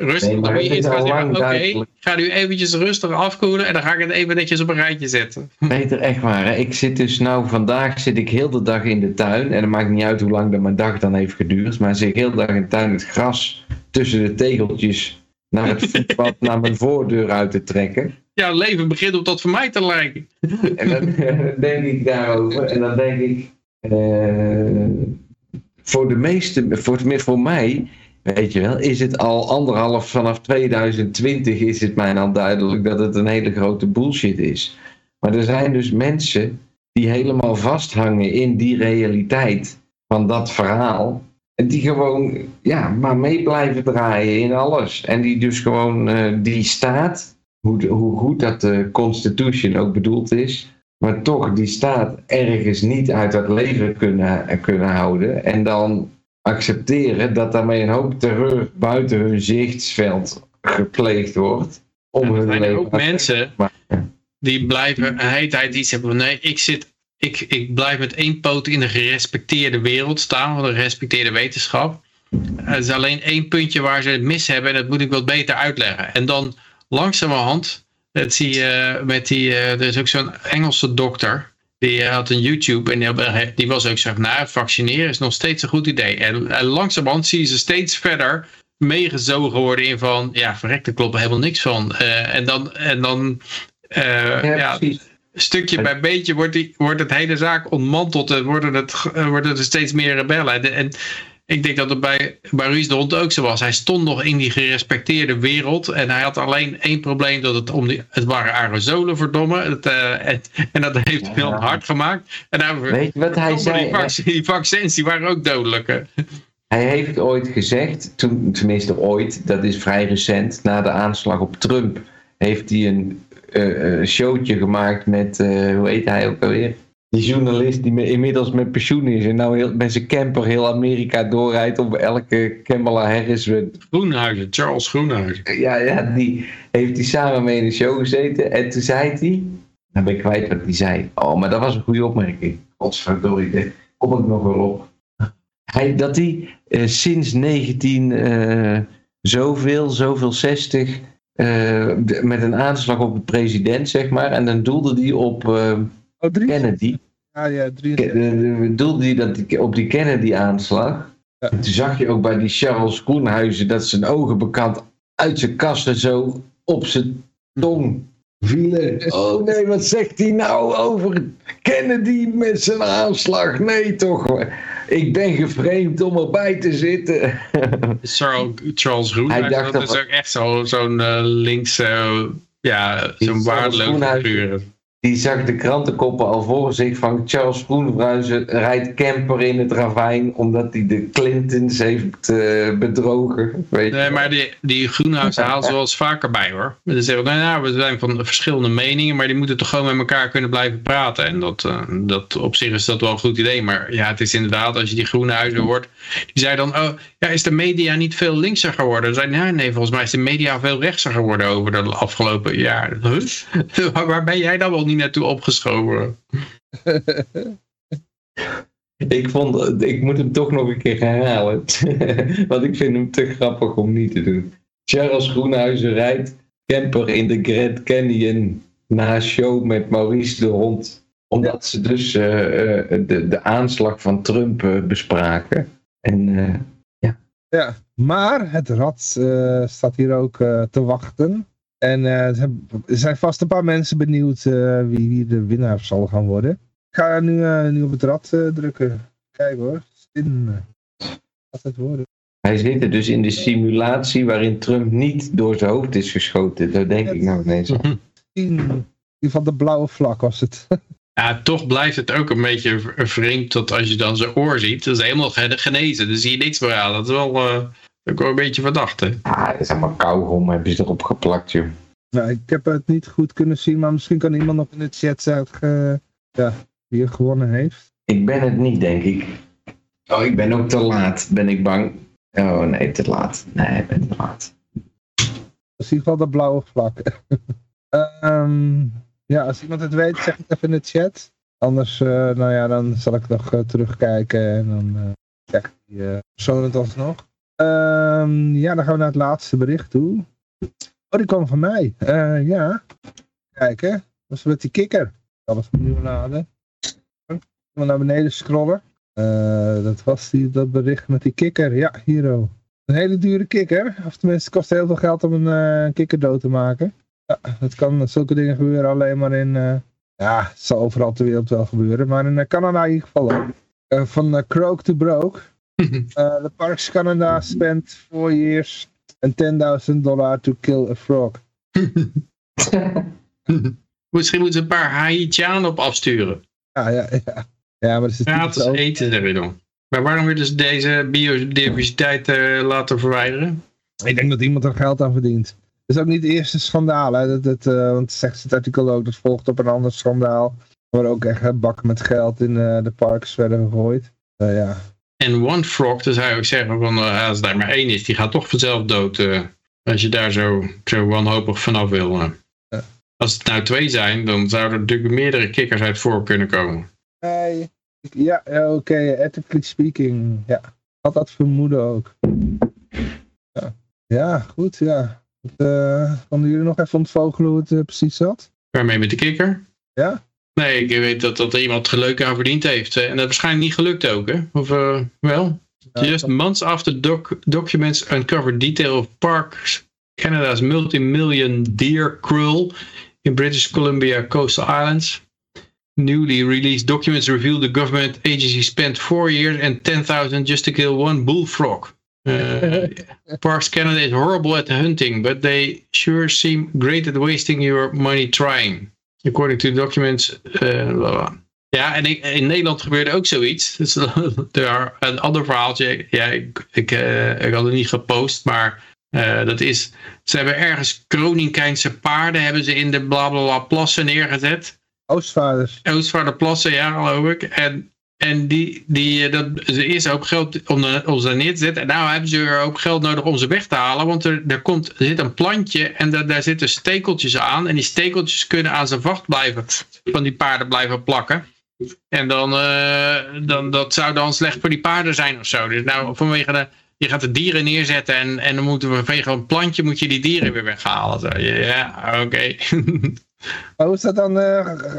rustig, Nee, maar zeggen, oké, ik ga nu eventjes rustig afkoelen en dan ga ik het even netjes op een rijtje zetten. Peter, echt waar. Hè? Ik zit dus nou, vandaag zit ik heel de dag in de tuin. En het maakt niet uit hoe lang dat mijn dag dan heeft geduurd. Maar zit ik heel de dag in de tuin het gras tussen de tegeltjes naar het voetpad, naar mijn voordeur uit te trekken. Ja, leven begint op dat van mij te lijken. En dan denk ik daarover. En dan denk ik. eh, voor de meeste, voor, voor mij, weet je wel, is het al anderhalf vanaf 2020 is het mij dan duidelijk dat het een hele grote bullshit is. Maar er zijn dus mensen die helemaal vasthangen in die realiteit van dat verhaal. En die gewoon, ja, maar mee blijven draaien in alles. En die dus gewoon eh, die staat, hoe, hoe goed dat de Constitution ook bedoeld is, maar toch die staat ergens niet uit dat leven kunnen, kunnen houden. En dan accepteren dat daarmee een hoop terreur buiten hun zichtsveld gepleegd wordt. Om Er zijn ook mensen die blijven een hele tijd iets hebben van, nee, ik zit... Ik, ik blijf met één poot in de gerespecteerde wereld staan, van de gerespecteerde wetenschap. Het is alleen één puntje waar ze het mis hebben en dat moet ik wat beter uitleggen. En dan langzamerhand, dat zie je met die, eh, er is ook zo'n Engelse dokter, die eh, had een YouTube en die, die was ook van, nou, vaccineren is nog steeds een goed idee. En, en langzamerhand zie je ze steeds verder meegezogen worden in van, ja, verrek, daar klopt helemaal niks van. Eh, en dan, en dan eh, Ja, stukje bij beetje wordt, die, wordt het hele zaak ontmanteld en worden, het, eh, worden er steeds meer rebellen. En, en ik denk dat het bij, bij Ruiz de Hond ook zo was. Hij stond nog in die gerespecteerde wereld en hij had alleen één probleem. Dat het, om die, het waren aerosolen, verdomme. Het, eh, en, en dat heeft hem heel Ja. hard gemaakt. En Weet je wat hij zei? Die, vac- die vaccins die waren ook dodelijk. hè. Hij heeft ooit gezegd, toen, tenminste ooit, dat is vrij recent, na de aanslag op Trump, heeft hij een eh, eh, showtje gemaakt met, hoe heet hij ook alweer? Die journalist die inmiddels met pensioen is en nou heel, met zijn camper heel Amerika doorrijdt om elke Kamala Harris. Groenhuizen, Charles Groenhuizen. Ja, ja, die heeft hij samen mee in de show gezeten en toen zei hij, dan ben ik kwijt wat hij zei. Oh, maar dat was een goede opmerking. Godverdorie, daar kom ik nog wel op. Hij, dat hij eh, sinds 19 eh, zoveel, zoveel 60 eh, met een aanslag op de president, zeg maar. En dan doelde hij op Oh, drie? Kennedy. Ja, ja, drie. Ke- eh, eh, doelde hij dat, die- op die Kennedy-aanslag. Ja. Toen zag je ook bij die Charles Groenhuizen dat zijn ogen bekant uit zijn kassen zo op zijn tong vielen. Oh nee, wat zegt hij nou over Kennedy met zijn aanslag? Nee toch, ik ben gevreemd om erbij te zitten. Charles, Charles Groenhuizen, dacht dat is dat- ook echt zo- zo'n eh, links, eh, ja, zo'n waardeloze figuur. Die zag de krantenkoppen al voor zich van Charles Groenhuizen rijdt camper in het ravijn omdat hij de Clintons heeft eh, bedrogen. Weet Nee, maar die, die Groenhuizen haalt ze wel eens vaker bij hoor. Ze zeggen, nou ja, we zijn van verschillende meningen, maar die moeten toch gewoon met elkaar kunnen blijven praten. En dat, eh, dat op zich is dat wel een goed idee. Maar ja, het is inderdaad, als je die Groenhuizen hoort, die zei dan, oh, ja, is de media niet veel linkser geworden? Zei, nee, nee, volgens mij is de media veel rechtser geworden over de afgelopen jaar. Huh? Waar ben jij dan wel niet naartoe opgeschoven? ik, vond, ik moet hem toch nog een keer herhalen. Want ik vind hem te grappig om niet te doen. Charles Groenhuizen rijdt camper in de Grand Canyon na een show met Maurice de Hond. Omdat ze dus eh, eh, de, de aanslag van Trump eh, bespraken. En eh, Ja, maar het rad eh, staat hier ook eh, te wachten. En eh, er zijn- vast een paar mensen benieuwd eh, wie, wie de winnaar zal gaan worden. Ik ga nu, eh, nu op het rad eh, drukken. Kijk hoor, Stin. eh, Wat het worden. hij zit er dus in de simulatie waarin Trump niet door zijn hoofd is geschoten. Dat denk ik nou ineens. Stin. Die van de blauwe vlak was het. Ja, toch blijft het ook een beetje vreemd dat als je dan zijn oor ziet, dat is helemaal ge- genezen. Dan zie je niks meer aan. Dat is wel, eh, ook wel een beetje verdacht, hè? Ah, dat is allemaal kauwgom hebben ze erop geplakt, joh. nou, ik heb het niet goed kunnen zien, maar misschien kan iemand nog in de chat zeggen ja, wie er gewonnen heeft. Ik ben het niet, denk ik. Oh, ik ben ook te laat, ben ik bang. Oh nee, te laat. Nee, ik ben te laat. Dat is in ieder geval de blauwe vlak. Ehm, ja, als iemand het weet, zeg het even in de chat. Anders, eh, nou ja, dan zal ik nog eh, terugkijken en dan eh krijgt die eh, persoon het alsnog. Ehm, ja, dan gaan we naar het laatste bericht toe. Oh, die kwam van mij. Eh, ja. Kijk hè, was met die kikker. Dat was opnieuw laden. We naar beneden scrollen. Eh, dat was die, dat bericht met die kikker. Ja, hiero. Een hele dure kikker. Of tenminste, het kost heel veel geld om een eh, kikker dood te maken. Ja, het kan, zulke dingen gebeuren alleen maar in... ja, het zal overal ter wereld wel gebeuren. Maar in Canada in ieder geval van croak to broke. Uh, the Parks Canada spent four years and 10.000 dollar to kill a frog. Misschien moeten ze een paar Haitianen op afsturen. Ja, ja, ja. Ja, maar Gratis ook- eten, zeg je dan. Maar waarom willen ze deze biodiversiteit eh, laten verwijderen? Ik denk dat iemand er geld aan verdient. Dat is ook niet het eerste schandaal. Hè? Dat, dat, eh, want zegt het artikel ook, dat volgt op een ander schandaal. Waar ook echt eh, bakken met geld in eh, de parks werden gegooid. Eh, ja. En one frog, dan zou ik zeggen, van, eh, als er maar één is, die gaat toch vanzelf dood. eh, als je daar zo, zo wanhopig vanaf wil. eh. Ja. Als het nou twee zijn, dan zouden er natuurlijk meerdere kikkers uit voor kunnen komen. Hey. Ja, oké, ethically speaking. Ja, had dat vermoeden ook. Ja, ja goed, ja. Konden jullie nog even ontvogelen hoe het precies zat? Waarmee met de kikker? Ja? Nee, ik weet dat, dat er iemand leuk aan verdiend heeft. eh, En dat waarschijnlijk niet gelukt ook, hè? Of eh, wel? Ja, Just months after doc documents uncovered detail of Parks Canada's multi-million deer krill in British Columbia coastal islands. Newly released documents reveal the government agency spent four years and 10,000 just to kill one bullfrog. Uh, Parks Canada is horrible at hunting, but they sure seem great at wasting your money trying. According to documents. Uh, bla bla. Ja, en ik, in Nederland gebeurde ook zoiets. Dus, daar, een ander verhaaltje. Ja, ik, ik, uh, ik had het niet gepost, maar uh, dat is. Ze hebben ergens Kroninkijnse paarden hebben ze in de blablabla plassen neergezet. Oostvaarders. Oostvaarderplassen, ja, geloof ik. En, en die, die, dat, er is ook geld om, de, om ze neer te zetten. En nou hebben ze er ook geld nodig om ze weg te halen. Want er, er, komt, er zit een plantje en da, daar zitten stekeltjes aan. En die stekeltjes kunnen aan zijn vacht blijven, van die paarden blijven plakken. En dan, uh, dan, dat zou dan slecht voor die paarden zijn of zo. Dus nou, vanwege de, je gaat de dieren neerzetten en, en dan moeten we vanwege een plantje moet je die dieren weer weghalen. Ja, oké. Hoe is dat dan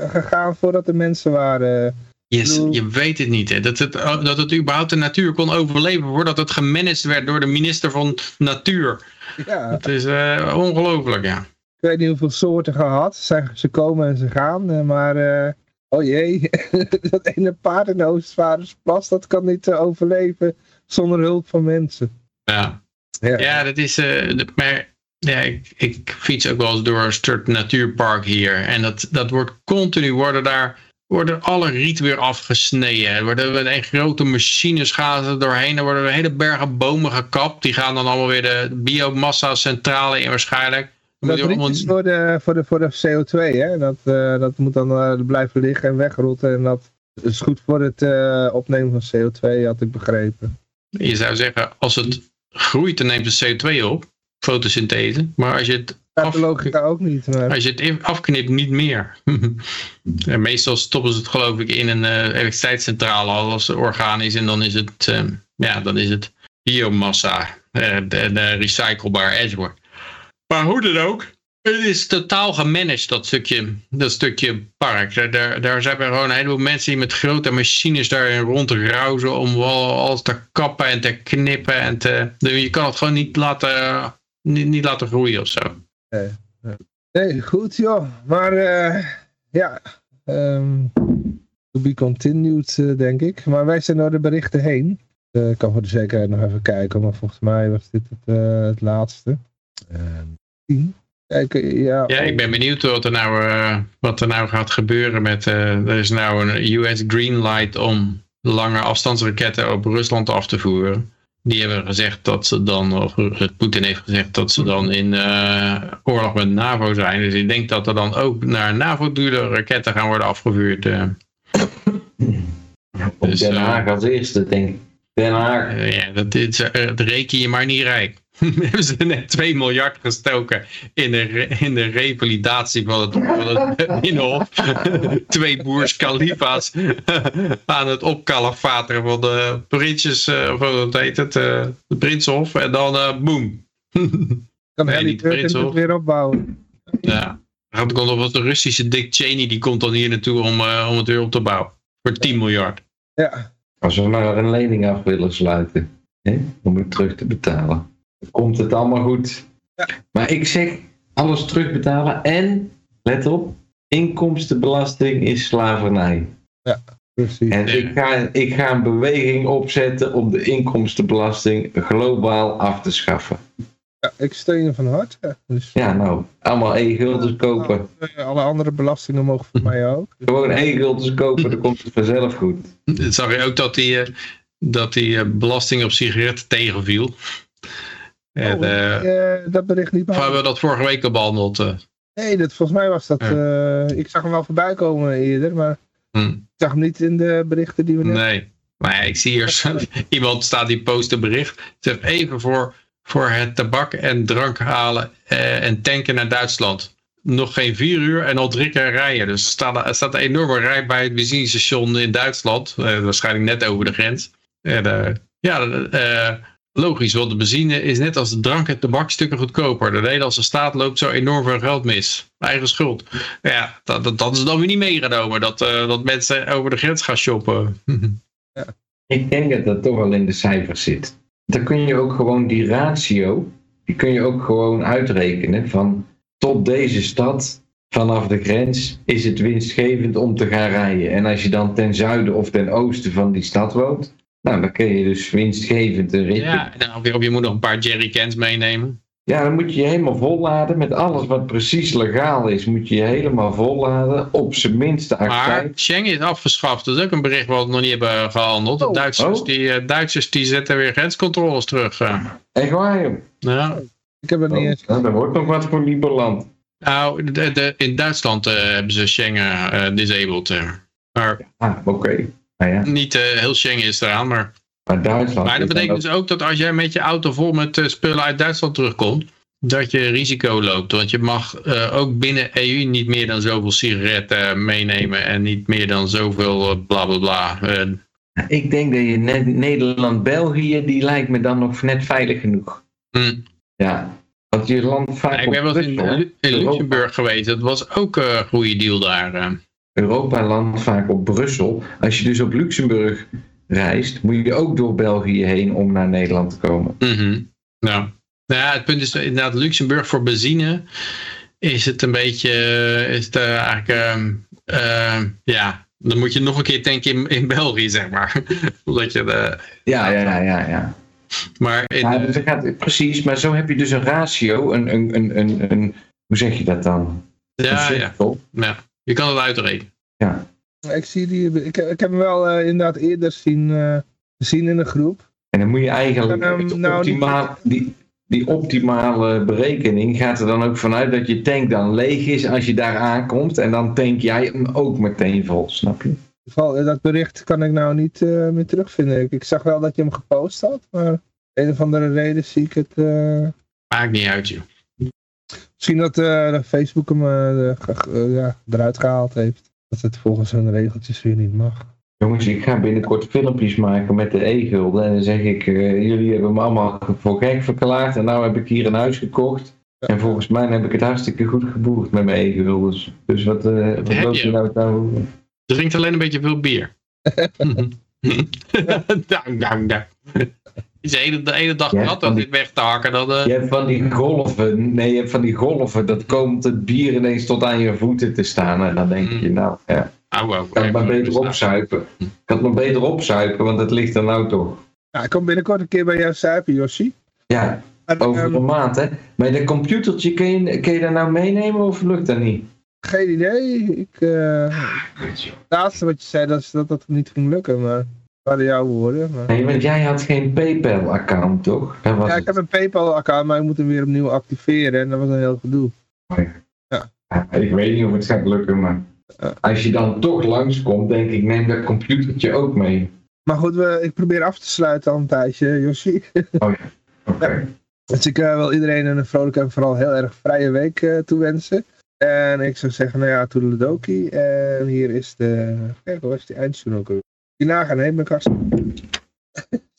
gegaan voordat er mensen waren? Yes, je weet het niet. Hè. Dat, het, dat het überhaupt de natuur kon overleven voordat het gemanaged werd door de minister van Natuur. Ja. Het is uh, ongelooflijk, ja. Ik weet niet hoeveel soorten gehad. Ze, ze komen en ze gaan, maar uh, oh jee, dat ene paard in de Oostvaardersplas, dat kan niet uh, overleven zonder hulp van mensen. Ja, ja. ja dat is, maar ja, ik, ik, fiets ook wel eens door een stuk natuurpark hier. En dat, dat wordt continu, worden daar worden alle riet weer afgesneden. Er worden er grote machines gaan er doorheen. Er worden hele bergen bomen gekapt. Die gaan dan allemaal weer de biomassa centrale in waarschijnlijk. Dat allemaal... is voor de, voor, de, voor de CO2, hè? Dat, uh, dat moet dan uh, blijven liggen en wegrotten. En dat is goed voor het uh, opnemen van CO2, had ik begrepen. Je zou zeggen, als het groeit, dan neemt het CO2 op. fotosynthese. Maar als je het, ook niet. Maar... als je het afknipt, niet meer. en meestal stoppen ze het geloof ik in een eh, elektriciteitscentrale als organisch. En dan is het, eh, ja, dan is het biomassa. de, de recyclebaar edgewood. Maar hoe dan ook. Het is totaal gemanaged, dat stukje, dat stukje park. Daar, daar, zijn er gewoon een heleboel mensen die met grote machines daarin rondrauzen om alles te kappen en te knippen. En te, je kan het gewoon niet laten, niet, niet laten groeien of zo. Nee, goed joh. Maar eh, ja, ehm to be continued eh, denk ik. Maar wij zijn door de berichten heen. Eh, ik kan voor de zekerheid nog even kijken, maar volgens mij was dit het, het laatste. Ehm, tien. Kijk, ja, Ja, ik ben benieuwd wat er nou, wat er nou gaat gebeuren met... er is nou een US green light om lange afstandsraketten op Rusland af te voeren. Die hebben gezegd dat ze dan, of Poetin heeft gezegd dat ze dan in eh, oorlog met NAVO zijn. Dus ik denk dat er dan ook naar NAVO-doelen raketten gaan worden afgevuurd. eh. Op Dus, Den eh, Haag als eerste, denk ik. Den Haag. Ja, dat, eh, dat reken je maar niet rijk. hebben ze net 2 miljard gestoken in de, in de revalidatie van het, van het Binnenhof. Twee boers kalifa's aan het opkalefateren van de prinsjes, eh, of wat heet het, eh, de Prinshof. En dan eh boom. kan nee, Harry niet het weer opbouwen. ja. Dan komt nog wat de Russische Dick Cheney, die komt dan hier naartoe om, eh, om het weer op te bouwen. Voor 10 miljard. Ja, Als we maar een lening af willen sluiten. Hè, om het terug te betalen. Komt het allemaal goed. Ja. Maar ik zeg alles terugbetalen. En, let op, inkomstenbelasting is slavernij. precies. En Ja. ik, ga, ik ga een beweging opzetten om de inkomstenbelasting globaal af te schaffen. Ja, ik steun je van harte. Dus, Ja, nou, allemaal e-guldens kopen. alle andere belastingen mogen voor mij ook. Gewoon e-guldens kopen, dan komt het vanzelf goed. Zag je ook dat die, eh, dat die eh, belasting op sigaretten tegenviel? En, Oh, eh, dat bericht niet of hebben we dat vorige week al behandeld? eh? Nee, dat, volgens mij was dat... eh, ik zag hem wel voorbij komen eerder, maar Hm. ik zag hem niet in de berichten die we net... Nee. Maar ja, ik zie hier iemand staat die post een bericht. Zegt even voor, voor het tabak en drank halen eh, en tanken naar Duitsland. Nog geen vier uur en al drie keer rijden. Dus er staat, er staat een enorme rij bij het benzinestation in Duitsland. Eh, waarschijnlijk net over de grens. En, ja, eh, logisch, want de benzine is net als de drank en tabak stukken goedkoper. De Nederlandse staat loopt zo enorm veel geld mis. Eigen schuld. Ja, dat, dat, dat is dan weer niet meegenomen. Dat, eh, dat mensen over de grens gaan shoppen. Ik denk dat dat toch wel in de cijfers zit. Dan kun je ook gewoon die ratio, die kun je ook gewoon uitrekenen van tot deze stad vanaf de grens is het winstgevend om te gaan rijden. En als je dan ten zuiden of ten oosten van die stad woont, nou dan kun je dus winstgevend een ritje. Ja, en dan weer op je moet nog een paar jerrycans meenemen. Ja, dan moet je je helemaal volladen met alles wat precies legaal is. Moet je je helemaal volladen op zijn minste Maar activiteit. Schengen is afgeschaft. Dat is ook een bericht wat we nog niet hebben gehandeld. De Oh. Duitsers, Oh. die, eh, Duitsers die zetten weer grenscontroles terug. eh. Echt waar, joh. Ja. Ik heb het niet Oh, eens... nou, dat wordt nog wat voor Lieberland. Nou, de, de, in Duitsland eh, hebben ze Schengen disabled. Maar Ah, oké. Nou ja, niet eh, heel Schengen is eraan. Maar, maar Duitsland... maar dat betekent dus ook dat als jij met je auto vol met eh, spullen uit Duitsland terugkomt, dat je risico loopt. Want je mag eh, ook binnen EU niet meer dan zoveel sigaretten meenemen en niet meer dan zoveel bla bla bla. Ik denk dat je Nederland-België, die lijkt me dan nog net veilig genoeg. hm. Ja, want je land vaak Ja, ik ben wel in, in. Luxemburg geweest. Dat was ook een goede deal daar. Europa landt vaak op Brussel. Als je dus op Luxemburg reist, moet je ook door België heen om naar Nederland te komen. Mhm. Nou. Nou ja, het punt is inderdaad Luxemburg voor benzine is het een beetje, eh, is het eh, eigenlijk, ehm, ehm, ja, dan moet je nog een keer tanken in, in België, zeg maar. Omdat je de, Ja, ja, ja, ja. ja. maar in, ja dus gaat, precies, maar zo heb je dus een ratio, een, een, een, een, hoe zeg je dat dan? ja, ja, je kan het uitrekenen. Ik, zie die, ik, ik heb hem wel eh, inderdaad eerder zien, eh, zien in een groep. En dan moet je eigenlijk nou, niet- optimaal, die, die optimale berekening gaat er dan ook vanuit dat je tank dan leeg is als je daar aankomt. En dan tank jij hem ook meteen vol, snap je? Eh, dat bericht kan ik nou niet eh, meer terugvinden. Ik, ik zag wel dat je hem gepost had, maar om een of andere reden zie ik het... eh, Maakt niet uit, joh. Misschien dat eh, Facebook hem eh, ge- ja, eruit gehaald heeft. Dat het volgens hun regeltjes weer niet mag. Jongens, ik ga binnenkort filmpjes maken met de e-gulden. En dan zeg ik, eh, jullie hebben me allemaal voor gek verklaard. En nou heb ik hier een huis gekocht. En volgens mij heb ik het hartstikke goed geboerd met mijn e-guldens. Dus wat, eh wat heb loopt je. je nou nou? Drinkt alleen een beetje veel bier. dank, dank, dank. Is de ene, de ene dag nat als die- dit weg te hakken, dan... eh, Je hebt van die golven. Nee, je hebt van die golven. Dat komt het bier ineens tot aan je voeten te staan. En dan denk je, nou ja, Au, au, ik kan het maar beter opzuipen. Ik kan het maar beter opzuipen, want het ligt er nou toch. Ja, ik kom binnenkort een keer bij jou zuipen, Yoshi. Ja, En, over ehm, een maand hè. Maar dat computertje, kun je, kun je dat nou meenemen of lukt dat niet? geen idee. Ik, eh, het laatste wat je zei, dat, is dat dat niet ging lukken. Maar dat waren jouw woorden. Maar... Nee, want jij had geen PayPal-account, toch? Ja, ik het. heb een PayPal-account, maar ik moet hem weer opnieuw activeren. En dat was een heel gedoe. Ja, ik weet niet of het gaat lukken, maar Ja. als je dan toch langskomt, denk ik, neem dat computertje ook mee. Maar goed, we, ik probeer af te sluiten al een tijdje, Yoshi. Oké. Dus ik eh, wil iedereen een vrolijke en vooral heel erg vrije week eh, toewensen. En ik zou zeggen, nou ja, toedeledoki. En hier is de... Kijk, waar is die eindtune ook alweer? Die nagaan, hè, mijn kast.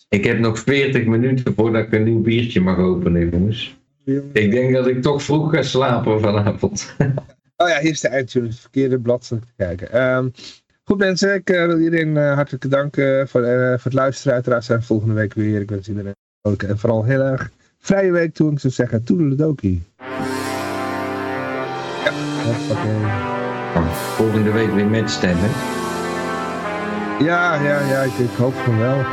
Ik heb nog 40 minuten voordat ik een nieuw biertje mag openen, jongens. Ik denk dat ik toch vroeg ga slapen vanavond. Oh ja, hier is de eindtune. Het verkeerde bladzijde te kijken. Ehm, goed mensen, ik eh, wil iedereen eh, hartelijk danken voor, eh, voor het luisteren. Uiteraard zijn we volgende week weer. Ik wens iedereen een en vooral heel erg vrije week toe. Ik zou zeggen, toedeledoki. Ja. Volgende week weer met stemmen. Ja, ja, ja, ik, ik hoop van wel.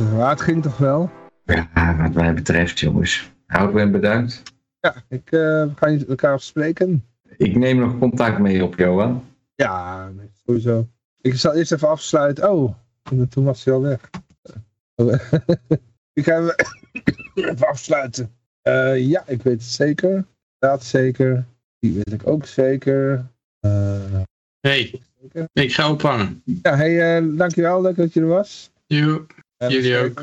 Eh, maar het ging toch wel? Ja, wat mij betreft, jongens. Houd en bedankt. Ja, ik eh, ga je elkaar afspreken. Ik neem nog contact mee op, Johan. Ja, sowieso. Ik zal eerst even afsluiten. Oh, en toen was hij al weg. Oh, ik ga even afsluiten. Eh, ja, ik weet het zeker. Dat zeker. Die weet ik ook zeker. Eh, hey, ik ga ophangen. ja, hey, eh, dankjewel. Leuk dat je er was. We Jullie ook,